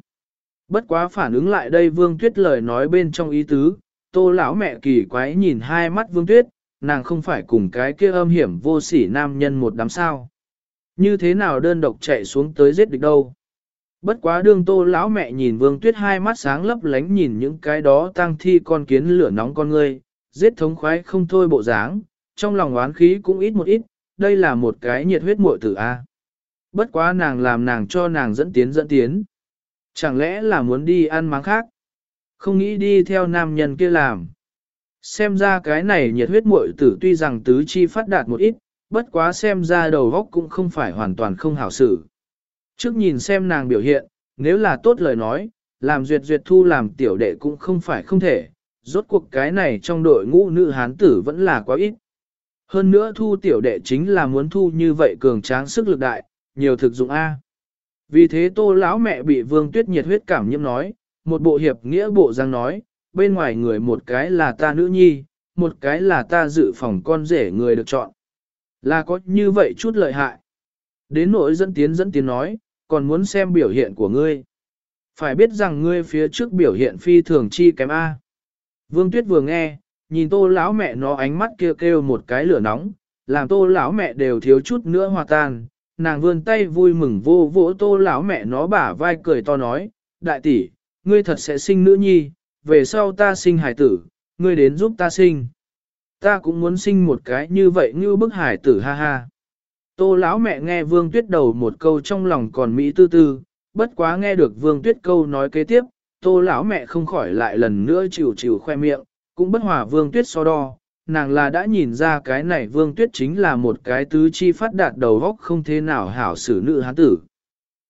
Bất quá phản ứng lại đây vương tuyết lời nói bên trong ý tứ, tô lão mẹ kỳ quái nhìn hai mắt vương tuyết, nàng không phải cùng cái kia âm hiểm vô sỉ nam nhân một đám sao. Như thế nào đơn độc chạy xuống tới giết địch đâu. Bất quá đương tô lão mẹ nhìn vương tuyết hai mắt sáng lấp lánh nhìn những cái đó tăng thi con kiến lửa nóng con ngươi, giết thống khoái không thôi bộ dáng, trong lòng oán khí cũng ít một ít, đây là một cái nhiệt huyết muội tử A. Bất quá nàng làm nàng cho nàng dẫn tiến dẫn tiến. Chẳng lẽ là muốn đi ăn máng khác? Không nghĩ đi theo nam nhân kia làm. Xem ra cái này nhiệt huyết muội tử tuy rằng tứ chi phát đạt một ít, bất quá xem ra đầu góc cũng không phải hoàn toàn không hảo xử. Trước nhìn xem nàng biểu hiện, nếu là tốt lời nói, làm duyệt duyệt thu làm tiểu đệ cũng không phải không thể, rốt cuộc cái này trong đội ngũ nữ hán tử vẫn là quá ít. Hơn nữa thu tiểu đệ chính là muốn thu như vậy cường tráng sức lực đại, nhiều thực dụng A. Vì thế tô lão mẹ bị vương tuyết nhiệt huyết cảm nhiễm nói, một bộ hiệp nghĩa bộ giang nói, bên ngoài người một cái là ta nữ nhi, một cái là ta dự phòng con rể người được chọn. Là có như vậy chút lợi hại. Đến nỗi dẫn tiến dẫn tiến nói, còn muốn xem biểu hiện của ngươi. Phải biết rằng ngươi phía trước biểu hiện phi thường chi kém A. Vương Tuyết vừa nghe, nhìn tô lão mẹ nó ánh mắt kia kêu, kêu một cái lửa nóng, làm tô lão mẹ đều thiếu chút nữa hòa tan. Nàng vươn tay vui mừng vô vỗ tô lão mẹ nó bả vai cười to nói, đại tỷ, ngươi thật sẽ sinh nữ nhi, về sau ta sinh hải tử, ngươi đến giúp ta sinh. Ta cũng muốn sinh một cái như vậy như bức hải tử ha ha. Tô lão mẹ nghe Vương Tuyết đầu một câu trong lòng còn mỹ tư tư, bất quá nghe được Vương Tuyết câu nói kế tiếp, Tô lão mẹ không khỏi lại lần nữa chịu chịu khoe miệng, cũng bất hòa Vương Tuyết so đo, nàng là đã nhìn ra cái này Vương Tuyết chính là một cái tứ chi phát đạt đầu góc không thế nào hảo xử nữ hán tử.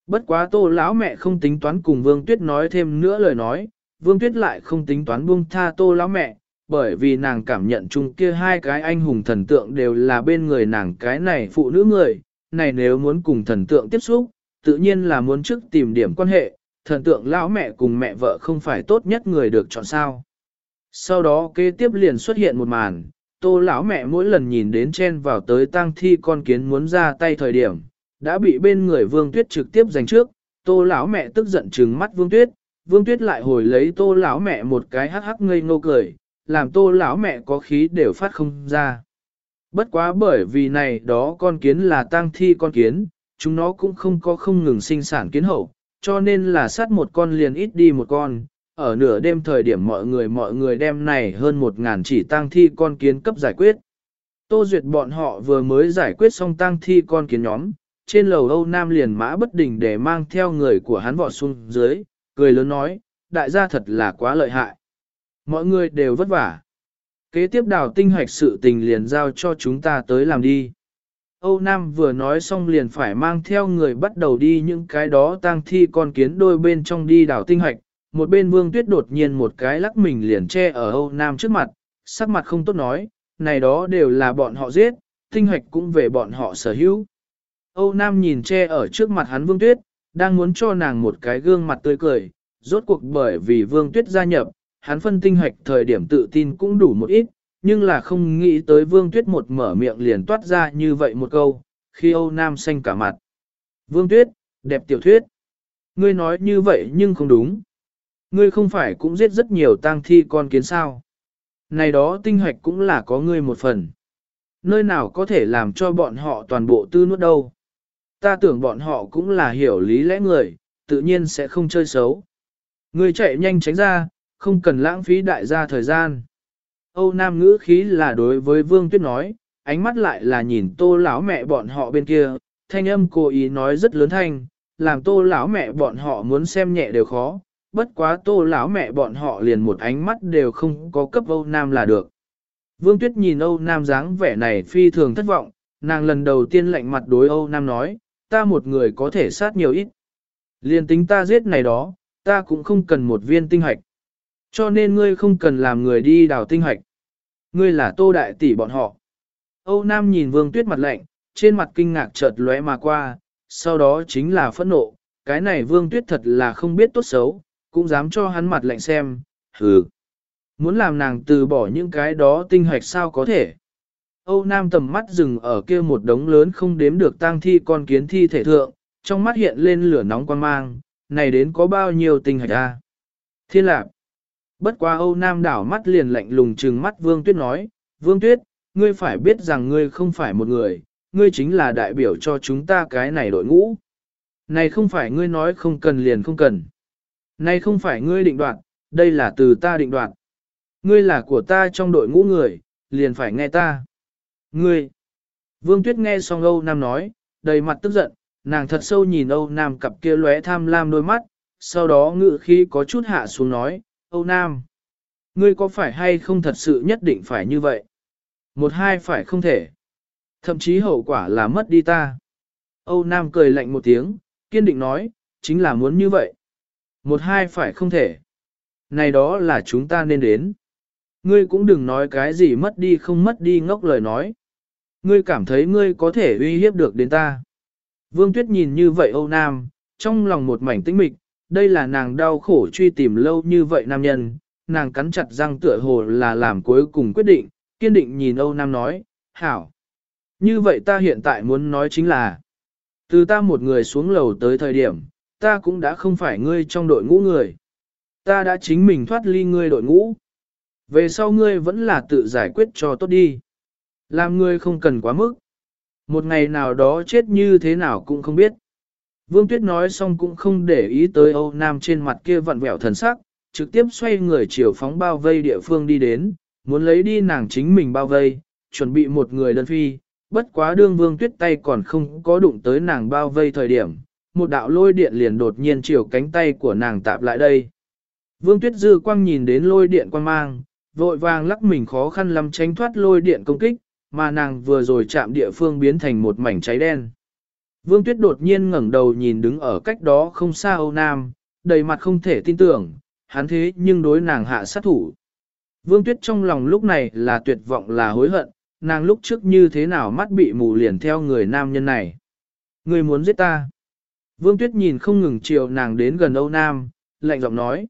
Bất quá Tô lão mẹ không tính toán cùng Vương Tuyết nói thêm nữa lời nói, Vương Tuyết lại không tính toán buông tha Tô lão mẹ, bởi vì nàng cảm nhận chung kia hai cái anh hùng thần tượng đều là bên người nàng cái này phụ nữ người, này nếu muốn cùng thần tượng tiếp xúc, tự nhiên là muốn trước tìm điểm quan hệ, thần tượng lão mẹ cùng mẹ vợ không phải tốt nhất người được chọn sao. Sau đó kế tiếp liền xuất hiện một màn, tô lão mẹ mỗi lần nhìn đến chen vào tới tang thi con kiến muốn ra tay thời điểm, đã bị bên người vương tuyết trực tiếp giành trước, tô lão mẹ tức giận trừng mắt vương tuyết, vương tuyết lại hồi lấy tô lão mẹ một cái hắc hắc ngây ngô cười, làm tô lão mẹ có khí đều phát không ra. Bất quá bởi vì này đó con kiến là tang thi con kiến, chúng nó cũng không có không ngừng sinh sản kiến hậu, cho nên là sát một con liền ít đi một con. Ở nửa đêm thời điểm mọi người mọi người đem này hơn một ngàn chỉ tang thi con kiến cấp giải quyết. Tô Duyệt bọn họ vừa mới giải quyết xong tang thi con kiến nhóm, trên lầu Âu Nam liền mã bất đình để mang theo người của hắn vọt xuống dưới, cười lớn nói, đại gia thật là quá lợi hại. Mọi người đều vất vả. Kế tiếp đào tinh hoạch sự tình liền giao cho chúng ta tới làm đi. Âu Nam vừa nói xong liền phải mang theo người bắt đầu đi những cái đó tang thi con kiến đôi bên trong đi đào tinh hoạch. Một bên vương tuyết đột nhiên một cái lắc mình liền che ở Âu Nam trước mặt, sắc mặt không tốt nói, này đó đều là bọn họ giết, tinh hoạch cũng về bọn họ sở hữu. Âu Nam nhìn che ở trước mặt hắn vương tuyết, đang muốn cho nàng một cái gương mặt tươi cười, rốt cuộc bởi vì vương tuyết gia nhập, hắn phân tinh hoạch thời điểm tự tin cũng đủ một ít, nhưng là không nghĩ tới vương tuyết một mở miệng liền toát ra như vậy một câu, khi Âu Nam xanh cả mặt. Vương tuyết, đẹp tiểu thuyết. Ngươi nói như vậy nhưng không đúng. Ngươi không phải cũng giết rất nhiều tang thi con kiến sao. Này đó tinh hoạch cũng là có ngươi một phần. Nơi nào có thể làm cho bọn họ toàn bộ tư nuốt đâu. Ta tưởng bọn họ cũng là hiểu lý lẽ người, tự nhiên sẽ không chơi xấu. người chạy nhanh tránh ra, không cần lãng phí đại gia thời gian. Âu Nam ngữ khí là đối với Vương Tuyết nói, ánh mắt lại là nhìn tô lão mẹ bọn họ bên kia, thanh âm cố ý nói rất lớn thanh, làm tô lão mẹ bọn họ muốn xem nhẹ đều khó, bất quá tô lão mẹ bọn họ liền một ánh mắt đều không có cấp Âu Nam là được. Vương Tuyết nhìn Âu Nam dáng vẻ này phi thường thất vọng, nàng lần đầu tiên lạnh mặt đối Âu Nam nói, ta một người có thể sát nhiều ít. Liền tính ta giết này đó, ta cũng không cần một viên tinh hạch. Cho nên ngươi không cần làm người đi đào tinh hạch. Ngươi là tô đại tỷ bọn họ. Âu Nam nhìn vương tuyết mặt lạnh, trên mặt kinh ngạc chợt lóe mà qua, sau đó chính là phẫn nộ. Cái này vương tuyết thật là không biết tốt xấu, cũng dám cho hắn mặt lạnh xem, hừ. Muốn làm nàng từ bỏ những cái đó tinh hạch sao có thể. Âu Nam tầm mắt dừng ở kia một đống lớn không đếm được tang thi con kiến thi thể thượng, trong mắt hiện lên lửa nóng quan mang, này đến có bao nhiêu tinh hạch a? Thiên lạc. Bất quá Âu Nam đảo mắt liền lạnh lùng trừng mắt Vương Tuyết nói, Vương Tuyết, ngươi phải biết rằng ngươi không phải một người, ngươi chính là đại biểu cho chúng ta cái này đội ngũ. Này không phải ngươi nói không cần liền không cần. Này không phải ngươi định đoạt, đây là từ ta định đoạt. Ngươi là của ta trong đội ngũ người, liền phải nghe ta. Ngươi! Vương Tuyết nghe xong Âu Nam nói, đầy mặt tức giận, nàng thật sâu nhìn Âu Nam cặp kia lóe tham lam đôi mắt, sau đó ngự khi có chút hạ xuống nói, Âu Nam, ngươi có phải hay không thật sự nhất định phải như vậy? Một hai phải không thể. Thậm chí hậu quả là mất đi ta. Âu Nam cười lạnh một tiếng, kiên định nói, chính là muốn như vậy. Một hai phải không thể. Này đó là chúng ta nên đến. Ngươi cũng đừng nói cái gì mất đi không mất đi ngốc lời nói. Ngươi cảm thấy ngươi có thể uy hiếp được đến ta. Vương Tuyết nhìn như vậy Âu Nam, trong lòng một mảnh tĩnh mịch, đây là nàng đau khổ truy tìm lâu như vậy nam nhân, nàng cắn chặt răng tựa hồ là làm cuối cùng quyết định, kiên định nhìn Âu Nam nói, hảo. Như vậy ta hiện tại muốn nói chính là, từ ta một người xuống lầu tới thời điểm, ta cũng đã không phải ngươi trong đội ngũ người. Ta đã chính mình thoát ly ngươi đội ngũ. Về sau ngươi vẫn là tự giải quyết cho tốt đi. Làm ngươi không cần quá mức. Một ngày nào đó chết như thế nào cũng không biết. Vương Tuyết nói xong cũng không để ý tới Âu Nam trên mặt kia vặn vẹo thần sắc, trực tiếp xoay người chiều phóng bao vây địa phương đi đến, muốn lấy đi nàng chính mình bao vây, chuẩn bị một người đơn phi, bất quá đương Vương Tuyết tay còn không có đụng tới nàng bao vây thời điểm, một đạo lôi điện liền đột nhiên chiều cánh tay của nàng tạp lại đây. Vương Tuyết dư quang nhìn đến lôi điện quang mang, vội vàng lắc mình khó khăn lắm tránh thoát lôi điện công kích, mà nàng vừa rồi chạm địa phương biến thành một mảnh cháy đen. Vương Tuyết đột nhiên ngẩng đầu nhìn đứng ở cách đó không xa Âu Nam, đầy mặt không thể tin tưởng, hắn thế nhưng đối nàng hạ sát thủ. Vương Tuyết trong lòng lúc này là tuyệt vọng là hối hận, nàng lúc trước như thế nào mắt bị mù liền theo người nam nhân này. Người muốn giết ta. Vương Tuyết nhìn không ngừng chiều nàng đến gần Âu Nam, lạnh giọng nói.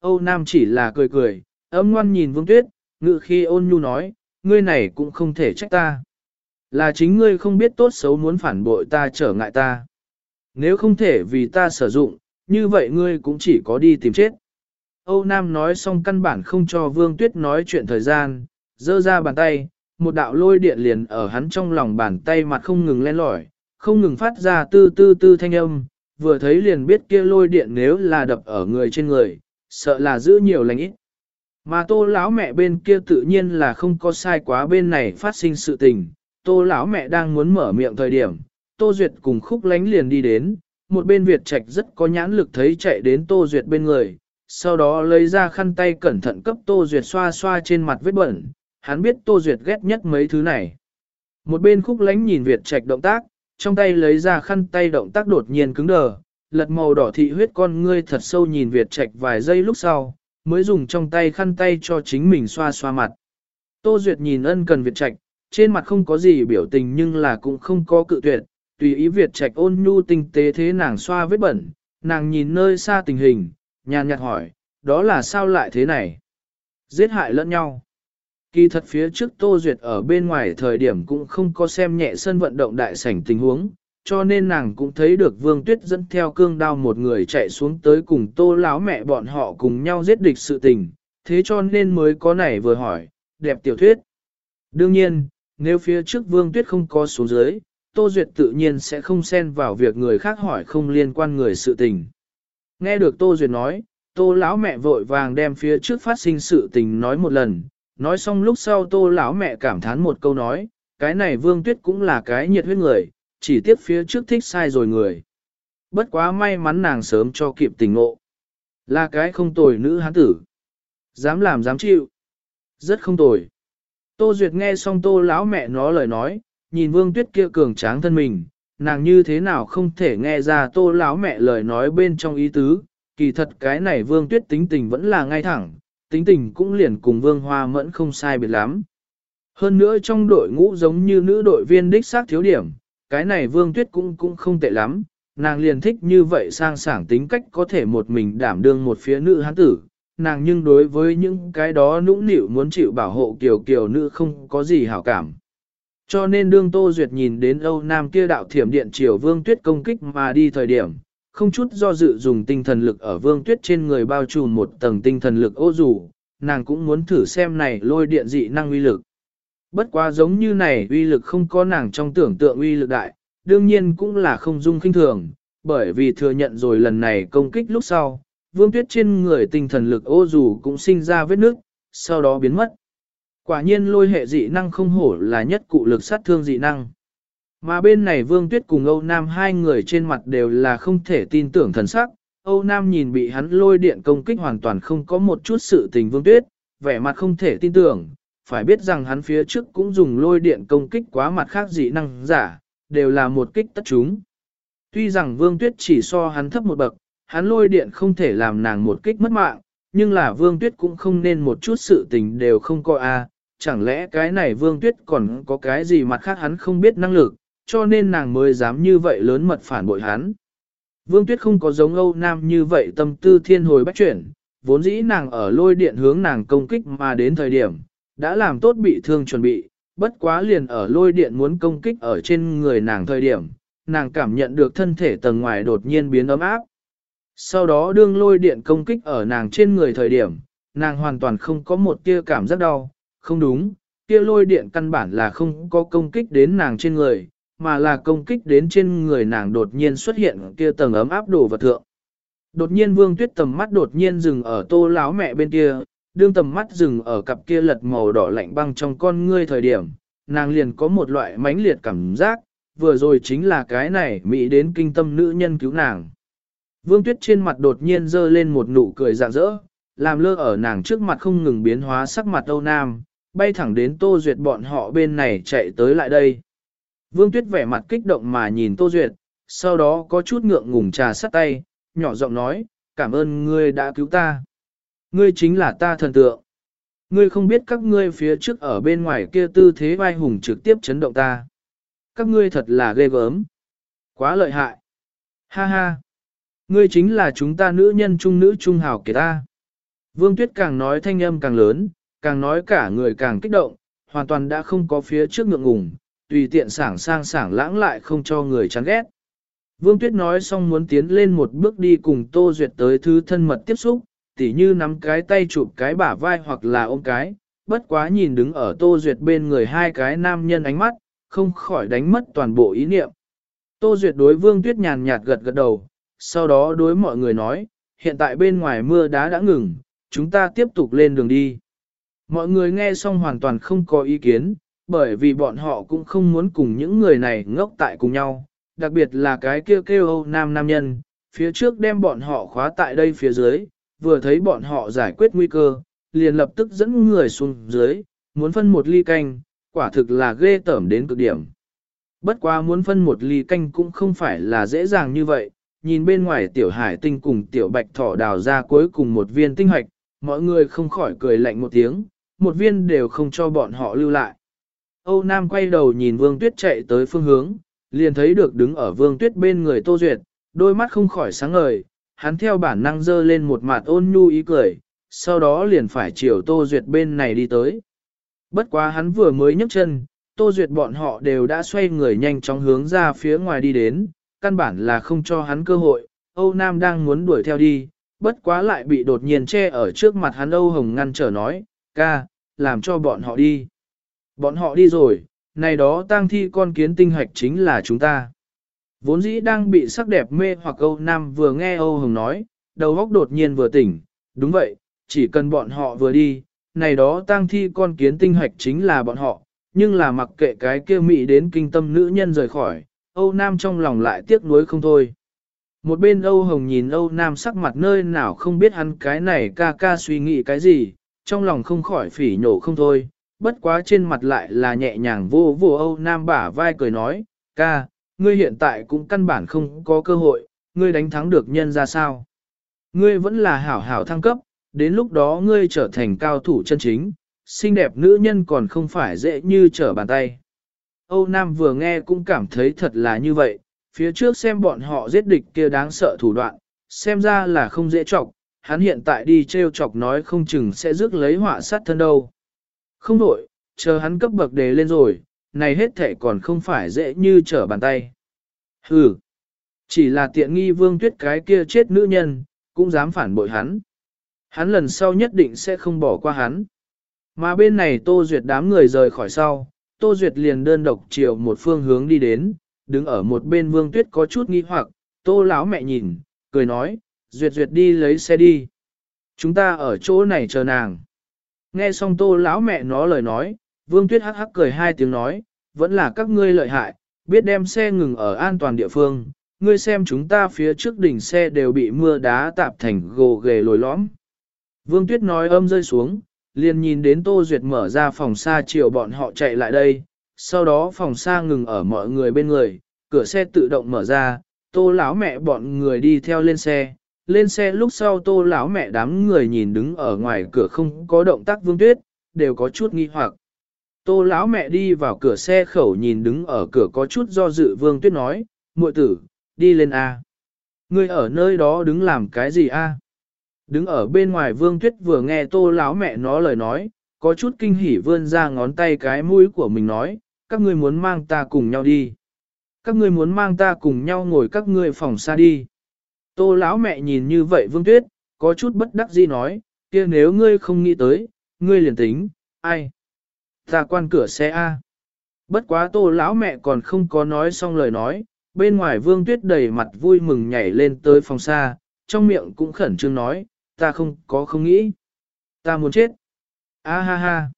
Âu Nam chỉ là cười cười, ấm ngoan nhìn Vương Tuyết, ngự khi ôn nhu nói, ngươi này cũng không thể trách ta. Là chính ngươi không biết tốt xấu muốn phản bội ta trở ngại ta. Nếu không thể vì ta sử dụng, như vậy ngươi cũng chỉ có đi tìm chết. Âu Nam nói xong căn bản không cho Vương Tuyết nói chuyện thời gian, dơ ra bàn tay, một đạo lôi điện liền ở hắn trong lòng bàn tay mặt không ngừng len lỏi, không ngừng phát ra tư tư tư thanh âm, vừa thấy liền biết kia lôi điện nếu là đập ở người trên người, sợ là giữ nhiều lành ít. Mà tô lão mẹ bên kia tự nhiên là không có sai quá bên này phát sinh sự tình, tô lão mẹ đang muốn mở miệng thời điểm, tô duyệt cùng khúc lánh liền đi đến, một bên Việt Trạch rất có nhãn lực thấy chạy đến tô duyệt bên người, sau đó lấy ra khăn tay cẩn thận cấp tô duyệt xoa xoa trên mặt vết bẩn, hắn biết tô duyệt ghét nhất mấy thứ này. Một bên khúc lánh nhìn Việt Trạch động tác, trong tay lấy ra khăn tay động tác đột nhiên cứng đờ, lật màu đỏ thị huyết con ngươi thật sâu nhìn Việt Trạch vài giây lúc sau, mới dùng trong tay khăn tay cho chính mình xoa xoa mặt. Tô Duyệt nhìn ân cần Việt Trạch, trên mặt không có gì biểu tình nhưng là cũng không có cự tuyệt, tùy ý Việt Trạch ôn nhu tinh tế thế nàng xoa vết bẩn, nàng nhìn nơi xa tình hình, nhàn nhạt hỏi, đó là sao lại thế này? Giết hại lẫn nhau. Kỳ thật phía trước Tô Duyệt ở bên ngoài thời điểm cũng không có xem nhẹ sân vận động đại sảnh tình huống, cho nên nàng cũng thấy được Vương Tuyết dẫn theo cương đao một người chạy xuống tới cùng Tô lão mẹ bọn họ cùng nhau giết địch sự tình, thế cho nên mới có này vừa hỏi, đẹp tiểu thuyết. Đương nhiên, nếu phía trước Vương Tuyết không có xuống dưới, Tô Duyệt tự nhiên sẽ không xen vào việc người khác hỏi không liên quan người sự tình. Nghe được Tô Duyệt nói, Tô lão mẹ vội vàng đem phía trước phát sinh sự tình nói một lần, nói xong lúc sau Tô lão mẹ cảm thán một câu nói, cái này Vương Tuyết cũng là cái nhiệt huyết người, chỉ tiếc phía trước thích sai rồi người. Bất quá may mắn nàng sớm cho kịp tình ngộ. Là cái không tồi nữ hán tử. Dám làm dám chịu. Rất không tồi. Tô Duyệt nghe xong tô lão mẹ nó lời nói, nhìn vương tuyết kia cường tráng thân mình, nàng như thế nào không thể nghe ra tô lão mẹ lời nói bên trong ý tứ, kỳ thật cái này vương tuyết tính tình vẫn là ngay thẳng, tính tình cũng liền cùng vương hoa mẫn không sai biệt lắm. Hơn nữa trong đội ngũ giống như nữ đội viên đích xác thiếu điểm, cái này vương tuyết cũng cũng không tệ lắm, nàng liền thích như vậy sang sảng tính cách có thể một mình đảm đương một phía nữ hán tử, nàng nhưng đối với những cái đó nũng nịu muốn chịu bảo hộ kiều kiều nữ không có gì hảo cảm. Cho nên đương Tô Duyệt nhìn đến Âu Nam kia đạo thiểm điện triều vương tuyết công kích mà đi thời điểm, không chút do dự dùng tinh thần lực ở vương tuyết trên người bao trùm một tầng tinh thần lực ô dù, nàng cũng muốn thử xem này lôi điện dị năng uy lực. Bất quá giống như này uy lực không có nàng trong tưởng tượng uy lực đại, đương nhiên cũng là không dung kinh thường, bởi vì thừa nhận rồi lần này công kích lúc sau, vương tuyết trên người tinh thần lực ô dù cũng sinh ra vết nước, sau đó biến mất. Quả nhiên lôi hệ dị năng không hổ là nhất cụ lực sát thương dị năng. Mà bên này vương tuyết cùng Âu Nam hai người trên mặt đều là không thể tin tưởng thần sắc, Âu Nam nhìn bị hắn lôi điện công kích hoàn toàn không có một chút sự tình vương tuyết, vẻ mặt không thể tin tưởng, phải biết rằng hắn phía trước cũng dùng lôi điện công kích quá mặt khác dị năng giả, đều là một kích tất chúng. Tuy rằng Vương Tuyết chỉ so hắn thấp một bậc, hắn lôi điện không thể làm nàng một kích mất mạng, nhưng là Vương Tuyết cũng không nên một chút sự tình đều không coi a. À, chẳng lẽ cái này Vương Tuyết còn có cái gì mặt khác hắn không biết năng lực, cho nên nàng mới dám như vậy lớn mật phản bội hắn. Vương Tuyết không có giống Âu Nam như vậy tâm tư thiên hồi bách chuyển, vốn dĩ nàng ở lôi điện hướng nàng công kích mà đến thời điểm, đã làm tốt bị thương chuẩn bị, bất quá liền ở lôi điện muốn công kích ở trên người nàng thời điểm, nàng cảm nhận được thân thể tầng ngoài đột nhiên biến ấm áp. Sau đó đương lôi điện công kích ở nàng trên người thời điểm, nàng hoàn toàn không có một tia cảm giác đau, không đúng, kia lôi điện căn bản là không có công kích đến nàng trên người, mà là công kích đến trên người nàng đột nhiên xuất hiện kia tầng ấm áp đổ vật thượng. Đột nhiên vương tuyết tầm mắt đột nhiên dừng ở tô láo mẹ bên kia, đương tầm mắt dừng ở cặp kia lật màu đỏ lạnh băng trong con ngươi thời điểm, nàng liền có một loại mãnh liệt cảm giác, vừa rồi chính là cái này mỹ đến kinh tâm nữ nhân cứu nàng. Vương Tuyết trên mặt đột nhiên dơ lên một nụ cười rạng rỡ, làm lơ ở nàng trước mặt không ngừng biến hóa sắc mặt Âu Nam, bay thẳng đến Tô Duyệt bọn họ bên này chạy tới lại đây. Vương Tuyết vẻ mặt kích động mà nhìn Tô Duyệt, sau đó có chút ngượng ngùng trà sắt tay, nhỏ giọng nói, cảm ơn ngươi đã cứu ta. Ngươi chính là ta thần tượng. Ngươi không biết các ngươi phía trước ở bên ngoài kia tư thế vai hùng trực tiếp chấn động ta. Các ngươi thật là ghê gớm. Quá lợi hại. Ha ha. Ngươi chính là chúng ta nữ nhân trung nữ trung hào kể ta. Vương Tuyết càng nói thanh âm càng lớn, càng nói cả người càng kích động, hoàn toàn đã không có phía trước ngượng ngùng, tùy tiện sảng sang sảng lãng lại không cho người chán ghét. Vương Tuyết nói xong muốn tiến lên một bước đi cùng Tô Duyệt tới thứ thân mật tiếp xúc, tỉ như nắm cái tay chụp cái bả vai hoặc là ôm cái, bất quá nhìn đứng ở Tô Duyệt bên người hai cái nam nhân ánh mắt, không khỏi đánh mất toàn bộ ý niệm. Tô Duyệt đối Vương Tuyết nhàn nhạt gật gật đầu, sau đó đối mọi người nói, hiện tại bên ngoài mưa đá đã ngừng, chúng ta tiếp tục lên đường đi. Mọi người nghe xong hoàn toàn không có ý kiến, bởi vì bọn họ cũng không muốn cùng những người này ngốc tại cùng nhau, đặc biệt là cái kêu kêu Âu Nam Nam Nhân, phía trước đem bọn họ khóa tại đây phía dưới, vừa thấy bọn họ giải quyết nguy cơ, liền lập tức dẫn người xuống dưới, muốn phân một ly canh, quả thực là ghê tởm đến cực điểm. Bất quá muốn phân một ly canh cũng không phải là dễ dàng như vậy, nhìn bên ngoài tiểu hải tinh cùng tiểu bạch thỏ đào ra cuối cùng một viên tinh hoạch, mọi người không khỏi cười lạnh một tiếng, một viên đều không cho bọn họ lưu lại. Âu Nam quay đầu nhìn Vương Tuyết chạy tới phương hướng, liền thấy được đứng ở Vương Tuyết bên người Tô Duyệt, đôi mắt không khỏi sáng ngời, hắn theo bản năng dơ lên một mặt ôn nhu ý cười, sau đó liền phải chiều Tô Duyệt bên này đi tới. Bất quá hắn vừa mới nhấc chân, Tô Duyệt bọn họ đều đã xoay người nhanh chóng hướng ra phía ngoài đi đến, căn bản là không cho hắn cơ hội, Âu Nam đang muốn đuổi theo đi, bất quá lại bị đột nhiên che ở trước mặt hắn Âu Hồng ngăn trở nói, ca, làm cho bọn họ đi. Bọn họ đi rồi, này đó tang thi con kiến tinh hạch chính là chúng ta. Vốn dĩ đang bị sắc đẹp mê hoặc Âu Nam vừa nghe Âu Hồng nói, đầu óc đột nhiên vừa tỉnh, đúng vậy, chỉ cần bọn họ vừa đi, này đó tang thi con kiến tinh hạch chính là bọn họ, nhưng là mặc kệ cái kia mị đến kinh tâm nữ nhân rời khỏi, Âu Nam trong lòng lại tiếc nuối không thôi. Một bên Âu Hồng nhìn Âu Nam sắc mặt nơi nào không biết hắn cái này ca ca suy nghĩ cái gì, trong lòng không khỏi phỉ nhổ không thôi, bất quá trên mặt lại là nhẹ nhàng vô vô Âu Nam bả vai cười nói, ca, ngươi hiện tại cũng căn bản không có cơ hội, ngươi đánh thắng được nhân ra sao. Ngươi vẫn là hảo hảo thăng cấp, đến lúc đó ngươi trở thành cao thủ chân chính, xinh đẹp nữ nhân còn không phải dễ như trở bàn tay. Âu Nam vừa nghe cũng cảm thấy thật là như vậy, phía trước xem bọn họ giết địch kia đáng sợ thủ đoạn, xem ra là không dễ chọc, hắn hiện tại đi treo chọc nói không chừng sẽ rước lấy họa sát thân đâu. Không đổi, chờ hắn cấp bậc đề lên rồi, này hết thể còn không phải dễ như trở bàn tay. Hừ, chỉ là tiện nghi vương tuyết cái kia chết nữ nhân, cũng dám phản bội hắn. Hắn lần sau nhất định sẽ không bỏ qua hắn. Mà bên này Tô Duyệt đám người rời khỏi sau, Tô Duyệt liền đơn độc chiều một phương hướng đi đến, đứng ở một bên Vương Tuyết có chút nghi hoặc, Tô lão mẹ nhìn, cười nói, Duyệt Duyệt đi lấy xe đi. Chúng ta ở chỗ này chờ nàng. Nghe xong Tô lão mẹ nó lời nói, Vương Tuyết hắc hắc cười hai tiếng nói, vẫn là các ngươi lợi hại, biết đem xe ngừng ở an toàn địa phương. Ngươi xem chúng ta phía trước đỉnh xe đều bị mưa đá tạp thành gồ ghề lồi lõm. Vương Tuyết nói âm rơi xuống, liền nhìn đến Tô Duyệt mở ra phòng xa chiều bọn họ chạy lại đây, sau đó phòng xa ngừng ở mọi người bên người, cửa xe tự động mở ra, Tô lão mẹ bọn người đi theo lên xe, lên xe lúc sau Tô lão mẹ đám người nhìn đứng ở ngoài cửa không có động tác Vương Tuyết, đều có chút nghi hoặc. Tô lão mẹ đi vào cửa xe khẩu nhìn đứng ở cửa có chút do dự Vương Tuyết nói, muội tử, đi lên A. Ngươi ở nơi đó đứng làm cái gì A? Đứng ở bên ngoài Vương Tuyết vừa nghe tô lão mẹ nó lời nói, có chút kinh hỉ vươn ra ngón tay cái mũi của mình nói, các ngươi muốn mang ta cùng nhau đi. Các ngươi muốn mang ta cùng nhau ngồi các ngươi phòng xa đi. Tô lão mẹ nhìn như vậy Vương Tuyết, có chút bất đắc dĩ nói, kia nếu ngươi không nghĩ tới, ngươi liền tính, ai? Ta quan cửa xe A. Bất quá tô lão mẹ còn không có nói xong lời nói, bên ngoài Vương Tuyết đầy mặt vui mừng nhảy lên tới phòng xa, trong miệng cũng khẩn trương nói, ta không có không nghĩ. Ta muốn chết. A ha ha.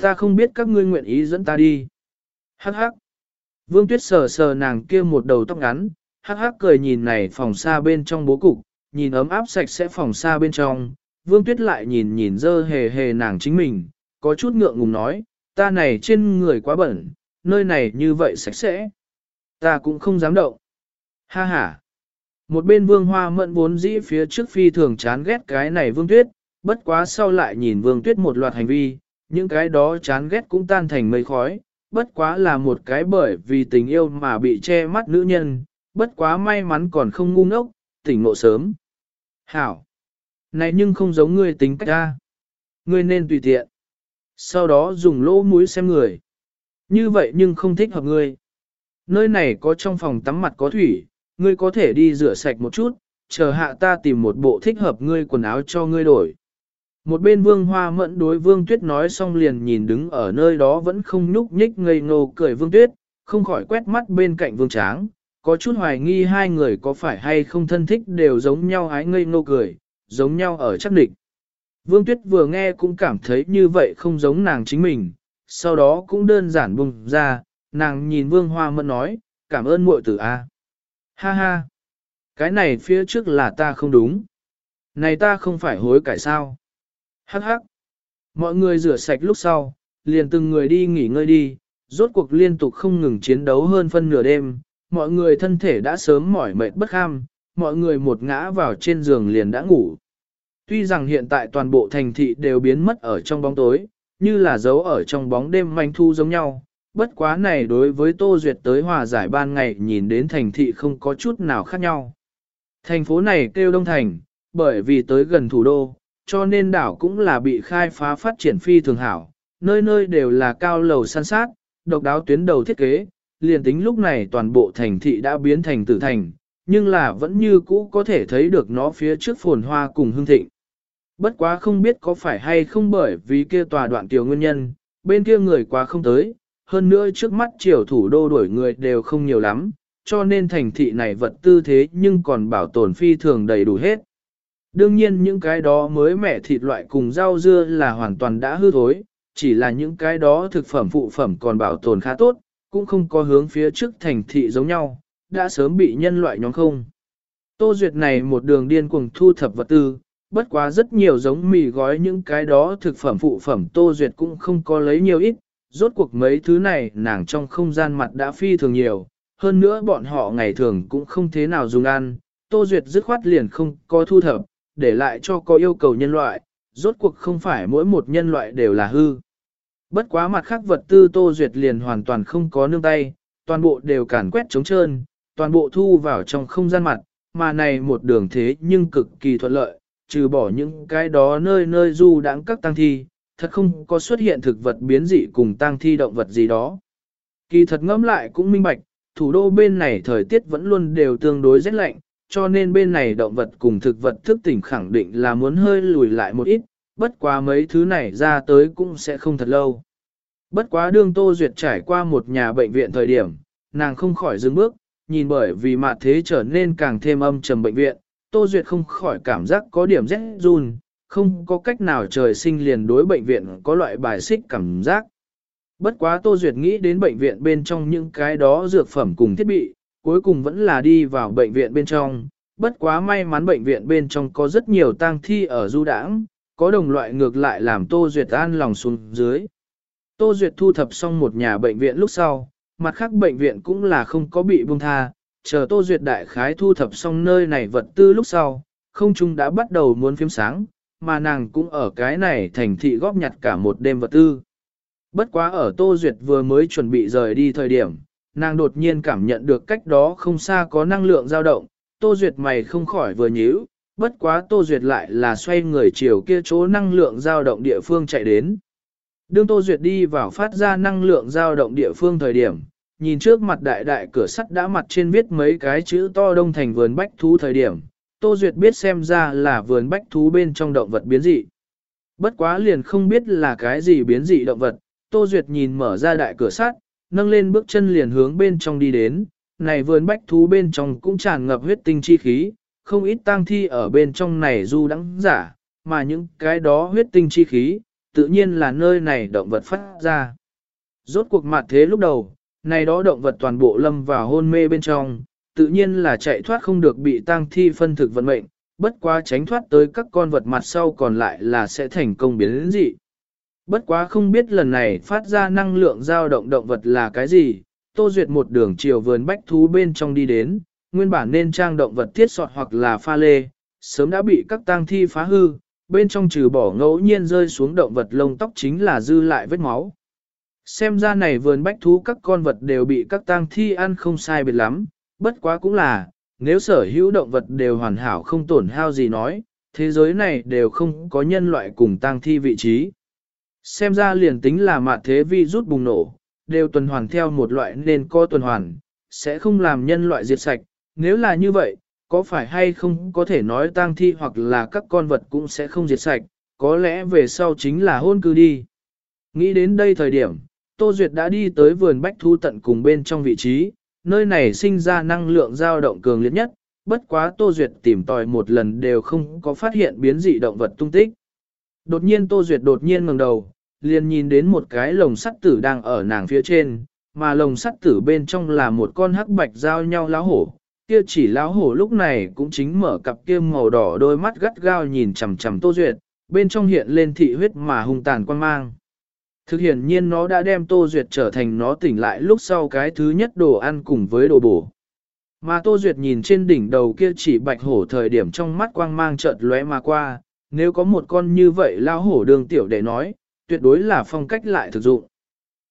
Ta không biết các ngươi nguyện ý dẫn ta đi. Hắc hắc. Vương Tuyết sờ sờ nàng kia một đầu tóc ngắn, hắc hắc cười nhìn này phòng xa bên trong bố cục, nhìn ấm áp sạch sẽ phòng xa bên trong. Vương Tuyết lại nhìn nhìn dơ hề hề nàng chính mình, có chút ngượng ngùng nói, ta này trên người quá bẩn, nơi này như vậy sạch sẽ. Ta cũng không dám động. Ha ha. Một bên vương hoa mận vốn dĩ phía trước phi thường chán ghét cái này vương tuyết, bất quá sau lại nhìn vương tuyết một loạt hành vi, những cái đó chán ghét cũng tan thành mây khói, bất quá là một cái bởi vì tình yêu mà bị che mắt nữ nhân, bất quá may mắn còn không ngu ngốc, tỉnh ngộ sớm. Hảo! Này nhưng không giống ngươi tính cách ta. Ngươi nên tùy tiện. Sau đó dùng lỗ mũi xem người. Như vậy nhưng không thích hợp ngươi. Nơi này có trong phòng tắm mặt có thủy, ngươi có thể đi rửa sạch một chút, chờ hạ ta tìm một bộ thích hợp ngươi quần áo cho ngươi đổi. Một bên vương hoa mẫn đối vương tuyết nói xong liền nhìn đứng ở nơi đó vẫn không nhúc nhích ngây ngô cười vương tuyết, không khỏi quét mắt bên cạnh vương tráng, có chút hoài nghi hai người có phải hay không thân thích đều giống nhau ái ngây ngô cười, giống nhau ở chắc định. Vương tuyết vừa nghe cũng cảm thấy như vậy không giống nàng chính mình, sau đó cũng đơn giản bùng ra, nàng nhìn vương hoa mẫn nói, cảm ơn muội tử A. Ha ha, cái này phía trước là ta không đúng. Này ta không phải hối cải sao. Hắc hắc. Mọi người rửa sạch lúc sau, liền từng người đi nghỉ ngơi đi, rốt cuộc liên tục không ngừng chiến đấu hơn phân nửa đêm, mọi người thân thể đã sớm mỏi mệt bất ham, mọi người một ngã vào trên giường liền đã ngủ. Tuy rằng hiện tại toàn bộ thành thị đều biến mất ở trong bóng tối, như là dấu ở trong bóng đêm manh thu giống nhau, bất quá này đối với Tô Duyệt tới hòa giải ban ngày nhìn đến thành thị không có chút nào khác nhau. Thành phố này kêu Đông Thành, bởi vì tới gần thủ đô, cho nên đảo cũng là bị khai phá phát triển phi thường hảo, nơi nơi đều là cao lầu san sát, độc đáo tuyến đầu thiết kế, liền tính lúc này toàn bộ thành thị đã biến thành tử thành, nhưng là vẫn như cũ có thể thấy được nó phía trước phồn hoa cùng hương thịnh. Bất quá không biết có phải hay không bởi vì kia tòa đoạn tiểu nguyên nhân, bên kia người quá không tới, hơn nữa trước mắt triều thủ đô đuổi người đều không nhiều lắm, cho nên thành thị này vật tư thế nhưng còn bảo tồn phi thường đầy đủ hết. Đương nhiên những cái đó mới mẻ thịt loại cùng rau dưa là hoàn toàn đã hư thối, chỉ là những cái đó thực phẩm phụ phẩm còn bảo tồn khá tốt, cũng không có hướng phía trước thành thị giống nhau, đã sớm bị nhân loại nhóm không. Tô Duyệt này một đường điên cuồng thu thập vật tư, bất quá rất nhiều giống mì gói những cái đó thực phẩm phụ phẩm Tô Duyệt cũng không có lấy nhiều ít, rốt cuộc mấy thứ này nàng trong không gian mặt đã phi thường nhiều, hơn nữa bọn họ ngày thường cũng không thế nào dùng ăn, Tô Duyệt dứt khoát liền không có thu thập, để lại cho có yêu cầu nhân loại, rốt cuộc không phải mỗi một nhân loại đều là hư. Bất quá mặt khác vật tư Tô Duyệt liền hoàn toàn không có nương tay, toàn bộ đều cản quét trống trơn, toàn bộ thu vào trong không gian mặt, mà này một đường thế nhưng cực kỳ thuận lợi, trừ bỏ những cái đó nơi nơi du đãng các tăng thi, thật không có xuất hiện thực vật biến dị cùng tăng thi động vật gì đó. Kỳ thật ngẫm lại cũng minh bạch, thủ đô bên này thời tiết vẫn luôn đều tương đối rét lạnh, cho nên bên này động vật cùng thực vật thức tỉnh khẳng định là muốn hơi lùi lại một ít, bất quá mấy thứ này ra tới cũng sẽ không thật lâu. Bất quá đương Tô Duyệt trải qua một nhà bệnh viện thời điểm, nàng không khỏi dừng bước, nhìn bởi vì mặt thế trở nên càng thêm âm trầm bệnh viện, Tô Duyệt không khỏi cảm giác có điểm rét run, không có cách nào trời sinh liền đối bệnh viện có loại bài xích cảm giác. Bất quá Tô Duyệt nghĩ đến bệnh viện bên trong những cái đó dược phẩm cùng thiết bị, cuối cùng vẫn là đi vào bệnh viện bên trong. Bất quá may mắn bệnh viện bên trong có rất nhiều tang thi ở du đảng, có đồng loại ngược lại làm Tô Duyệt an lòng xuống dưới. Tô Duyệt thu thập xong một nhà bệnh viện lúc sau, mặt khác bệnh viện cũng là không có bị buông tha, chờ Tô Duyệt đại khái thu thập xong nơi này vật tư lúc sau, không chung đã bắt đầu muốn phím sáng, mà nàng cũng ở cái này thành thị góp nhặt cả một đêm vật tư. Bất quá ở Tô Duyệt vừa mới chuẩn bị rời đi thời điểm, nàng đột nhiên cảm nhận được cách đó không xa có năng lượng dao động, Tô Duyệt mày không khỏi vừa nhíu, bất quá Tô Duyệt lại là xoay người chiều kia chỗ năng lượng dao động địa phương chạy đến. Đương Tô Duyệt đi vào phát ra năng lượng dao động địa phương thời điểm, nhìn trước mặt đại đại cửa sắt đã mặt trên viết mấy cái chữ to đông thành vườn bách thú thời điểm, Tô Duyệt biết xem ra là vườn bách thú bên trong động vật biến dị. Bất quá liền không biết là cái gì biến dị động vật, Tô Duyệt nhìn mở ra đại cửa sắt, nâng lên bước chân liền hướng bên trong đi đến, này vườn bách thú bên trong cũng tràn ngập huyết tinh chi khí, không ít tang thi ở bên trong này du đắng giả, mà những cái đó huyết tinh chi khí, tự nhiên là nơi này động vật phát ra. Rốt cuộc mặt thế lúc đầu, này đó động vật toàn bộ lâm vào hôn mê bên trong, tự nhiên là chạy thoát không được bị tang thi phân thực vận mệnh, bất quá tránh thoát tới các con vật mặt sau còn lại là sẽ thành công biến đến dị. Bất quá không biết lần này phát ra năng lượng dao động động vật là cái gì, Tô Duyệt một đường chiều vườn bách thú bên trong đi đến, nguyên bản nên trang động vật thiết sọt hoặc là pha lê, sớm đã bị các tang thi phá hư, bên trong trừ bỏ ngẫu nhiên rơi xuống động vật lông tóc chính là dư lại vết máu. Xem ra này vườn bách thú các con vật đều bị các tang thi ăn không sai biệt lắm, bất quá cũng là, nếu sở hữu động vật đều hoàn hảo không tổn hao gì nói, thế giới này đều không có nhân loại cùng tang thi vị trí. Xem ra liền tính là mạ thế vi rút bùng nổ, đều tuần hoàn theo một loại nên co tuần hoàn, sẽ không làm nhân loại diệt sạch. Nếu là như vậy, có phải hay không có thể nói tang thi hoặc là các con vật cũng sẽ không diệt sạch, có lẽ về sau chính là hôn cư đi. Nghĩ đến đây thời điểm, Tô Duyệt đã đi tới vườn bách thu tận cùng bên trong vị trí, nơi này sinh ra năng lượng dao động cường liệt nhất, bất quá Tô Duyệt tìm tòi một lần đều không có phát hiện biến dị động vật tung tích. Đột nhiên Tô Duyệt đột nhiên ngẩng đầu, liền nhìn đến một cái lồng sắt tử đang ở nàng phía trên, mà lồng sắt tử bên trong là một con hắc bạch giao nhau lão hổ. Kia chỉ lão hổ lúc này cũng chính mở cặp kia màu đỏ đôi mắt gắt gao nhìn chằm chằm Tô Duyệt, bên trong hiện lên thị huyết mà hung tàn quan mang. Thực hiện nhiên nó đã đem Tô Duyệt trở thành nó tỉnh lại lúc sau cái thứ nhất đồ ăn cùng với đồ bổ. Mà Tô Duyệt nhìn trên đỉnh đầu kia chỉ bạch hổ thời điểm trong mắt quang mang chợt lóe mà qua, nếu có một con như vậy lão hổ đường tiểu để nói, tuyệt đối là phong cách lại thực dụng.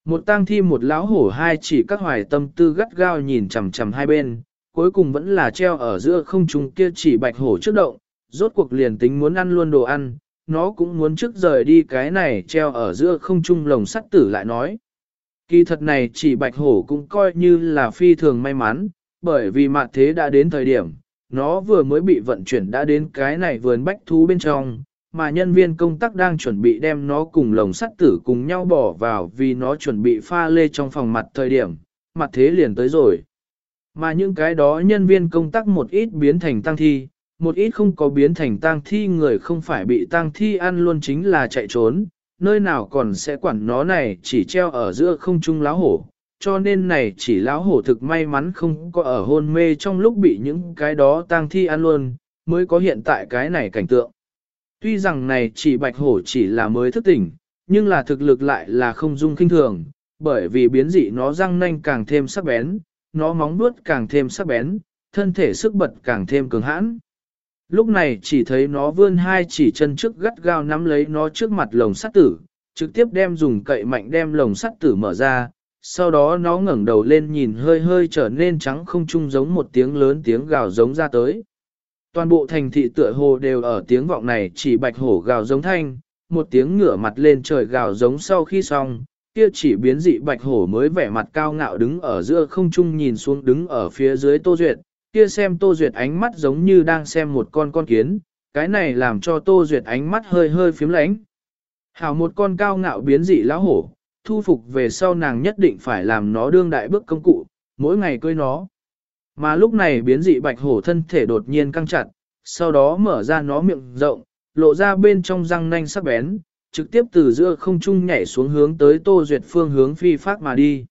Một tang thi một lão hổ hai chỉ các hoài tâm tư gắt gao nhìn chằm chằm hai bên, cuối cùng vẫn là treo ở giữa không trung kia chỉ bạch hổ trước động, rốt cuộc liền tính muốn ăn luôn đồ ăn, nó cũng muốn trước rời đi cái này treo ở giữa không trung lồng sắt tử lại nói. Kỳ thật này chỉ bạch hổ cũng coi như là phi thường may mắn, bởi vì mặt thế đã đến thời điểm, nó vừa mới bị vận chuyển đã đến cái này vườn bách thú bên trong, mà nhân viên công tác đang chuẩn bị đem nó cùng lồng sắt tử cùng nhau bỏ vào vì nó chuẩn bị pha lê trong phòng mặt thời điểm, mặt thế liền tới rồi. Mà những cái đó nhân viên công tác một ít biến thành tăng thi, một ít không có biến thành tang thi người không phải bị tang thi ăn luôn chính là chạy trốn, nơi nào còn sẽ quản nó này chỉ treo ở giữa không trung láo hổ, cho nên này chỉ láo hổ thực may mắn không có ở hôn mê trong lúc bị những cái đó tang thi ăn luôn, mới có hiện tại cái này cảnh tượng. Tuy rằng này chỉ bạch hổ chỉ là mới thức tỉnh, nhưng là thực lực lại là không dung kinh thường, bởi vì biến dị nó răng nanh càng thêm sắc bén, nó móng vuốt càng thêm sắc bén, thân thể sức bật càng thêm cường hãn. Lúc này chỉ thấy nó vươn hai chỉ chân trước gắt gao nắm lấy nó trước mặt lồng sắt tử, trực tiếp đem dùng cậy mạnh đem lồng sắt tử mở ra, sau đó nó ngẩng đầu lên nhìn hơi hơi trở nên trắng không trung giống một tiếng lớn tiếng gào giống ra tới. Toàn bộ thành thị tựa hồ đều ở tiếng vọng này chỉ bạch hổ gào giống thanh, một tiếng ngửa mặt lên trời gào giống sau khi xong, kia chỉ biến dị bạch hổ mới vẻ mặt cao ngạo đứng ở giữa không trung nhìn xuống đứng ở phía dưới tô duyệt, kia xem Tô Duyệt ánh mắt giống như đang xem một con con kiến, cái này làm cho Tô Duyệt ánh mắt hơi hơi phím lánh. Hảo một con cao ngạo biến dị lão hổ, thu phục về sau nàng nhất định phải làm nó đương đại bước công cụ, mỗi ngày cưới nó. Mà lúc này biến dị bạch hổ thân thể đột nhiên căng chặt, sau đó mở ra nó miệng rộng, lộ ra bên trong răng nanh sắc bén, trực tiếp từ giữa không trung nhảy xuống hướng tới Tô Duyệt phương hướng phi phát mà đi.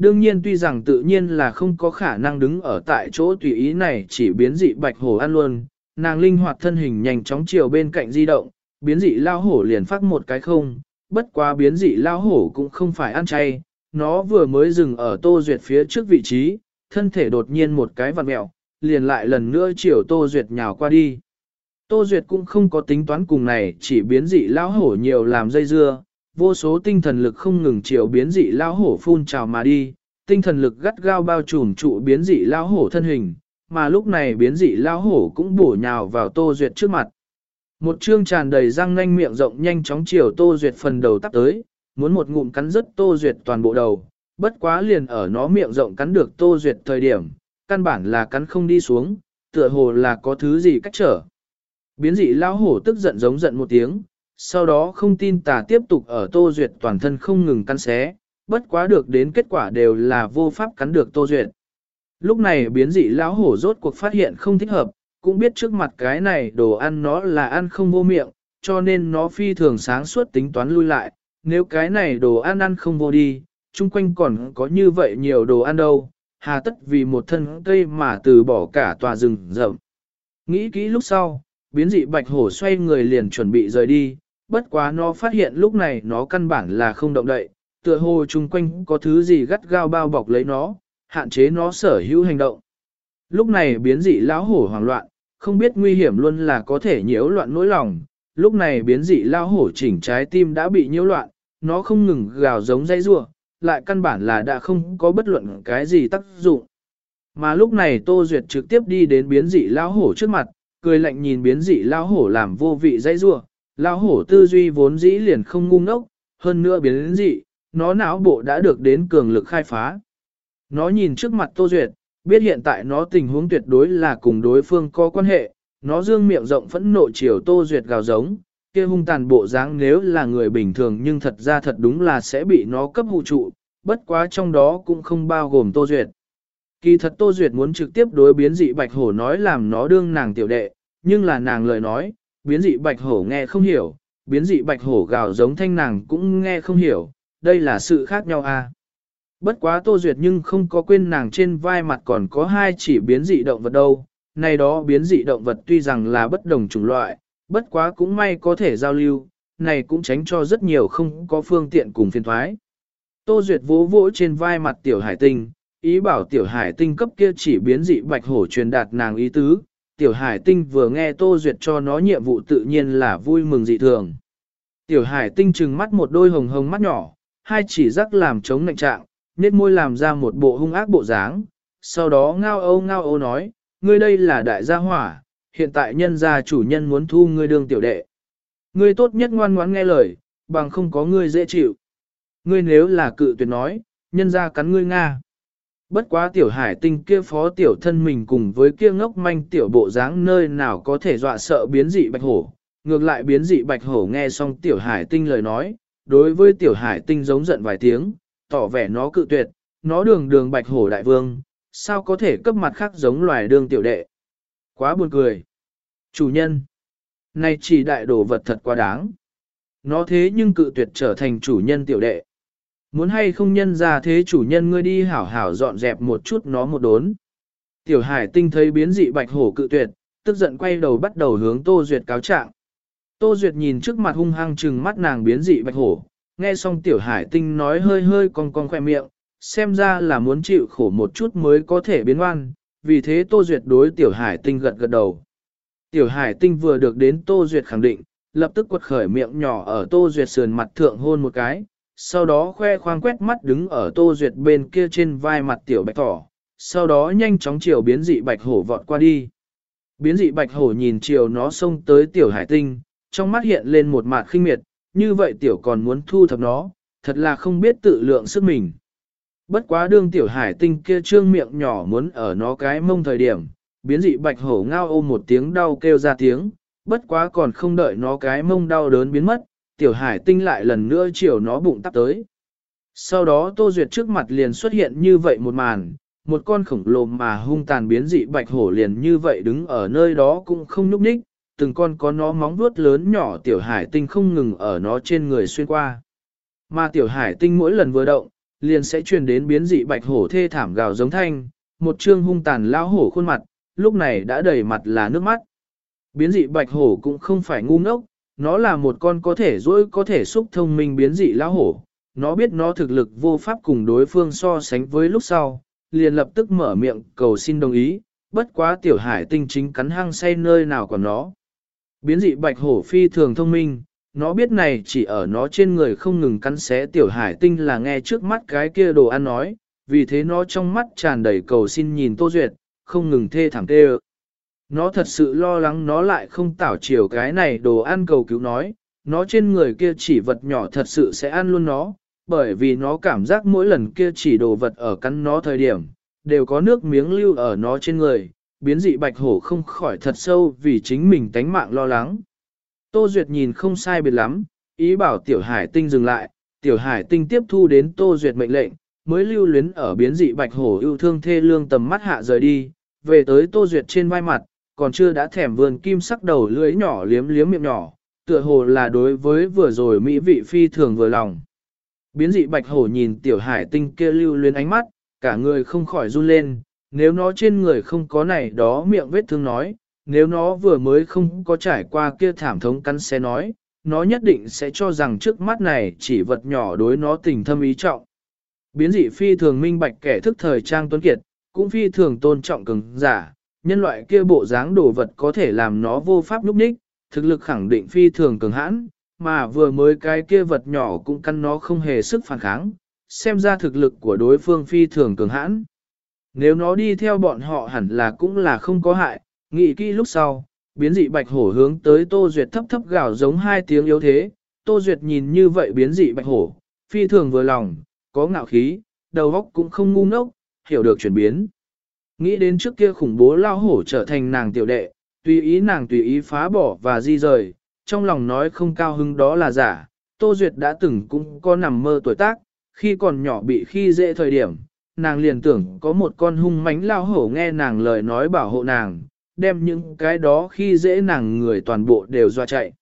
Đương nhiên tuy rằng tự nhiên là không có khả năng đứng ở tại chỗ tùy ý này chỉ biến dị bạch hổ ăn luôn, nàng linh hoạt thân hình nhanh chóng chiều bên cạnh di động, biến dị lao hổ liền phát một cái không, bất quá biến dị lao hổ cũng không phải ăn chay, nó vừa mới dừng ở tô duyệt phía trước vị trí, thân thể đột nhiên một cái vặn mẹo, liền lại lần nữa chiều tô duyệt nhào qua đi. Tô duyệt cũng không có tính toán cùng này chỉ biến dị lao hổ nhiều làm dây dưa, vô số tinh thần lực không ngừng chiều biến dị lao hổ phun trào mà đi, tinh thần lực gắt gao bao trùm trụ biến dị lao hổ thân hình, mà lúc này biến dị lao hổ cũng bổ nhào vào Tô Duyệt trước mặt. Một chương tràn đầy răng nanh miệng rộng nhanh chóng chiều Tô Duyệt phần đầu tắp tới, muốn một ngụm cắn rứt Tô Duyệt toàn bộ đầu, bất quá liền ở nó miệng rộng cắn được Tô Duyệt thời điểm, căn bản là cắn không đi xuống, tựa hồ là có thứ gì cách trở. Biến dị lao hổ tức giận giống giận một tiếng, sau đó không tin tà tiếp tục ở Tô Duyệt toàn thân không ngừng cắn xé, bất quá được đến kết quả đều là vô pháp cắn được Tô Duyệt. Lúc này biến dị lão hổ rốt cuộc phát hiện không thích hợp, cũng biết trước mặt cái này đồ ăn nó là ăn không vô miệng, cho nên nó phi thường sáng suốt tính toán lui lại, nếu cái này đồ ăn ăn không vô đi, chung quanh còn có như vậy nhiều đồ ăn đâu, hà tất vì một thân cây mà từ bỏ cả tòa rừng rậm. Nghĩ kỹ lúc sau, biến dị bạch hổ xoay người liền chuẩn bị rời đi, bất quá nó phát hiện lúc này nó căn bản là không động đậy, tựa hồ chung quanh có thứ gì gắt gao bao bọc lấy nó, hạn chế nó sở hữu hành động. Lúc này biến dị lão hổ hoảng loạn, không biết nguy hiểm luôn là có thể nhiễu loạn nỗi lòng, lúc này biến dị lão hổ chỉnh trái tim đã bị nhiễu loạn, nó không ngừng gào giống dây rua, lại căn bản là đã không có bất luận cái gì tác dụng. Mà lúc này Tô Duyệt trực tiếp đi đến biến dị lão hổ trước mặt, cười lạnh nhìn biến dị lão hổ làm vô vị dây rua, lão hổ tư duy vốn dĩ liền không ngu ngốc, hơn nữa biến dị, nó não bộ đã được đến cường lực khai phá. Nó nhìn trước mặt Tô Duyệt, biết hiện tại nó tình huống tuyệt đối là cùng đối phương có quan hệ, nó dương miệng rộng phẫn nộ chiều Tô Duyệt gào giống, kia hung tàn bộ dáng nếu là người bình thường nhưng thật ra thật đúng là sẽ bị nó cấp hụ trụ, bất quá trong đó cũng không bao gồm Tô Duyệt. Kỳ thật Tô Duyệt muốn trực tiếp đối biến dị bạch hổ nói làm nó đương nàng tiểu đệ, nhưng là nàng lời nói, biến dị bạch hổ nghe không hiểu, biến dị bạch hổ gào giống thanh nàng cũng nghe không hiểu, đây là sự khác nhau à. Bất quá Tô Duyệt nhưng không có quên nàng trên vai mặt còn có hai chỉ biến dị động vật đâu, này đó biến dị động vật tuy rằng là bất đồng chủng loại, bất quá cũng may có thể giao lưu, này cũng tránh cho rất nhiều không có phương tiện cùng phiên thoái. Tô Duyệt vỗ vỗ trên vai mặt tiểu hải tinh, ý bảo tiểu hải tinh cấp kia chỉ biến dị bạch hổ truyền đạt nàng ý tứ, tiểu hải tinh vừa nghe Tô Duyệt cho nó nhiệm vụ tự nhiên là vui mừng dị thường. Tiểu hải tinh trừng mắt một đôi hồng hồng mắt nhỏ, hai chỉ rắc làm chống nạnh trạng, nết môi làm ra một bộ hung ác bộ dáng, sau đó ngao âu ngao âu nói, ngươi đây là đại gia hỏa, hiện tại nhân gia chủ nhân muốn thu ngươi đương tiểu đệ. Ngươi tốt nhất ngoan ngoãn nghe lời, bằng không có ngươi dễ chịu. Ngươi nếu là cự tuyệt nói, nhân gia cắn ngươi Nga. Bất quá tiểu hải tinh kia phó tiểu thân mình cùng với kia ngốc manh tiểu bộ dáng nơi nào có thể dọa sợ biến dị bạch hổ. Ngược lại biến dị bạch hổ nghe xong tiểu hải tinh lời nói, đối với tiểu hải tinh giống giận vài tiếng, tỏ vẻ nó cự tuyệt, nó đường đường bạch hổ đại vương, sao có thể cấp mặt khác giống loài đương tiểu đệ. Quá buồn cười. Chủ nhân. Này chỉ đại đồ vật thật quá đáng. Nó thế nhưng cự tuyệt trở thành chủ nhân tiểu đệ. Muốn hay không nhân ra thế chủ nhân ngươi đi hảo hảo dọn dẹp một chút nó một đốn. Tiểu hải tinh thấy biến dị bạch hổ cự tuyệt, tức giận quay đầu bắt đầu hướng Tô Duyệt cáo trạng. Tô Duyệt nhìn trước mặt hung hăng trừng mắt nàng biến dị bạch hổ, nghe xong tiểu hải tinh nói hơi hơi cong cong khoe miệng, xem ra là muốn chịu khổ một chút mới có thể biến oan, vì thế Tô Duyệt đối tiểu hải tinh gật gật đầu. Tiểu hải tinh vừa được đến Tô Duyệt khẳng định, lập tức quật khởi miệng nhỏ ở Tô Duyệt sườn mặt thượng hôn một cái, sau đó khoe khoang quét mắt đứng ở Tô Duyệt bên kia trên vai mặt tiểu bạch thỏ, sau đó nhanh chóng chiều biến dị bạch hổ vọt qua đi. Biến dị bạch hổ nhìn chiều nó xông tới tiểu hải tinh, trong mắt hiện lên một mặt khinh miệt, như vậy tiểu còn muốn thu thập nó, thật là không biết tự lượng sức mình. Bất quá đương tiểu hải tinh kia trương miệng nhỏ muốn ở nó cái mông thời điểm, biến dị bạch hổ ngao ôm một tiếng đau kêu ra tiếng, bất quá còn không đợi nó cái mông đau đớn biến mất, tiểu hải tinh lại lần nữa chiều nó bụng tắp tới. Sau đó Tô Duyệt trước mặt liền xuất hiện như vậy một màn, một con khổng lồ mà hung tàn biến dị bạch hổ liền như vậy đứng ở nơi đó cũng không nhúc nhích, từng con có nó móng vuốt lớn nhỏ tiểu hải tinh không ngừng ở nó trên người xuyên qua. Mà tiểu hải tinh mỗi lần vừa động, liền sẽ truyền đến biến dị bạch hổ thê thảm gào giống thanh, một trương hung tàn lao hổ khuôn mặt, lúc này đã đầy mặt là nước mắt. Biến dị bạch hổ cũng không phải ngu ngốc, nó là một con có thể dỗi có thể xúc thông minh biến dị lão hổ. Nó biết nó thực lực vô pháp cùng đối phương so sánh với lúc sau, liền lập tức mở miệng cầu xin đồng ý, bất quá tiểu hải tinh chính cắn hăng say nơi nào còn nó. Biến dị bạch hổ phi thường thông minh, nó biết này chỉ ở nó trên người không ngừng cắn xé tiểu hải tinh là nghe trước mắt cái kia đồ ăn nói, vì thế nó trong mắt tràn đầy cầu xin nhìn Tô Duyệt, không ngừng thê thảm tê nó thật sự lo lắng nó lại không tảo chiều cái này đồ ăn cầu cứu nói, nó trên người kia chỉ vật nhỏ thật sự sẽ ăn luôn nó, bởi vì nó cảm giác mỗi lần kia chỉ đồ vật ở cắn nó thời điểm, đều có nước miếng lưu ở nó trên người, biến dị bạch hổ không khỏi thật sâu vì chính mình tánh mạng lo lắng. Tô Duyệt nhìn không sai biệt lắm, ý bảo tiểu hải tinh dừng lại, tiểu hải tinh tiếp thu đến Tô Duyệt mệnh lệnh, mới lưu luyến ở biến dị bạch hổ yêu thương thê lương tầm mắt hạ rời đi, về tới Tô Duyệt trên vai mặt, còn chưa đã thèm vườn kim sắc đầu lưỡi nhỏ liếm liếm miệng nhỏ, tựa hồ là đối với vừa rồi mỹ vị phi thường vừa lòng. Biến dị bạch hổ nhìn tiểu hải tinh kia lưu luyến ánh mắt, cả người không khỏi run lên, nếu nó trên người không có này đó miệng vết thương nói, nếu nó vừa mới không có trải qua kia thảm thống cắn xé nói, nó nhất định sẽ cho rằng trước mắt này chỉ vật nhỏ đối nó tình thâm ý trọng. Biến dị phi thường minh bạch kẻ thức thời trang tuấn kiệt, cũng phi thường tôn trọng cứng giả, nhân loại kia bộ dáng đồ vật có thể làm nó vô pháp núp ních, thực lực khẳng định phi thường cường hãn, mà vừa mới cái kia vật nhỏ cũng căn nó không hề sức phản kháng, xem ra thực lực của đối phương phi thường cường hãn. Nếu nó đi theo bọn họ hẳn là cũng là không có hại, nghĩ kỹ lúc sau, biến dị bạch hổ hướng tới Tô Duyệt thấp thấp gào giống hai tiếng yếu thế, Tô Duyệt nhìn như vậy biến dị bạch hổ, phi thường vừa lòng, có ngạo khí, đầu óc cũng không ngu ngốc, hiểu được chuyển biến. Nghĩ đến trước kia khủng bố lao hổ trở thành nàng tiểu đệ, tùy ý nàng tùy ý phá bỏ và di rời, trong lòng nói không cao hứng đó là giả, Tô Duyệt đã từng cũng có nằm mơ tuổi tác, khi còn nhỏ bị khi dễ thời điểm, nàng liền tưởng có một con hung mánh lao hổ nghe nàng lời nói bảo hộ nàng, đem những cái đó khi dễ nàng người toàn bộ đều doa chạy.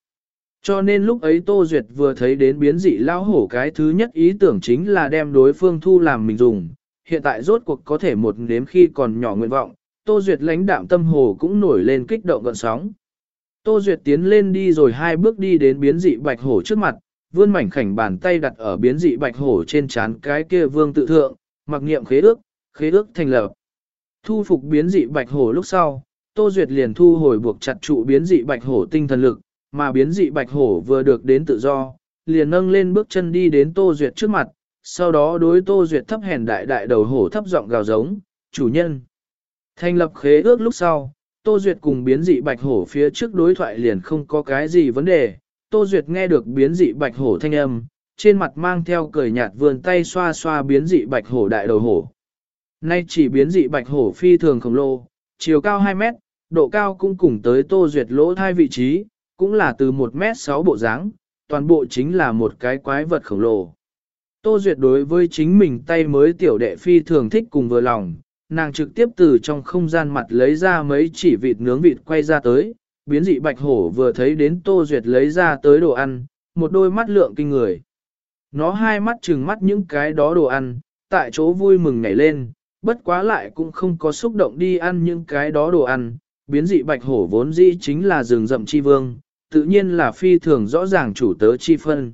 Cho nên lúc ấy Tô Duyệt vừa thấy đến biến dị lao hổ cái thứ nhất ý tưởng chính là đem đối phương thu làm mình dùng, hiện tại rốt cuộc có thể một nếm khi còn nhỏ nguyện vọng, Tô Duyệt lãnh đạm tâm hồ cũng nổi lên kích động gọn sóng. Tô Duyệt tiến lên đi rồi hai bước đi đến biến dị bạch hổ trước mặt, vươn mảnh khảnh bàn tay đặt ở biến dị bạch hổ trên trán cái kia vương tự thượng, mặc niệm khế ước, khế ước thành lập. Thu phục biến dị bạch hổ lúc sau, Tô Duyệt liền thu hồi buộc chặt trụ biến dị bạch hổ tinh thần lực, mà biến dị bạch hổ vừa được đến tự do, liền nâng lên bước chân đi đến Tô Duyệt trước mặt, sau đó đối Tô Duyệt thấp hèn đại đại đầu hổ thấp giọng gào giống, chủ nhân. Thành lập khế ước lúc sau, Tô Duyệt cùng biến dị bạch hổ phía trước đối thoại liền không có cái gì vấn đề, Tô Duyệt nghe được biến dị bạch hổ thanh âm, trên mặt mang theo cười nhạt vươn tay xoa xoa biến dị bạch hổ đại đầu hổ. Nay chỉ biến dị bạch hổ phi thường khổng lồ, chiều cao 2 mét, độ cao cũng cùng tới Tô Duyệt lỗ thai vị trí, cũng là từ 1 mét 6 bộ dáng, toàn bộ chính là một cái quái vật khổng lồ. Tô Duyệt đối với chính mình tay mới tiểu đệ phi thường thích cùng vừa lòng, nàng trực tiếp từ trong không gian mặt lấy ra mấy chỉ vịt nướng vịt quay ra tới, biến dị bạch hổ vừa thấy đến Tô Duyệt lấy ra tới đồ ăn, một đôi mắt lượng kinh người. Nó hai mắt trừng mắt những cái đó đồ ăn, tại chỗ vui mừng nhảy lên, bất quá lại cũng không có xúc động đi ăn những cái đó đồ ăn, biến dị bạch hổ vốn dĩ chính là rừng rậm chi vương, tự nhiên là phi thường rõ ràng chủ tớ chi phân.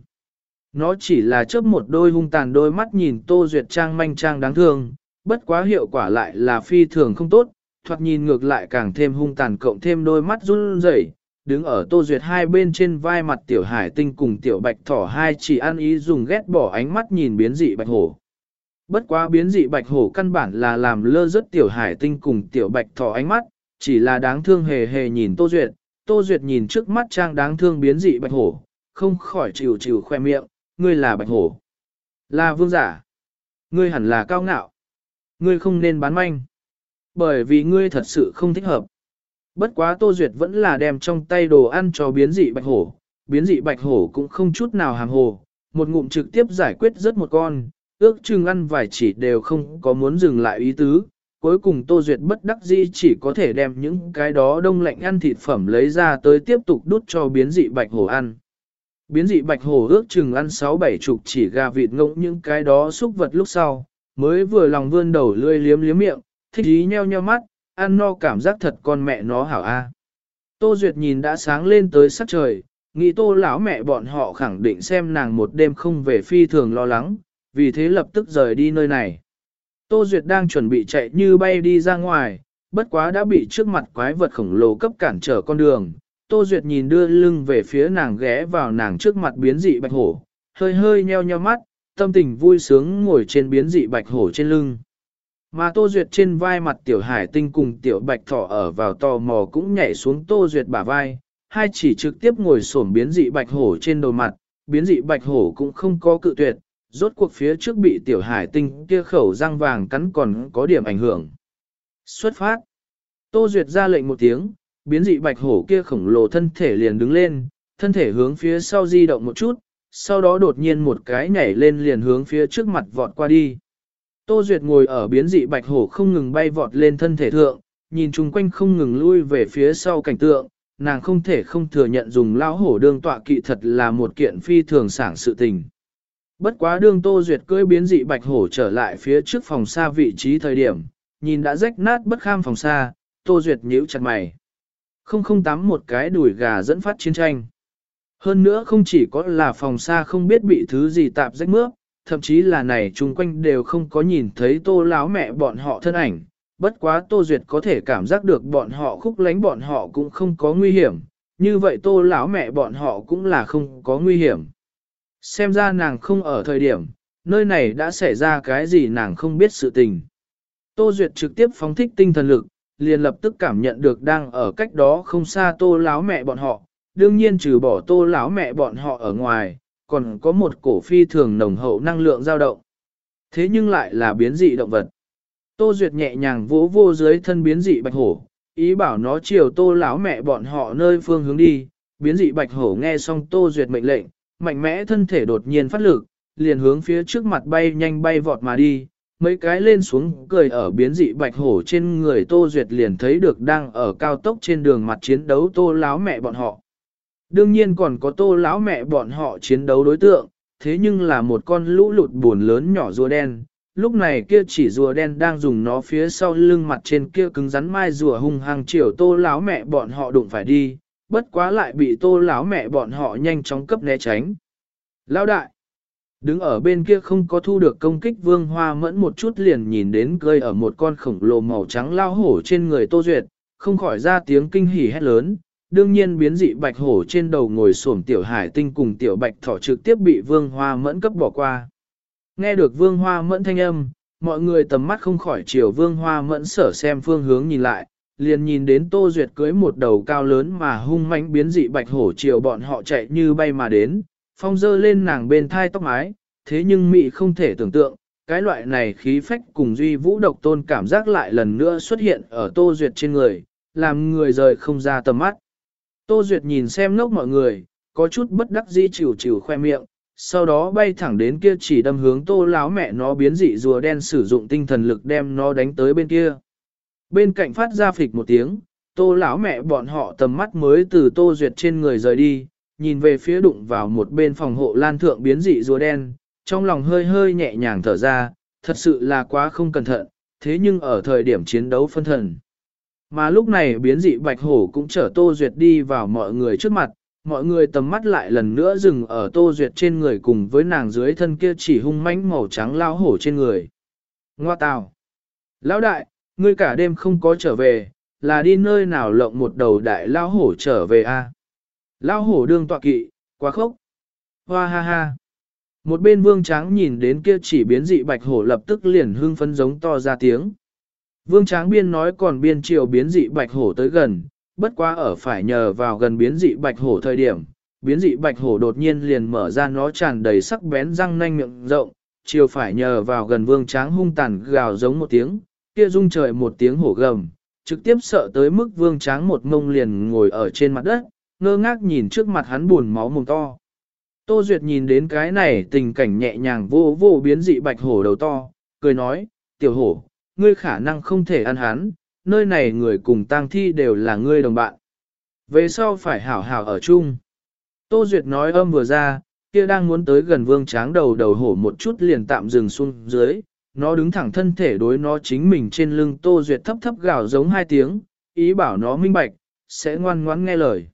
Nó chỉ là chớp một đôi hung tàn đôi mắt nhìn Tô Duyệt Trang manh trang đáng thương, bất quá hiệu quả lại là phi thường không tốt, thoạt nhìn ngược lại càng thêm hung tàn cộng thêm đôi mắt run rẩy, đứng ở Tô Duyệt hai bên trên vai mặt tiểu hải tinh cùng tiểu bạch thỏ hai chỉ ăn ý dùng ghét bỏ ánh mắt nhìn biến dị bạch hổ. Bất quá biến dị bạch hổ căn bản là làm lơ rất tiểu hải tinh cùng tiểu bạch thỏ ánh mắt, chỉ là đáng thương hề hề nhìn Tô Duyệt, Tô Duyệt nhìn trước mắt trang đáng thương biến dị bạch hổ, không khỏi chịu chịu khoe miệng, ngươi là bạch hổ. Là vương giả. Ngươi hẳn là cao ngạo. Ngươi không nên bán manh. Bởi vì ngươi thật sự không thích hợp. Bất quá Tô Duyệt vẫn là đem trong tay đồ ăn cho biến dị bạch hổ. Biến dị bạch hổ cũng không chút nào hàng hồ. Một ngụm trực tiếp giải quyết rất một con. Ước chừng ăn vài chỉ đều không có muốn dừng lại ý tứ. Cuối cùng Tô Duyệt bất đắc dĩ chỉ có thể đem những cái đó đông lạnh ăn thịt phẩm lấy ra tới tiếp tục đút cho biến dị bạch hổ ăn. Biến dị bạch hổ ước chừng ăn sáu bảy chục chỉ gà vịt ngỗng những cái đó xúc vật lúc sau, mới vừa lòng vươn đầu lươi liếm liếm miệng, thích ý nheo nheo mắt, ăn no cảm giác thật con mẹ nó hảo a. Tô Duyệt nhìn đã sáng lên tới sắc trời, nghĩ tô lão mẹ bọn họ khẳng định xem nàng một đêm không về phi thường lo lắng, vì thế lập tức rời đi nơi này. Tô Duyệt đang chuẩn bị chạy như bay đi ra ngoài, bất quá đã bị trước mặt quái vật khổng lồ cấp cản trở con đường. Tô Duyệt nhìn đưa lưng về phía nàng ghé vào nàng trước mặt biến dị bạch hổ, hơi hơi nheo nheo mắt, tâm tình vui sướng ngồi trên biến dị bạch hổ trên lưng. Mà Tô Duyệt trên vai mặt tiểu hải tinh cùng tiểu bạch thỏ ở vào tò mò cũng nhảy xuống Tô Duyệt bả vai, hai chỉ trực tiếp ngồi xổm biến dị bạch hổ trên đầu mặt, biến dị bạch hổ cũng không có cự tuyệt, rốt cuộc phía trước bị tiểu hải tinh kia khẩu răng vàng cắn còn có điểm ảnh hưởng. Xuất phát. Tô Duyệt ra lệnh một tiếng, biến dị bạch hổ kia khổng lồ thân thể liền đứng lên, thân thể hướng phía sau di động một chút, sau đó đột nhiên một cái nhảy lên liền hướng phía trước mặt vọt qua đi. Tô Duyệt ngồi ở biến dị bạch hổ không ngừng bay vọt lên thân thể thượng, nhìn chung quanh không ngừng lui về phía sau cảnh tượng, nàng không thể không thừa nhận dùng lao hổ đương tọa kỵ thật là một kiện phi thường sảng sự tình. Bất quá đương Tô Duyệt cưỡi biến dị bạch hổ trở lại phía trước phòng xa vị trí thời điểm, nhìn đã rách nát bất kham phòng xa, Tô Duyệt nhíu chặt mày. Không không tắm một cái đuổi gà dẫn phát chiến tranh. Hơn nữa không chỉ có là phòng xa không biết bị thứ gì tạp rách mướp, thậm chí là này chung quanh đều không có nhìn thấy tô láo mẹ bọn họ thân ảnh. Bất quá tô duyệt có thể cảm giác được bọn họ khúc lánh bọn họ cũng không có nguy hiểm, như vậy tô lão mẹ bọn họ cũng là không có nguy hiểm. Xem ra nàng không ở thời điểm, nơi này đã xảy ra cái gì nàng không biết sự tình. Tô Duyệt trực tiếp phóng thích tinh thần lực, liền lập tức cảm nhận được đang ở cách đó không xa tô láo mẹ bọn họ, đương nhiên trừ bỏ tô lão mẹ bọn họ ở ngoài, còn có một cổ phi thường nồng hậu năng lượng dao động. Thế nhưng lại là biến dị động vật. Tô Duyệt nhẹ nhàng vỗ vô dưới thân biến dị bạch hổ, ý bảo nó chiều tô lão mẹ bọn họ nơi phương hướng đi, biến dị bạch hổ nghe xong Tô Duyệt mệnh lệnh, mạnh mẽ thân thể đột nhiên phát lực, liền hướng phía trước mặt bay nhanh bay vọt mà đi, mấy cái lên xuống cười ở biến dị bạch hổ trên người Tô Duyệt liền thấy được đang ở cao tốc trên đường mặt chiến đấu Tô láo mẹ bọn họ. Đương nhiên còn có Tô láo mẹ bọn họ chiến đấu đối tượng, thế nhưng là một con lũ lụt buồn lớn nhỏ rùa đen. Lúc này kia chỉ rùa đen đang dùng nó phía sau lưng mặt trên kia cứng rắn mai rùa hung hăng chiều tô láo mẹ bọn họ đụng phải đi, bất quá lại bị tô láo mẹ bọn họ nhanh chóng cấp né tránh. lao đại! Đứng ở bên kia không có thu được công kích vương hoa mẫn một chút liền nhìn đến cười ở một con khổng lồ màu trắng lao hổ trên người tô duyệt, không khỏi ra tiếng kinh hỉ hét lớn. Đương nhiên biến dị bạch hổ trên đầu ngồi xổm tiểu hải tinh cùng tiểu bạch thỏ trực tiếp bị vương hoa mẫn cấp bỏ qua. Nghe được vương hoa mẫn thanh âm, mọi người tầm mắt không khỏi chiều vương hoa mẫn sở xem phương hướng nhìn lại, liền nhìn đến tô duyệt cưới một đầu cao lớn mà hung mãnh biến dị bạch hổ chiều bọn họ chạy như bay mà đến, phong dơ lên nàng bên thai tóc mái, thế nhưng mị không thể tưởng tượng, cái loại này khí phách cùng duy vũ độc tôn cảm giác lại lần nữa xuất hiện ở Tô Duyệt trên người, làm người rời không ra tầm mắt. Tô Duyệt nhìn xem ngốc mọi người, có chút bất đắc dĩ chịu chịu khoe miệng, sau đó bay thẳng đến kia chỉ đâm hướng tô láo mẹ nó biến dị rùa đen sử dụng tinh thần lực đem nó đánh tới bên kia. Bên cạnh phát ra phịch một tiếng, tô lão mẹ bọn họ tầm mắt mới từ tô duyệt trên người rời đi, nhìn về phía đụng vào một bên phòng hộ lan thượng biến dị rùa đen, trong lòng hơi hơi nhẹ nhàng thở ra, thật sự là quá không cẩn thận, thế nhưng ở thời điểm chiến đấu phân thần. Mà lúc này biến dị bạch hổ cũng chở Tô Duyệt đi vào mọi người trước mặt, mọi người tầm mắt lại lần nữa dừng ở Tô Duyệt trên người cùng với nàng dưới thân kia chỉ hung mãnh màu trắng lao hổ trên người. Ngoa tào! Lão đại, ngươi cả đêm không có trở về, là đi nơi nào lộng một đầu đại lao hổ trở về a? À? Lao hổ đương tọa kỵ, quá khốc. Hoa ha ha! Một bên vương tráng nhìn đến kia chỉ biến dị bạch hổ lập tức liền hưng phấn giống to ra tiếng. Vương tráng biên nói còn biên triều biến dị bạch hổ tới gần, bất quá ở phải nhờ vào gần biến dị bạch hổ thời điểm. Biến dị bạch hổ đột nhiên liền mở ra nó tràn đầy sắc bén răng nanh miệng rộng, chiều phải nhờ vào gần vương tráng hung tàn gào giống một tiếng, kia rung trời một tiếng hổ gầm, trực tiếp sợ tới mức vương tráng một ngông liền ngồi ở trên mặt đất, ngơ ngác nhìn trước mặt hắn buồn máu mồm to. Tô Duyệt nhìn đến cái này tình cảnh nhẹ nhàng vô vô biến dị bạch hổ đầu to, cười nói, tiểu hổ, ngươi khả năng không thể ăn hắn, nơi này người cùng tang thi đều là ngươi đồng bạn. Về sau phải hảo hảo ở chung. Tô Duyệt nói âm vừa ra, kia đang muốn tới gần vương tráng đầu đầu hổ một chút liền tạm dừng xuống dưới, nó đứng thẳng thân thể đối nó chính mình trên lưng Tô Duyệt thấp thấp gào giống hai tiếng, ý bảo nó minh bạch, sẽ ngoan ngoãn nghe lời.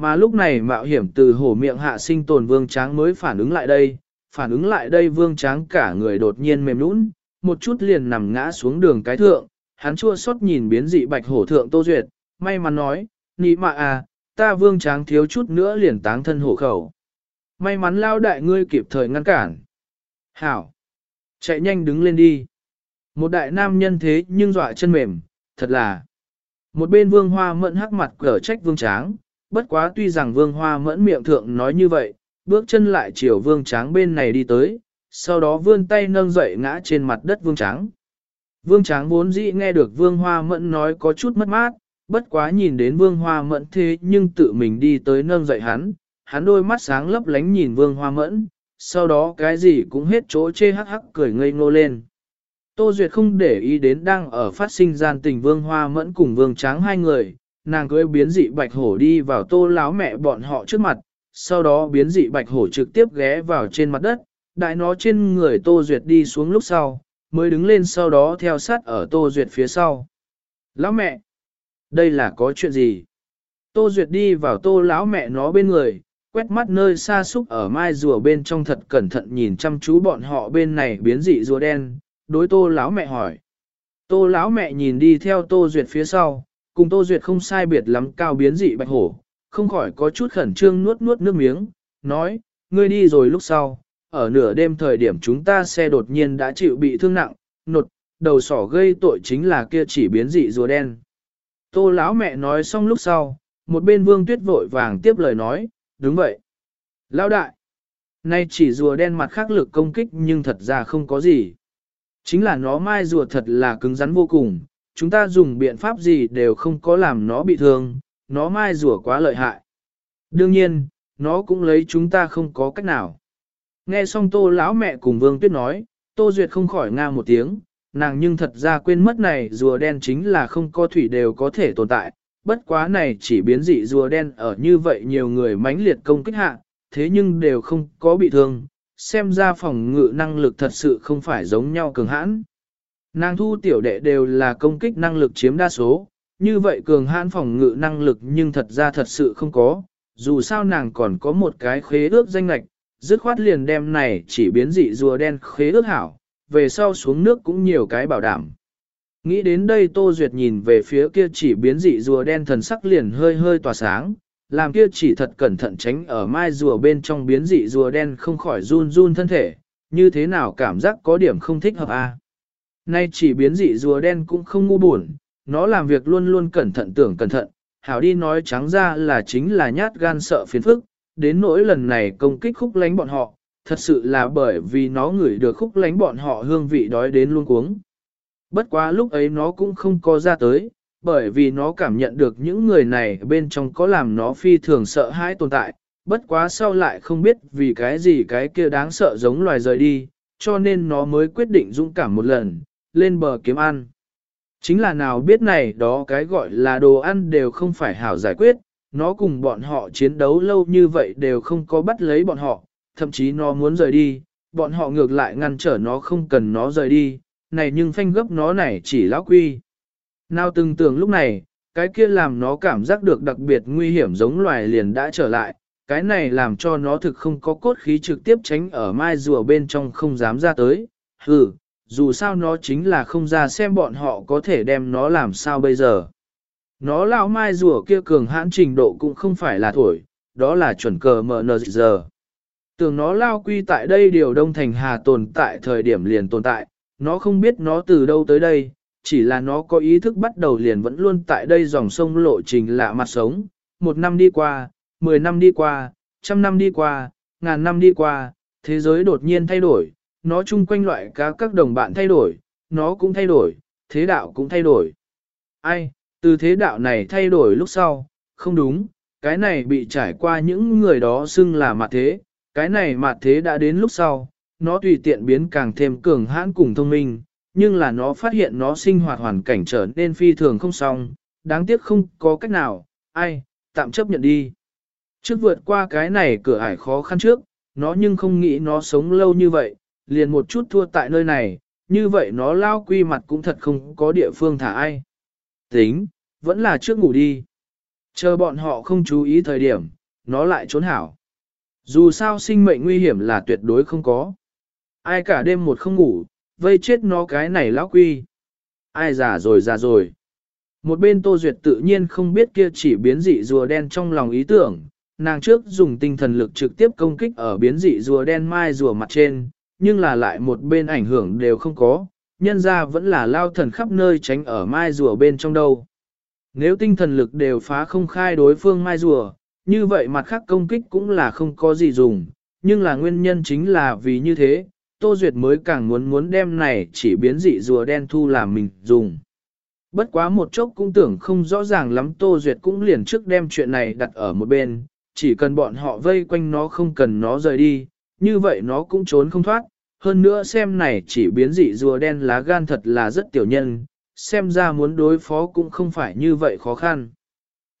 Mà lúc này mạo hiểm từ hổ miệng hạ sinh tồn vương tráng mới phản ứng lại đây, phản ứng lại đây vương tráng cả người đột nhiên mềm nũng, một chút liền nằm ngã xuống đường cái thượng, hắn chua xót nhìn biến dị bạch hổ thượng Tô Duyệt, may mắn nói, nị mạ à, ta vương tráng thiếu chút nữa liền táng thân hổ khẩu. May mắn lao đại ngươi kịp thời ngăn cản. Hảo! Chạy nhanh đứng lên đi. Một đại nam nhân thế nhưng dọa chân mềm, thật là. Một bên vương hoa mẫn hắc mặt cở trách vương tráng, bất quá tuy rằng vương hoa mẫn miệng thượng nói như vậy, bước chân lại chiều vương tráng bên này đi tới, sau đó vươn tay nâng dậy ngã trên mặt đất vương tráng. Vương tráng vốn dĩ nghe được vương hoa mẫn nói có chút mất mát, bất quá nhìn đến vương hoa mẫn thế nhưng tự mình đi tới nâng dậy hắn, hắn đôi mắt sáng lấp lánh nhìn vương hoa mẫn, sau đó cái gì cũng hết chỗ chê hắc hắc cười ngây ngô lên. Tô Duyệt không để ý đến đang ở phát sinh gian tình vương hoa mẫn cùng vương tráng hai người, nàng cưới biến dị bạch hổ đi vào tô láo mẹ bọn họ trước mặt, sau đó biến dị bạch hổ trực tiếp ghé vào trên mặt đất, đại nó trên người tô duyệt đi xuống lúc sau, mới đứng lên sau đó theo sát ở tô duyệt phía sau. Lão mẹ! Đây là có chuyện gì? Tô duyệt đi vào tô lão mẹ nó bên người, quét mắt nơi xa xúc ở mai rùa bên trong thật cẩn thận nhìn chăm chú bọn họ bên này biến dị rùa đen, đối tô lão mẹ hỏi. Tô lão mẹ nhìn đi theo tô duyệt phía sau, cùng Tô Duyệt không sai biệt lắm cao biến dị bạch hổ, không khỏi có chút khẩn trương nuốt nuốt nước miếng, nói, ngươi đi rồi lúc sau, ở nửa đêm thời điểm chúng ta xe đột nhiên đã chịu bị thương nặng, nột, đầu sỏ gây tội chính là kia chỉ biến dị rùa đen. Tô lão mẹ nói xong lúc sau, một bên vương tuyết vội vàng tiếp lời nói, đúng vậy. Lão đại, nay chỉ rùa đen mặt khác lực công kích nhưng thật ra không có gì. Chính là nó mai rùa thật là cứng rắn vô cùng, chúng ta dùng biện pháp gì đều không có làm nó bị thương, nó mai rùa quá lợi hại. Đương nhiên, nó cũng lấy chúng ta không có cách nào. Nghe xong tô lão mẹ cùng Vương Tuyết nói, tô duyệt không khỏi nga một tiếng, nàng nhưng thật ra quên mất này rùa đen chính là không có thủy đều có thể tồn tại, bất quá này chỉ biến dị rùa đen ở như vậy nhiều người mãnh liệt công kích hạ, thế nhưng đều không có bị thương, xem ra phòng ngự năng lực thật sự không phải giống nhau cường hãn. Nàng thu tiểu đệ đều là công kích năng lực chiếm đa số, như vậy cường hãn phòng ngự năng lực nhưng thật ra thật sự không có, dù sao nàng còn có một cái khế ước danh lạch, dứt khoát liền đem này chỉ biến dị rùa đen khế ước hảo, về sau xuống nước cũng nhiều cái bảo đảm. Nghĩ đến đây Tô Duyệt nhìn về phía kia chỉ biến dị rùa đen thần sắc liền hơi hơi tỏa sáng, làm kia chỉ thật cẩn thận tránh ở mai rùa bên trong biến dị rùa đen không khỏi run run thân thể, như thế nào cảm giác có điểm không thích hợp a à? Nay chỉ biến dị rùa đen cũng không ngu buồn, nó làm việc luôn luôn cẩn thận tưởng cẩn thận, hảo đi nói trắng ra là chính là nhát gan sợ phiền phức, đến nỗi lần này công kích khúc lánh bọn họ, thật sự là bởi vì nó ngửi được khúc lánh bọn họ hương vị đói đến luôn cuống. Bất quá lúc ấy nó cũng không có ra tới, bởi vì nó cảm nhận được những người này bên trong có làm nó phi thường sợ hãi tồn tại, bất quá sau lại không biết vì cái gì cái kia đáng sợ giống loài rời đi, cho nên nó mới quyết định dũng cảm một lần, lên bờ kiếm ăn. Chính là nào biết này đó cái gọi là đồ ăn đều không phải hảo giải quyết, nó cùng bọn họ chiến đấu lâu như vậy đều không có bắt lấy bọn họ, thậm chí nó muốn rời đi, bọn họ ngược lại ngăn trở nó không cần nó rời đi, này nhưng phanh gấp nó này chỉ lão quy. Nào từng tưởng lúc này, cái kia làm nó cảm giác được đặc biệt nguy hiểm giống loài liền đã trở lại, cái này làm cho nó thực không có cốt khí trực tiếp tránh ở mai rùa bên trong không dám ra tới, hừ, dù sao nó chính là không ra xem bọn họ có thể đem nó làm sao bây giờ. Nó lão mai rùa kia cường hãn trình độ cũng không phải là thổi, đó là chuẩn cờ mở nờ giờ. Tưởng nó lao quy tại đây điều đông thành hà tồn tại thời điểm liền tồn tại, nó không biết nó từ đâu tới đây, chỉ là nó có ý thức bắt đầu liền vẫn luôn tại đây dòng sông lộ trình lạ mặt sống, một năm đi qua, mười năm đi qua, trăm năm đi qua, ngàn năm đi qua, thế giới đột nhiên thay đổi, nó chung quanh loại cá các đồng bạn thay đổi, nó cũng thay đổi, thế đạo cũng thay đổi. Ai, từ thế đạo này thay đổi lúc sau, không đúng, cái này bị trải qua những người đó xưng là mặt thế, cái này mặt thế đã đến lúc sau, nó tùy tiện biến càng thêm cường hãn cùng thông minh, nhưng là nó phát hiện nó sinh hoạt hoàn cảnh trở nên phi thường không xong, đáng tiếc không có cách nào, ai, tạm chấp nhận đi. Trước vượt qua cái này cửa ải khó khăn trước, nó nhưng không nghĩ nó sống lâu như vậy, liền một chút thua tại nơi này, như vậy nó lao quy mặt cũng thật không có địa phương thả ai. Tính, vẫn là trước ngủ đi. Chờ bọn họ không chú ý thời điểm, nó lại trốn hảo. Dù sao sinh mệnh nguy hiểm là tuyệt đối không có. Ai cả đêm một không ngủ, vây chết nó cái này lão quy. Ai già rồi già rồi. Một bên Tô Duyệt tự nhiên không biết kia chỉ biến dị rùa đen trong lòng ý tưởng, nàng trước dùng tinh thần lực trực tiếp công kích ở biến dị rùa đen mai rùa mặt trên, nhưng là lại một bên ảnh hưởng đều không có, nhân ra vẫn là lao thần khắp nơi tránh ở mai rùa bên trong đâu. Nếu tinh thần lực đều phá không khai đối phương mai rùa, như vậy mặt khác công kích cũng là không có gì dùng, nhưng là nguyên nhân chính là vì như thế, Tô Duyệt mới càng muốn muốn đem này chỉ biến dị rùa đen thu làm mình dùng. Bất quá một chốc cũng tưởng không rõ ràng lắm Tô Duyệt cũng liền trước đem chuyện này đặt ở một bên, chỉ cần bọn họ vây quanh nó không cần nó rời đi, như vậy nó cũng trốn không thoát. Hơn nữa xem này chỉ biến dị rùa đen lá gan thật là rất tiểu nhân, xem ra muốn đối phó cũng không phải như vậy khó khăn.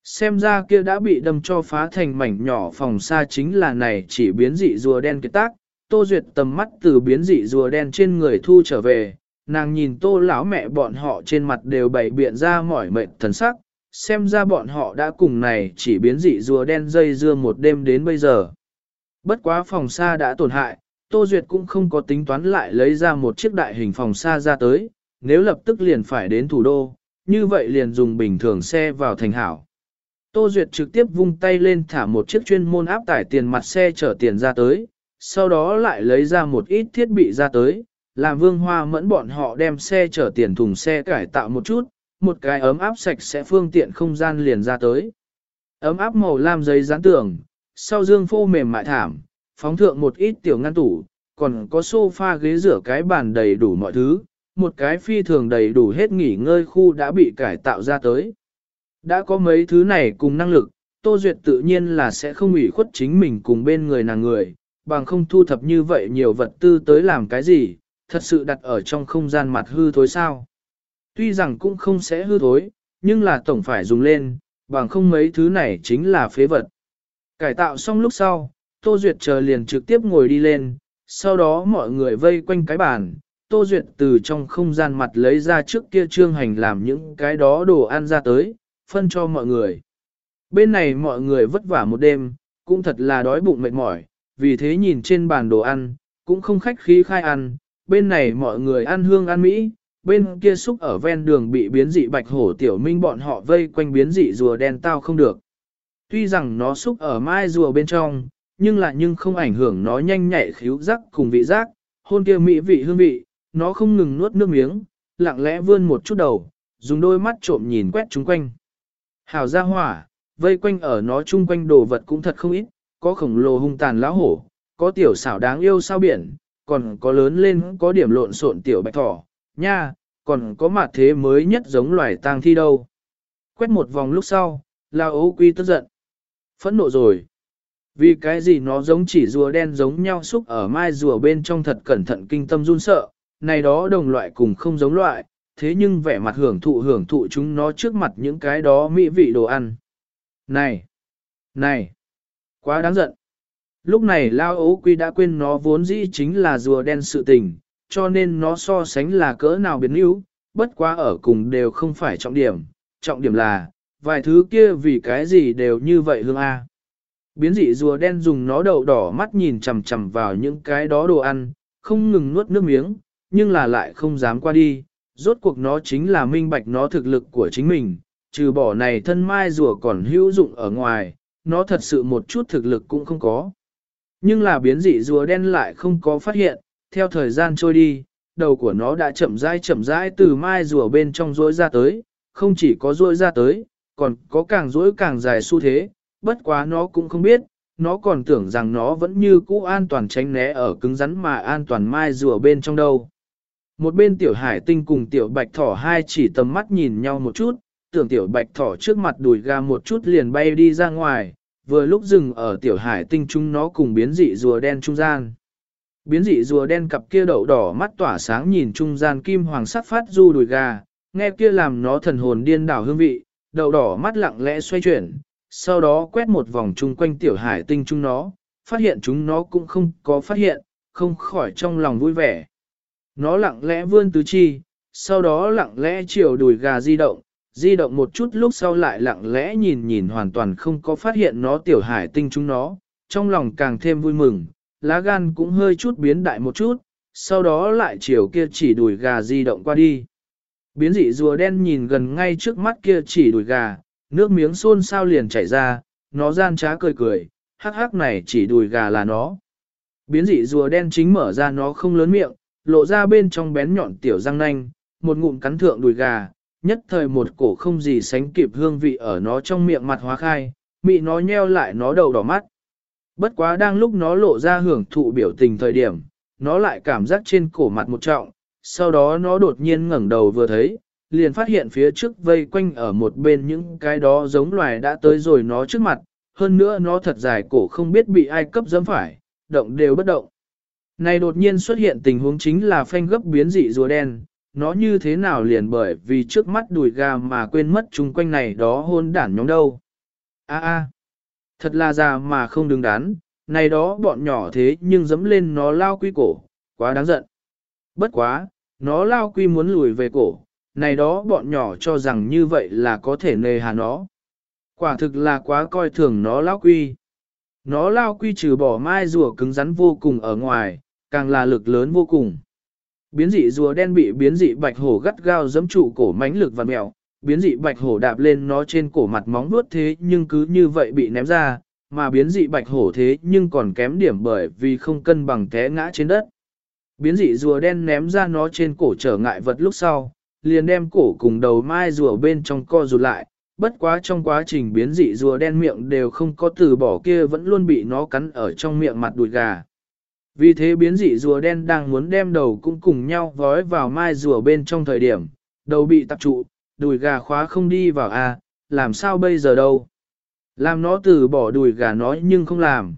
Xem ra kia đã bị đâm cho phá thành mảnh nhỏ phòng xa chính là này chỉ biến dị rùa đen kết tác, Tô Duyệt tầm mắt từ biến dị rùa đen trên người thu trở về, nàng nhìn tô lão mẹ bọn họ trên mặt đều bày biện ra mỏi mệt thần sắc, xem ra bọn họ đã cùng này chỉ biến dị rùa đen dây dưa một đêm đến bây giờ. Bất quá phòng xa đã tổn hại, Tô Duyệt cũng không có tính toán lại lấy ra một chiếc đại hình phòng xa ra tới, nếu lập tức liền phải đến thủ đô, như vậy liền dùng bình thường xe vào thành hảo. Tô Duyệt trực tiếp vung tay lên thả một chiếc chuyên môn áp tải tiền mặt xe chở tiền ra tới, sau đó lại lấy ra một ít thiết bị ra tới, làm vương hoa mẫn bọn họ đem xe chở tiền thùng xe cải tạo một chút, một cái ấm áp sạch sẽ phương tiện không gian liền ra tới. Ấm áp màu lam giấy dán tường, sau dương phô mềm mại thảm, phóng thượng một ít tiểu ngăn tủ, còn có sofa ghế rửa cái bàn đầy đủ mọi thứ, một cái phi thường đầy đủ hết nghỉ ngơi khu đã bị cải tạo ra tới. Đã có mấy thứ này cùng năng lực, Tô Duyệt tự nhiên là sẽ không ủy khuất chính mình cùng bên người nàng người, bằng không thu thập như vậy nhiều vật tư tới làm cái gì, thật sự đặt ở trong không gian mặt hư thối sao. Tuy rằng cũng không sẽ hư thối, nhưng là tổng phải dùng lên, bằng không mấy thứ này chính là phế vật. Cải tạo xong lúc sau, Tô Duyệt chờ liền trực tiếp ngồi đi lên, sau đó mọi người vây quanh cái bàn, Tô Duyệt từ trong không gian mặt lấy ra trước kia trương hành làm những cái đó đồ ăn ra tới, phân cho mọi người. Bên này mọi người vất vả một đêm, cũng thật là đói bụng mệt mỏi, vì thế nhìn trên bàn đồ ăn, cũng không khách khí khai ăn, bên này mọi người ăn hương ăn mỹ, bên kia xúc ở ven đường bị biến dị bạch hổ tiểu minh bọn họ vây quanh biến dị rùa đen tao không được. Tuy rằng nó xúc ở mai rùa bên trong, nhưng lại nhưng không ảnh hưởng nó nhanh nhạy khíu giác cùng vị giác, hôn kia mỹ vị hương vị, nó không ngừng nuốt nước miếng, lặng lẽ vươn một chút đầu, dùng đôi mắt trộm nhìn quét chúng quanh. Hào ra hỏa, vây quanh ở nó chung quanh đồ vật cũng thật không ít, có khổng lồ hung tàn lão hổ, có tiểu xảo đáng yêu sao biển, còn có lớn lên có điểm lộn xộn tiểu bạch thỏ, nha, còn có mặt thế mới nhất giống loài tang thi đâu. Quét một vòng lúc sau, lao ấu quy tức giận. Phẫn nộ rồi. Vì cái gì nó giống chỉ rùa đen giống nhau xúc ở mai rùa bên trong thật cẩn thận kinh tâm run sợ, này đó đồng loại cùng không giống loại, thế nhưng vẻ mặt hưởng thụ hưởng thụ chúng nó trước mặt những cái đó mỹ vị đồ ăn. Này! Này! Quá đáng giận! Lúc này Lao ấu quy đã quên nó vốn dĩ chính là rùa đen sự tình, cho nên nó so sánh là cỡ nào biến yếu, bất quá ở cùng đều không phải trọng điểm, trọng điểm là, vài thứ kia vì cái gì đều như vậy hương A. Biến dị rùa đen dùng nó đầu đỏ mắt nhìn chằm chằm vào những cái đó đồ ăn, không ngừng nuốt nước miếng, nhưng là lại không dám qua đi, rốt cuộc nó chính là minh bạch nó thực lực của chính mình, trừ bỏ này thân mai rùa còn hữu dụng ở ngoài, nó thật sự một chút thực lực cũng không có. Nhưng là biến dị rùa đen lại không có phát hiện, theo thời gian trôi đi, đầu của nó đã chậm rãi chậm rãi từ mai rùa bên trong rỗi ra tới, không chỉ có rỗi ra tới, còn có càng rỗi càng dài xu thế, bất quá nó cũng không biết, nó còn tưởng rằng nó vẫn như cũ an toàn tránh né ở cứng rắn mà an toàn mai rùa bên trong đâu. Một bên tiểu hải tinh cùng tiểu bạch thỏ hai chỉ tầm mắt nhìn nhau một chút, tưởng tiểu bạch thỏ trước mặt đùi ga một chút liền bay đi ra ngoài, vừa lúc dừng ở tiểu hải tinh chúng nó cùng biến dị rùa đen trung gian. Biến dị rùa đen cặp kia đậu đỏ mắt tỏa sáng nhìn trung gian kim hoàng sắc phát du đùi gà, nghe kia làm nó thần hồn điên đảo hương vị, đậu đỏ mắt lặng lẽ xoay chuyển, sau đó quét một vòng chung quanh tiểu hải tinh chúng nó, phát hiện chúng nó cũng không có phát hiện, không khỏi trong lòng vui vẻ. Nó lặng lẽ vươn tứ chi, sau đó lặng lẽ chiều đùi gà di động, di động một chút lúc sau lại lặng lẽ nhìn nhìn hoàn toàn không có phát hiện nó tiểu hải tinh chúng nó, trong lòng càng thêm vui mừng, lá gan cũng hơi chút biến đại một chút, sau đó lại chiều kia chỉ đùi gà di động qua đi. Biến dị rùa đen nhìn gần ngay trước mắt kia chỉ đùi gà, nước miếng xôn sao liền chảy ra, nó gian trá cười cười, hắc hắc này chỉ đùi gà là nó. Biến dị rùa đen chính mở ra nó không lớn miệng, lộ ra bên trong bén nhọn tiểu răng nanh, một ngụm cắn thượng đùi gà, nhất thời một cổ không gì sánh kịp hương vị ở nó trong miệng mặt hóa khai, mị nó nheo lại nó đầu đỏ mắt. Bất quá đang lúc nó lộ ra hưởng thụ biểu tình thời điểm, nó lại cảm giác trên cổ mặt một trọng, sau đó nó đột nhiên ngẩng đầu vừa thấy, liền phát hiện phía trước vây quanh ở một bên những cái đó giống loài đã tới rồi nó trước mặt, hơn nữa nó thật dài cổ không biết bị ai cấp dẫm phải, động đều bất động. Này đột nhiên xuất hiện tình huống chính là phanh gấp biến dị rùa đen, nó như thế nào liền bởi vì trước mắt đùi gà mà quên mất chung quanh này đó hôn đản nhóm đâu. A a, thật là già mà không đứng đắn, này đó bọn nhỏ thế nhưng dẫm lên nó lao quy cổ, quá đáng giận. Bất quá, nó lao quy muốn lùi về cổ, này đó bọn nhỏ cho rằng như vậy là có thể nề hà nó. Quả thực là quá coi thường nó lao quy. Nó lao quy trừ bỏ mai rùa cứng rắn vô cùng ở ngoài, càng là lực lớn vô cùng. Biến dị rùa đen bị biến dị bạch hổ gắt gao giẫm trụ cổ mãnh lực và mèo, biến dị bạch hổ đạp lên nó trên cổ mặt móng vuốt thế nhưng cứ như vậy bị ném ra, mà biến dị bạch hổ thế nhưng còn kém điểm bởi vì không cân bằng té ngã trên đất. Biến dị rùa đen ném ra nó trên cổ trở ngại vật lúc sau, liền đem cổ cùng đầu mai rùa bên trong co rụt lại, bất quá trong quá trình biến dị rùa đen miệng đều không có từ bỏ kia vẫn luôn bị nó cắn ở trong miệng mặt đùi gà. Vì thế biến dị rùa đen đang muốn đem đầu cũng cùng nhau vói vào mai rùa bên trong thời điểm, đầu bị tập trụ, đùi gà khóa không đi vào a, à, làm sao bây giờ đâu. Làm nó từ bỏ đùi gà nói nhưng không làm.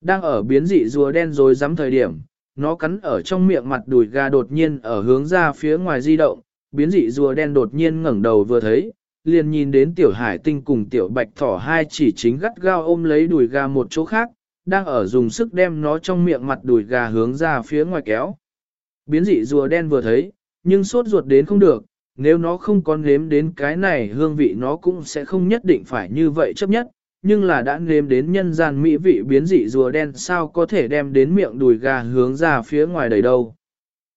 Đang ở biến dị rùa đen rồi dám thời điểm, nó cắn ở trong miệng mặt đùi gà đột nhiên ở hướng ra phía ngoài di động, biến dị rùa đen đột nhiên ngẩng đầu vừa thấy, liền nhìn đến tiểu hải tinh cùng tiểu bạch thỏ hai chỉ chính gắt gao ôm lấy đùi gà một chỗ khác, đang ở dùng sức đem nó trong miệng mặt đùi gà hướng ra phía ngoài kéo. Biến dị rùa đen vừa thấy, nhưng sốt ruột đến không được, nếu nó không có nếm đến cái này hương vị nó cũng sẽ không nhất định phải như vậy chấp nhất, nhưng là đã nếm đến nhân gian mỹ vị biến dị rùa đen sao có thể đem đến miệng đùi gà hướng ra phía ngoài đầy đâu.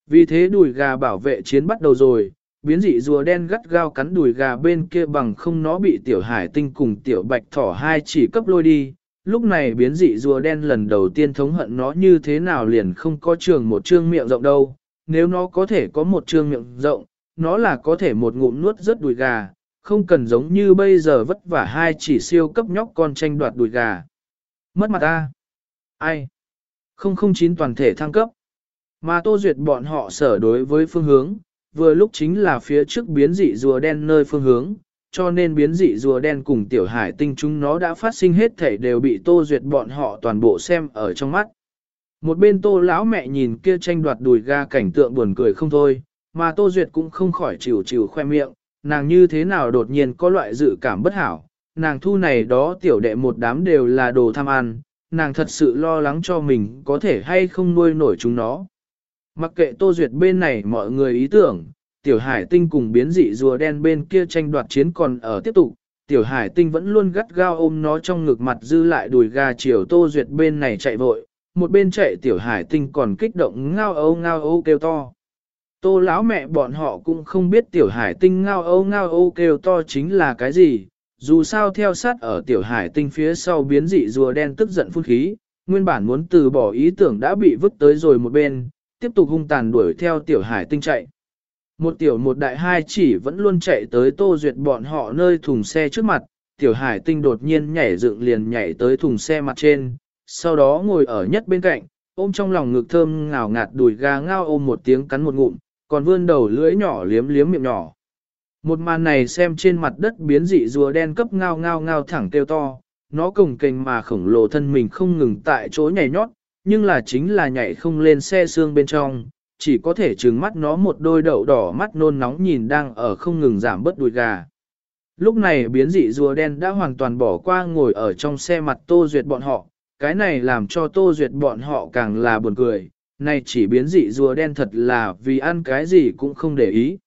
Vì thế đùi gà bảo vệ chiến bắt đầu rồi, biến dị rùa đen gắt gao cắn đùi gà bên kia bằng không nó bị tiểu hải tinh cùng tiểu bạch thỏ hai chỉ cấp lôi đi. Lúc này biến dị rùa đen lần đầu tiên thống hận nó như thế nào liền không có trường một trương miệng rộng đâu. Nếu nó có thể có một trương miệng rộng, nó là có thể một ngụm nuốt rất đùi gà, không cần giống như bây giờ vất vả hai chỉ siêu cấp nhóc con tranh đoạt đùi gà. Mất mặt ta. Ai? 009 toàn thể thăng cấp. Mà tô duyệt bọn họ sở đối với phương hướng, vừa lúc chính là phía trước biến dị rùa đen nơi phương hướng, cho nên biến dị rùa đen cùng tiểu hải tinh chúng nó đã phát sinh hết thể đều bị tô duyệt bọn họ toàn bộ xem ở trong mắt. Một bên tô lão mẹ nhìn kia tranh đoạt đùi ga cảnh tượng buồn cười không thôi, mà tô duyệt cũng không khỏi chịu chịu khoe miệng, nàng như thế nào đột nhiên có loại dự cảm bất hảo, nàng thu này đó tiểu đệ một đám đều là đồ tham ăn, nàng thật sự lo lắng cho mình có thể hay không nuôi nổi chúng nó. Mặc kệ Tô Duyệt bên này mọi người ý tưởng, Tiểu Hải Tinh cùng biến dị rùa đen bên kia tranh đoạt chiến còn ở tiếp tục, Tiểu Hải Tinh vẫn luôn gắt gao ôm nó trong ngực mặt dư lại đùi gà chiều Tô Duyệt bên này chạy vội, một bên chạy Tiểu Hải Tinh còn kích động ngao âu ngao âu kêu to. Tô lão mẹ bọn họ cũng không biết Tiểu Hải Tinh ngao âu ngao âu kêu to chính là cái gì, dù sao theo sát ở Tiểu Hải Tinh phía sau biến dị rùa đen tức giận phun khí, nguyên bản muốn từ bỏ ý tưởng đã bị vứt tới rồi một bên tiếp tục hung tàn đuổi theo tiểu hải tinh chạy. Một tiểu một đại hai chỉ vẫn luôn chạy tới tô duyệt bọn họ nơi thùng xe trước mặt, tiểu hải tinh đột nhiên nhảy dựng liền nhảy tới thùng xe mặt trên, sau đó ngồi ở nhất bên cạnh, ôm trong lòng ngực thơm ngào ngạt đùi gà ngao ôm một tiếng cắn một ngụm, còn vươn đầu lưỡi nhỏ liếm liếm miệng nhỏ. Một màn này xem trên mặt đất biến dị rùa đen cấp ngao ngao ngao thẳng kêu to, nó cồng kềnh mà khổng lồ thân mình không ngừng tại chỗ nhảy nhót, nhưng là chính là nhảy không lên xe xương bên trong, chỉ có thể trừng mắt nó một đôi đậu đỏ mắt nôn nóng nhìn đang ở không ngừng giảm bớt đùi gà. Lúc này biến dị rùa đen đã hoàn toàn bỏ qua ngồi ở trong xe mặt Tô Duyệt bọn họ, cái này làm cho Tô Duyệt bọn họ càng là buồn cười, này chỉ biến dị rùa đen thật là vì ăn cái gì cũng không để ý.